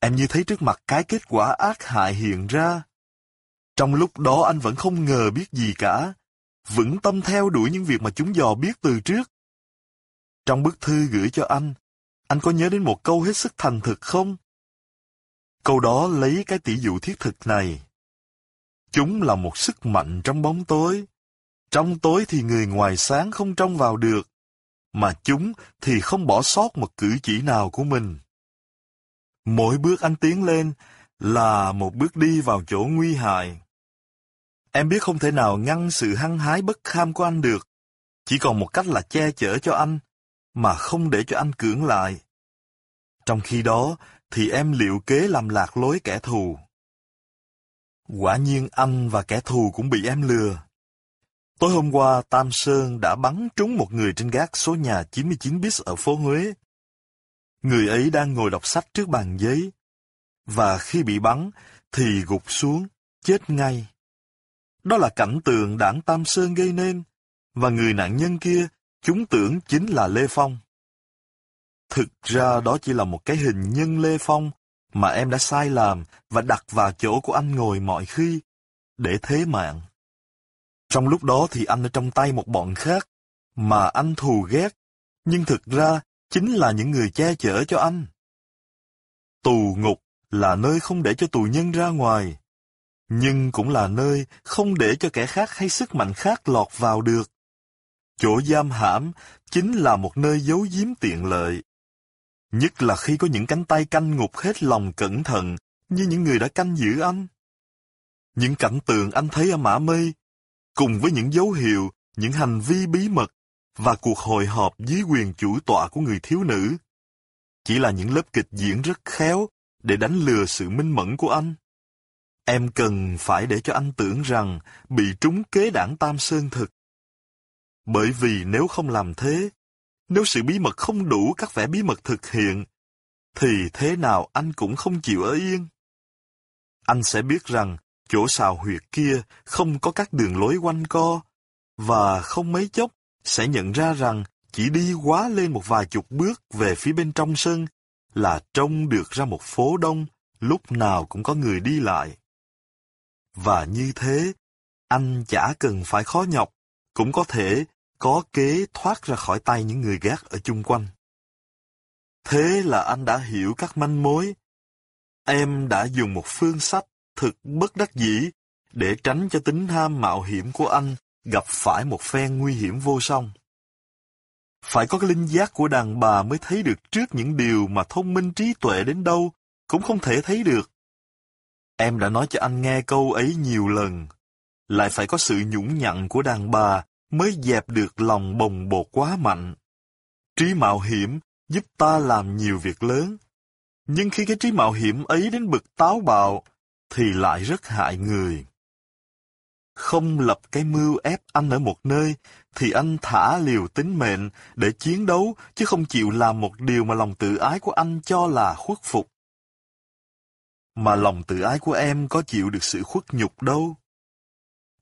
em như thấy trước mặt cái kết quả ác hại hiện ra. Trong lúc đó anh vẫn không ngờ biết gì cả, vững tâm theo đuổi những việc mà chúng dò biết từ trước. Trong bức thư gửi cho anh, anh có nhớ đến một câu hết sức thành thực không? Câu đó lấy cái tỷ dụ thiết thực này. Chúng là một sức mạnh trong bóng tối. Trong tối thì người ngoài sáng không trông vào được, mà chúng thì không bỏ sót một cử chỉ nào của mình. Mỗi bước anh tiến lên là một bước đi vào chỗ nguy hại. Em biết không thể nào ngăn sự hăng hái bất kham của anh được. Chỉ còn một cách là che chở cho anh, mà không để cho anh cưỡng lại. Trong khi đó, thì em liệu kế làm lạc lối kẻ thù. Quả nhiên anh và kẻ thù cũng bị em lừa. Tối hôm qua, Tam Sơn đã bắn trúng một người trên gác số nhà 99 bis ở phố Huế. Người ấy đang ngồi đọc sách trước bàn giấy, và khi bị bắn thì gục xuống, chết ngay. Đó là cảnh tượng đảng Tam Sơn gây nên, và người nạn nhân kia, chúng tưởng chính là Lê Phong. Thực ra đó chỉ là một cái hình nhân Lê Phong mà em đã sai làm và đặt vào chỗ của anh ngồi mọi khi, để thế mạng. Trong lúc đó thì anh ở trong tay một bọn khác, mà anh thù ghét, nhưng thực ra chính là những người che chở cho anh. Tù ngục là nơi không để cho tù nhân ra ngoài, nhưng cũng là nơi không để cho kẻ khác hay sức mạnh khác lọt vào được. Chỗ giam hãm chính là một nơi giấu giếm tiện lợi. Nhất là khi có những cánh tay canh ngục hết lòng cẩn thận như những người đã canh giữ anh. Những cảnh tượng anh thấy ở Mã Mây, cùng với những dấu hiệu, những hành vi bí mật và cuộc hội họp dưới quyền chủ tọa của người thiếu nữ, chỉ là những lớp kịch diễn rất khéo để đánh lừa sự minh mẫn của anh. Em cần phải để cho anh tưởng rằng bị trúng kế đảng Tam Sơn thực. Bởi vì nếu không làm thế, nếu sự bí mật không đủ các vẻ bí mật thực hiện, thì thế nào anh cũng không chịu ở yên. Anh sẽ biết rằng chỗ xào huyệt kia không có các đường lối quanh co, và không mấy chốc sẽ nhận ra rằng chỉ đi quá lên một vài chục bước về phía bên trong sân là trông được ra một phố đông, lúc nào cũng có người đi lại. Và như thế, anh chả cần phải khó nhọc, cũng có thể có kế thoát ra khỏi tay những người gác ở chung quanh. Thế là anh đã hiểu các manh mối. Em đã dùng một phương sách thực bất đắc dĩ để tránh cho tính ham mạo hiểm của anh gặp phải một phen nguy hiểm vô song. Phải có cái linh giác của đàn bà mới thấy được trước những điều mà thông minh trí tuệ đến đâu cũng không thể thấy được. Em đã nói cho anh nghe câu ấy nhiều lần. Lại phải có sự nhũng nhặn của đàn bà mới dẹp được lòng bồng bột quá mạnh. Trí mạo hiểm giúp ta làm nhiều việc lớn. Nhưng khi cái trí mạo hiểm ấy đến bực táo bạo, thì lại rất hại người. Không lập cái mưu ép anh ở một nơi, thì anh thả liều tính mệnh để chiến đấu, chứ không chịu làm một điều mà lòng tự ái của anh cho là khuất phục. Mà lòng tự ái của em có chịu được sự khuất nhục đâu.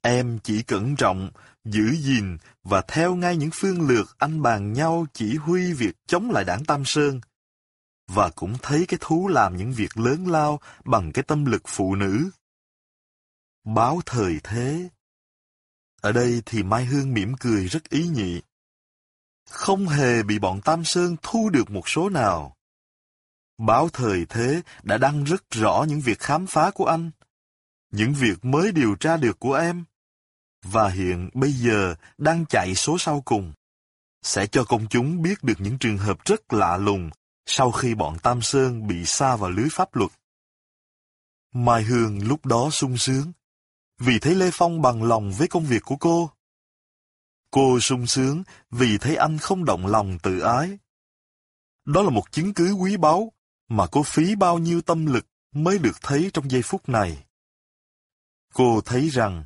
Em chỉ cẩn trọng, giữ gìn và theo ngay những phương lược anh bàn nhau chỉ huy việc chống lại đảng Tam Sơn. Và cũng thấy cái thú làm những việc lớn lao bằng cái tâm lực phụ nữ. Báo thời thế Ở đây thì Mai Hương mỉm cười rất ý nhị. Không hề bị bọn Tam Sơn thu được một số nào. Báo thời thế đã đăng rất rõ những việc khám phá của anh, những việc mới điều tra được của em, và hiện bây giờ đang chạy số sau cùng. Sẽ cho công chúng biết được những trường hợp rất lạ lùng sau khi bọn Tam Sơn bị xa vào lưới pháp luật. Mai Hương lúc đó sung sướng, vì thấy Lê Phong bằng lòng với công việc của cô. Cô sung sướng vì thấy anh không động lòng tự ái. Đó là một chứng cứ quý báu mà cô phí bao nhiêu tâm lực mới được thấy trong giây phút này. Cô thấy rằng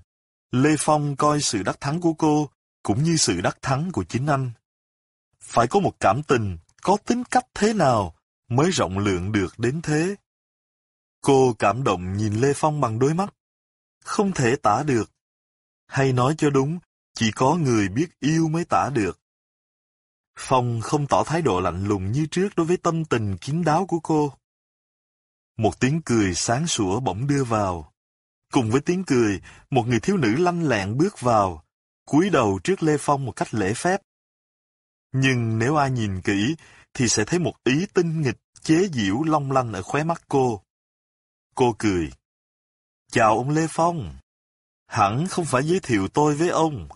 Lê Phong coi sự đắc thắng của cô cũng như sự đắc thắng của chính anh. Phải có một cảm tình, có tính cách thế nào mới rộng lượng được đến thế. Cô cảm động nhìn Lê Phong bằng đôi mắt. Không thể tả được. Hay nói cho đúng, chỉ có người biết yêu mới tả được. Phong không tỏ thái độ lạnh lùng như trước đối với tâm tình kín đáo của cô. Một tiếng cười sáng sủa bỗng đưa vào. Cùng với tiếng cười, một người thiếu nữ lanh lẹn bước vào, cúi đầu trước Lê Phong một cách lễ phép. Nhưng nếu ai nhìn kỹ, thì sẽ thấy một ý tinh nghịch chế giễu long lanh ở khóe mắt cô. Cô cười. Chào ông Lê Phong. Hẳn không phải giới thiệu tôi với ông,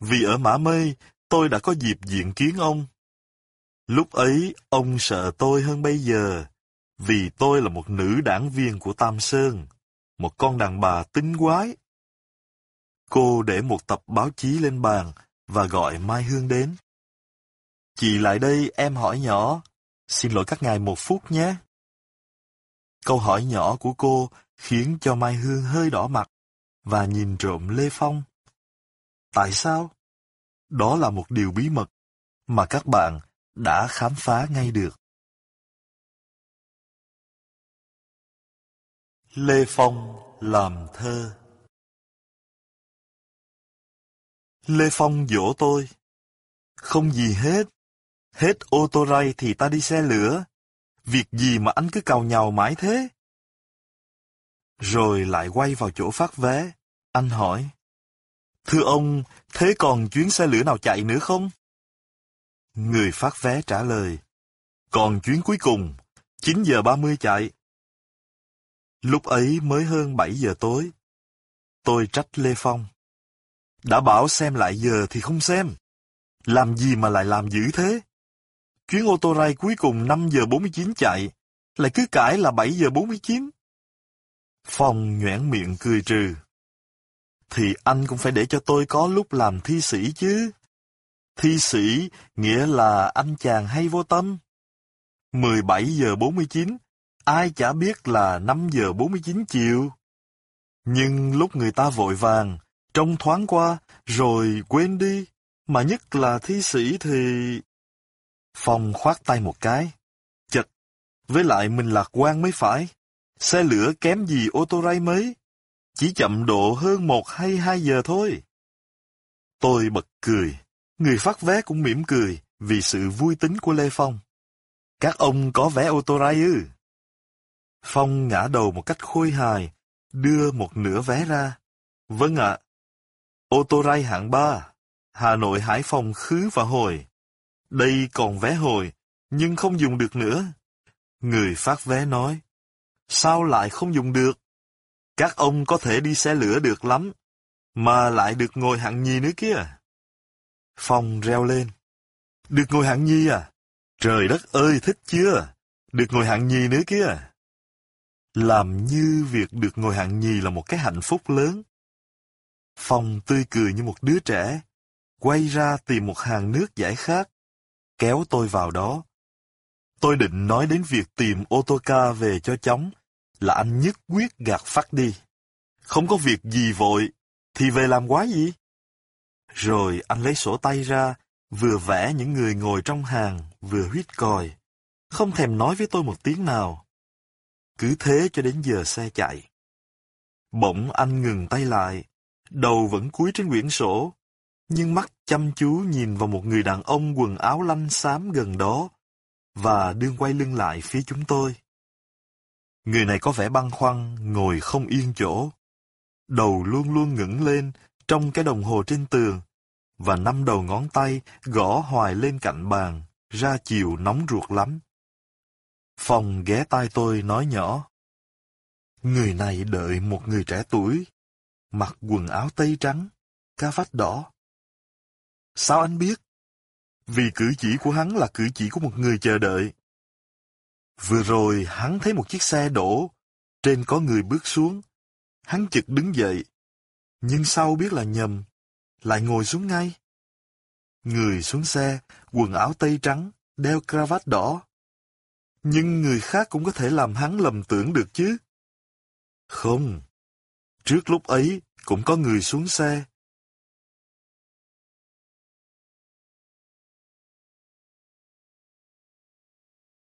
vì ở Mã Mây tôi đã có dịp diện kiến ông. Lúc ấy, ông sợ tôi hơn bây giờ, vì tôi là một nữ đảng viên của Tam Sơn, một con đàn bà tính quái. Cô để một tập báo chí lên bàn và gọi Mai Hương đến. Chị lại đây em hỏi nhỏ, xin lỗi các ngài một phút nhé. Câu hỏi nhỏ của cô khiến cho Mai Hương hơi đỏ mặt và nhìn trộm Lê Phong. Tại sao? Đó là một điều bí mật mà các bạn đã khám phá ngay được. Lê Phong làm thơ Lê Phong dỗ tôi. Không gì hết. Hết ô tô ray thì ta đi xe lửa. Việc gì mà anh cứ cào nhào mãi thế? Rồi lại quay vào chỗ phát vé. Anh hỏi. Thưa ông, thế còn chuyến xe lửa nào chạy nữa không? Người phát vé trả lời. Còn chuyến cuối cùng, 9 giờ 30 chạy. Lúc ấy mới hơn 7 giờ tối. Tôi trách Lê Phong. Đã bảo xem lại giờ thì không xem. Làm gì mà lại làm dữ thế? Chuyến ô tô ray cuối cùng 5 giờ 49 chạy, lại cứ cãi là 7 giờ 49. Phong nhoẻn miệng cười trừ. Thì anh cũng phải để cho tôi có lúc làm thi sĩ chứ. Thi sĩ nghĩa là anh chàng hay vô tâm. 17 giờ 49, ai chả biết là 5 giờ 49 chiều. Nhưng lúc người ta vội vàng, trông thoáng qua, rồi quên đi, mà nhất là thi sĩ thì... Phong khoát tay một cái. Chật, với lại mình lạc quan mới phải. Xe lửa kém gì ô tô ray mấy. Chỉ chậm độ hơn một hay hai giờ thôi. Tôi bật cười. Người phát vé cũng mỉm cười vì sự vui tính của Lê Phong. Các ông có vé ô tô ray ư? Phong ngã đầu một cách khôi hài, đưa một nửa vé ra. Vâng ạ. Ô tô ray hạng ba, Hà Nội Hải Phòng khứ và hồi. Đây còn vé hồi, nhưng không dùng được nữa. Người phát vé nói, sao lại không dùng được? Các ông có thể đi xe lửa được lắm, mà lại được ngồi hạng nhì nữa kia. Phong reo lên. Được ngồi hạng nhì à? Trời đất ơi, thích chưa? Được ngồi hạng nhì nữa kia. Làm như việc được ngồi hạng nhì là một cái hạnh phúc lớn. Phong tươi cười như một đứa trẻ, quay ra tìm một hàng nước giải khát, kéo tôi vào đó. Tôi định nói đến việc tìm ô tô ca về cho chóng, là anh nhất quyết gạt phát đi. Không có việc gì vội, thì về làm quá gì? Rồi anh lấy sổ tay ra, vừa vẽ những người ngồi trong hàng, vừa huyết còi. Không thèm nói với tôi một tiếng nào. Cứ thế cho đến giờ xe chạy. Bỗng anh ngừng tay lại, đầu vẫn cúi trên quyển sổ, nhưng mắt chăm chú nhìn vào một người đàn ông quần áo lanh xám gần đó, và đương quay lưng lại phía chúng tôi. Người này có vẻ băn khoăn, ngồi không yên chỗ. Đầu luôn luôn ngẩng lên trong cái đồng hồ trên tường, và năm đầu ngón tay gõ hoài lên cạnh bàn, ra chiều nóng ruột lắm. phòng ghé tai tôi nói nhỏ. Người này đợi một người trẻ tuổi, mặc quần áo tây trắng, ca vách đỏ. Sao anh biết? Vì cử chỉ của hắn là cử chỉ của một người chờ đợi. Vừa rồi hắn thấy một chiếc xe đổ, trên có người bước xuống. Hắn chực đứng dậy, nhưng sau biết là nhầm, lại ngồi xuống ngay. Người xuống xe, quần áo tây trắng, đeo cravat đỏ. Nhưng người khác cũng có thể làm hắn lầm tưởng được chứ. Không. Trước lúc ấy, cũng có người xuống xe,